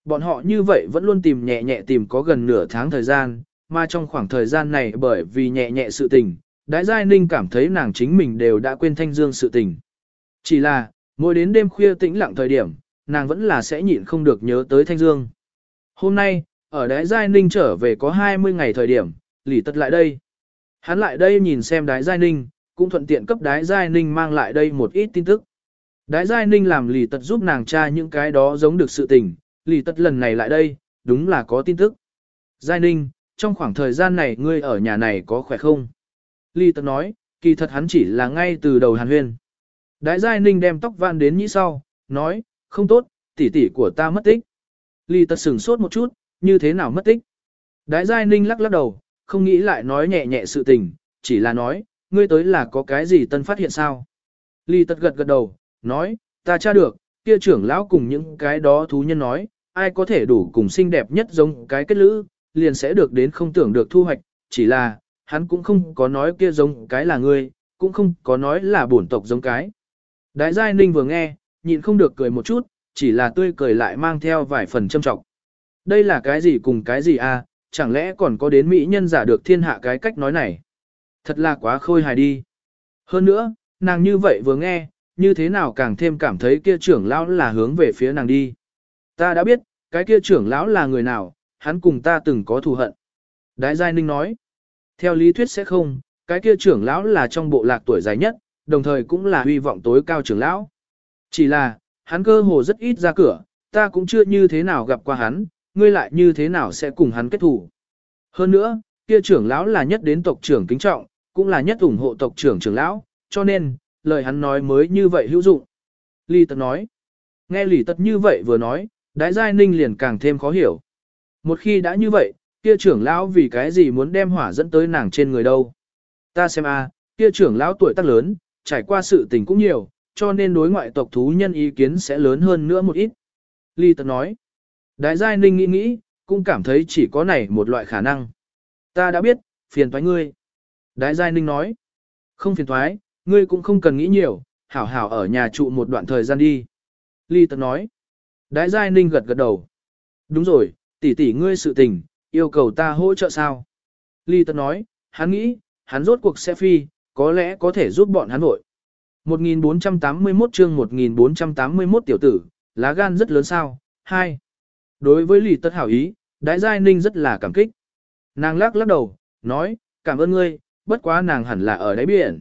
Bọn họ như vậy vẫn luôn tìm nhẹ nhẹ tìm có gần nửa tháng thời gian, mà trong khoảng thời gian này bởi vì nhẹ nhẹ sự tình, Đái Giai Ninh cảm thấy nàng chính mình đều đã quên Thanh Dương sự tình. Chỉ là, mỗi đến đêm khuya tĩnh lặng thời điểm, nàng vẫn là sẽ nhịn không được nhớ tới Thanh Dương. Hôm nay, ở Đái Giai Ninh trở về có 20 ngày thời điểm, Lý tật lại đây. Hắn lại đây nhìn xem Đái Giai Ninh, cũng thuận tiện cấp Đái Giai Ninh mang lại đây một ít tin tức. Đái Giai Ninh làm Lý tật giúp nàng tra những cái đó giống được sự tình, Lý tật lần này lại đây, đúng là có tin tức. Giai Ninh, trong khoảng thời gian này ngươi ở nhà này có khỏe không? Lý Tật nói, kỳ thật hắn chỉ là ngay từ đầu hàn huyên. Đái Giai Ninh đem tóc van đến nhĩ sau, nói, không tốt, tỷ tỷ của ta mất tích. Lý Tật sửng sốt một chút, như thế nào mất tích? Đái Giai Ninh lắc lắc đầu, không nghĩ lại nói nhẹ nhẹ sự tình, chỉ là nói, ngươi tới là có cái gì tân phát hiện sao? Lý Tật gật gật đầu, nói, ta tra được, kia trưởng lão cùng những cái đó thú nhân nói, ai có thể đủ cùng xinh đẹp nhất giống cái kết lữ, liền sẽ được đến không tưởng được thu hoạch, chỉ là, hắn cũng không có nói kia giống cái là ngươi, cũng không có nói là bổn tộc giống cái. Đại giai ninh vừa nghe, nhịn không được cười một chút, chỉ là tươi cười lại mang theo vài phần châm trọng. Đây là cái gì cùng cái gì à, chẳng lẽ còn có đến mỹ nhân giả được thiên hạ cái cách nói này. Thật là quá khôi hài đi. Hơn nữa, nàng như vậy vừa nghe, như thế nào càng thêm cảm thấy kia trưởng lão là hướng về phía nàng đi. Ta đã biết, cái kia trưởng lão là người nào, hắn cùng ta từng có thù hận. Đái Giai Ninh nói, theo lý thuyết sẽ không, cái kia trưởng lão là trong bộ lạc tuổi dài nhất, đồng thời cũng là hy vọng tối cao trưởng lão. Chỉ là, hắn cơ hồ rất ít ra cửa, ta cũng chưa như thế nào gặp qua hắn, ngươi lại như thế nào sẽ cùng hắn kết thủ. Hơn nữa, kia trưởng lão là nhất đến tộc trưởng kính trọng, cũng là nhất ủng hộ tộc trưởng trưởng lão, cho nên, lời hắn nói mới như vậy hữu dụng. Lý Tật nói, nghe Lý Tật như vậy vừa nói, Đái Giai Ninh liền càng thêm khó hiểu. Một khi đã như vậy, kia trưởng lão vì cái gì muốn đem hỏa dẫn tới nàng trên người đâu. Ta xem a, kia trưởng lão tuổi tác lớn, trải qua sự tình cũng nhiều, cho nên đối ngoại tộc thú nhân ý kiến sẽ lớn hơn nữa một ít. Ly Tật nói, Đại Giai Ninh nghĩ nghĩ, cũng cảm thấy chỉ có này một loại khả năng. Ta đã biết, phiền thoái ngươi. Đại Giai Ninh nói, không phiền thoái, ngươi cũng không cần nghĩ nhiều, hảo hảo ở nhà trụ một đoạn thời gian đi. Ly Tật nói, Đại Giai Ninh gật gật đầu. Đúng rồi, tỷ tỷ ngươi sự tình, yêu cầu ta hỗ trợ sao? Ly Tật nói, hắn nghĩ, hắn rốt cuộc sẽ phi, có lẽ có thể giúp bọn hắn vội. 1481 chương 1481 tiểu tử, lá gan rất lớn sao? 2. Đối với lì Tất hảo ý, Đái Giai Ninh rất là cảm kích. Nàng lắc lắc đầu, nói, cảm ơn ngươi, bất quá nàng hẳn là ở đáy biển.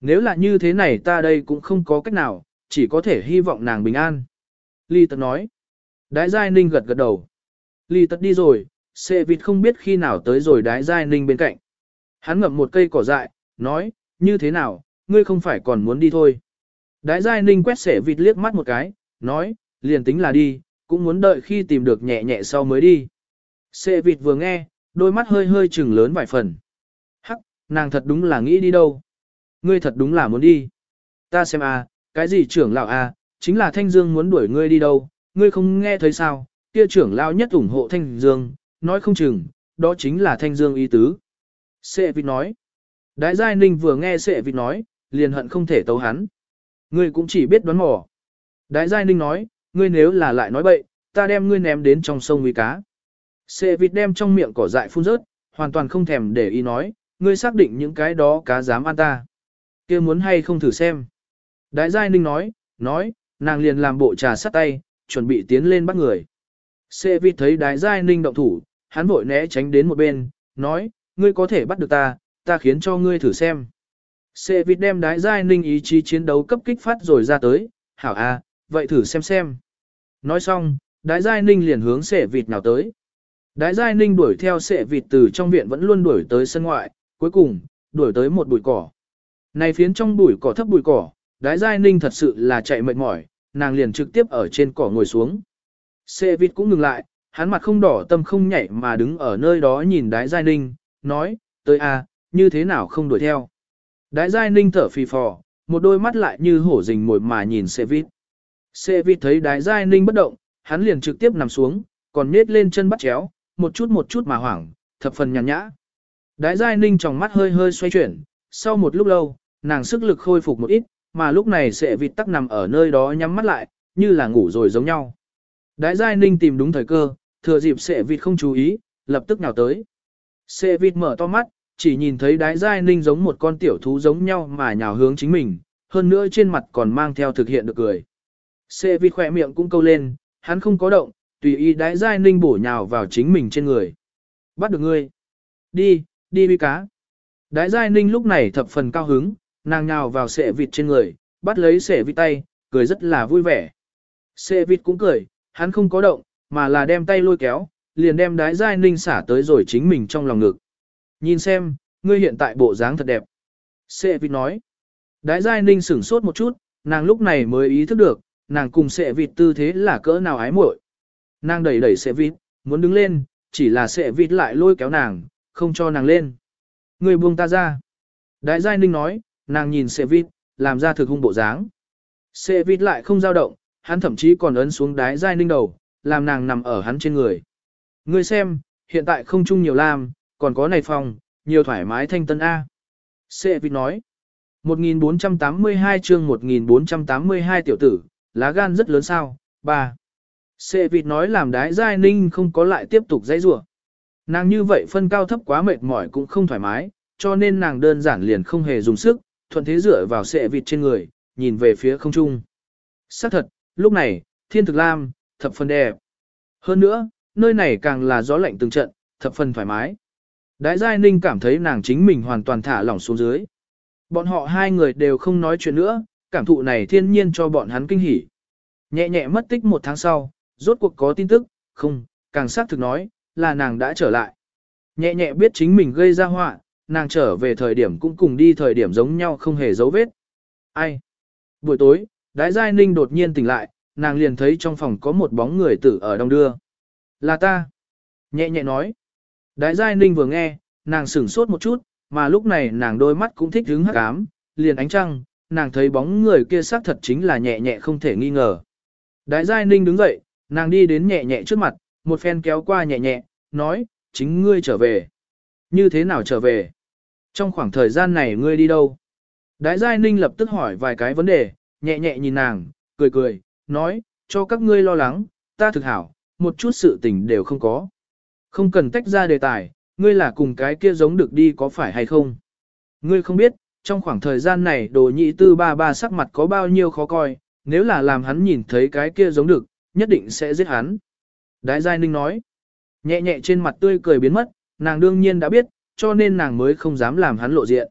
Nếu là như thế này ta đây cũng không có cách nào, chỉ có thể hy vọng nàng bình an. Lì tật nói. Đái giai ninh gật gật đầu. Lì tật đi rồi, xệ vịt không biết khi nào tới rồi đái giai ninh bên cạnh. Hắn ngậm một cây cỏ dại, nói, như thế nào, ngươi không phải còn muốn đi thôi. Đái giai ninh quét sẻ vịt liếc mắt một cái, nói, liền tính là đi, cũng muốn đợi khi tìm được nhẹ nhẹ sau mới đi. Sẻ vịt vừa nghe, đôi mắt hơi hơi trừng lớn vài phần. Hắc, nàng thật đúng là nghĩ đi đâu. Ngươi thật đúng là muốn đi. Ta xem a, cái gì trưởng lão a, chính là Thanh Dương muốn đuổi ngươi đi đâu, ngươi không nghe thấy sao, kia trưởng lão nhất ủng hộ Thanh Dương, nói không chừng, đó chính là Thanh Dương ý tứ. Sệ vịt nói. Đại giai ninh vừa nghe sệ vịt nói, liền hận không thể tấu hắn. Ngươi cũng chỉ biết đoán mò. Đại giai ninh nói, ngươi nếu là lại nói bậy, ta đem ngươi ném đến trong sông nguy cá. Sệ vịt đem trong miệng cỏ dại phun rớt, hoàn toàn không thèm để ý nói, ngươi xác định những cái đó cá dám ăn ta. kia muốn hay không thử xem. Đại giai ninh nói, nói, nàng liền làm bộ trà sắt tay, chuẩn bị tiến lên bắt người. Sệ vịt thấy đại giai ninh động thủ, hắn vội né tránh đến một bên, nói, ngươi có thể bắt được ta, ta khiến cho ngươi thử xem. Sệ vịt đem đái giai ninh ý chí chiến đấu cấp kích phát rồi ra tới, hảo a, vậy thử xem xem. Nói xong, đái giai ninh liền hướng sệ vịt nào tới. Đái giai ninh đuổi theo sệ vịt từ trong viện vẫn luôn đuổi tới sân ngoại, cuối cùng, đuổi tới một bụi cỏ. Này phiến trong bụi cỏ thấp bụi cỏ, đái giai ninh thật sự là chạy mệt mỏi, nàng liền trực tiếp ở trên cỏ ngồi xuống. Sệ vịt cũng ngừng lại, hắn mặt không đỏ tâm không nhảy mà đứng ở nơi đó nhìn đái giai ninh, nói, tới a, như thế nào không đuổi theo. Đái giai ninh thở phì phò, một đôi mắt lại như hổ rình mồi mà nhìn xe vít. Xe vít thấy đái giai ninh bất động, hắn liền trực tiếp nằm xuống, còn nết lên chân bắt chéo, một chút một chút mà hoảng, thập phần nhàn nhã. Đái giai ninh trong mắt hơi hơi xoay chuyển, sau một lúc lâu, nàng sức lực khôi phục một ít, mà lúc này sẽ vịt tắc nằm ở nơi đó nhắm mắt lại, như là ngủ rồi giống nhau. Đái giai ninh tìm đúng thời cơ, thừa dịp sẽ vịt không chú ý, lập tức nào tới. Sẽ vịt mở to mắt, chỉ nhìn thấy đái giai ninh giống một con tiểu thú giống nhau mà nhào hướng chính mình, hơn nữa trên mặt còn mang theo thực hiện được cười. Xê vi khỏe miệng cũng câu lên, hắn không có động, tùy ý đái giai ninh bổ nhào vào chính mình trên người. Bắt được ngươi. Đi, đi bi cá. Đái giai ninh lúc này thập phần cao hứng, nàng nhào vào xệ vịt trên người, bắt lấy xệ vịt tay, cười rất là vui vẻ. Xệ vịt cũng cười, hắn không có động, mà là đem tay lôi kéo, liền đem đái giai ninh xả tới rồi chính mình trong lòng ngực. Nhìn xem, ngươi hiện tại bộ dáng thật đẹp. Sệ vịt nói. Đái giai ninh sửng sốt một chút, nàng lúc này mới ý thức được, nàng cùng sệ vịt tư thế là cỡ nào ái muội. Nàng đẩy đẩy sệ vịt, muốn đứng lên, chỉ là sệ vịt lại lôi kéo nàng, không cho nàng lên. Ngươi buông ta ra. Đái giai ninh nói, nàng nhìn sệ vịt, làm ra thực hung bộ dáng. Sệ vịt lại không dao động, hắn thậm chí còn ấn xuống đái giai ninh đầu, làm nàng nằm ở hắn trên người. Ngươi xem, hiện tại không chung nhiều lam, còn có này phòng, nhiều thoải mái thanh tân A. Sệ vịt nói. 1482 chương 1482 tiểu tử, lá gan rất lớn sao, ba. Sệ vịt nói làm đái giai ninh không có lại tiếp tục dãy rủa Nàng như vậy phân cao thấp quá mệt mỏi cũng không thoải mái, cho nên nàng đơn giản liền không hề dùng sức, thuận thế dựa vào sệ vịt trên người, nhìn về phía không trung. Xác thật, lúc này, thiên thực lam, thập phần đẹp. Hơn nữa, nơi này càng là gió lạnh từng trận, thập phần thoải mái. Đái Giai Ninh cảm thấy nàng chính mình hoàn toàn thả lỏng xuống dưới. Bọn họ hai người đều không nói chuyện nữa, cảm thụ này thiên nhiên cho bọn hắn kinh hỉ. Nhẹ nhẹ mất tích một tháng sau, rốt cuộc có tin tức, không, càng xác thực nói, là nàng đã trở lại. Nhẹ nhẹ biết chính mình gây ra họa, nàng trở về thời điểm cũng cùng đi thời điểm giống nhau không hề dấu vết. Ai? Buổi tối, Đái Giai Ninh đột nhiên tỉnh lại, nàng liền thấy trong phòng có một bóng người tử ở đông đưa. Là ta. Nhẹ nhẹ nói. Đại giai ninh vừa nghe, nàng sửng sốt một chút, mà lúc này nàng đôi mắt cũng thích hứng hắc ám, liền ánh trăng, nàng thấy bóng người kia xác thật chính là nhẹ nhẹ không thể nghi ngờ. Đại giai ninh đứng dậy, nàng đi đến nhẹ nhẹ trước mặt, một phen kéo qua nhẹ nhẹ, nói, chính ngươi trở về. Như thế nào trở về? Trong khoảng thời gian này ngươi đi đâu? Đại giai ninh lập tức hỏi vài cái vấn đề, nhẹ nhẹ nhìn nàng, cười cười, nói, cho các ngươi lo lắng, ta thực hảo, một chút sự tình đều không có. Không cần tách ra đề tài, ngươi là cùng cái kia giống được đi có phải hay không? Ngươi không biết, trong khoảng thời gian này đồ nhị tư ba ba sắc mặt có bao nhiêu khó coi, nếu là làm hắn nhìn thấy cái kia giống được, nhất định sẽ giết hắn. Đái Giai Ninh nói, nhẹ nhẹ trên mặt tươi cười biến mất, nàng đương nhiên đã biết, cho nên nàng mới không dám làm hắn lộ diện.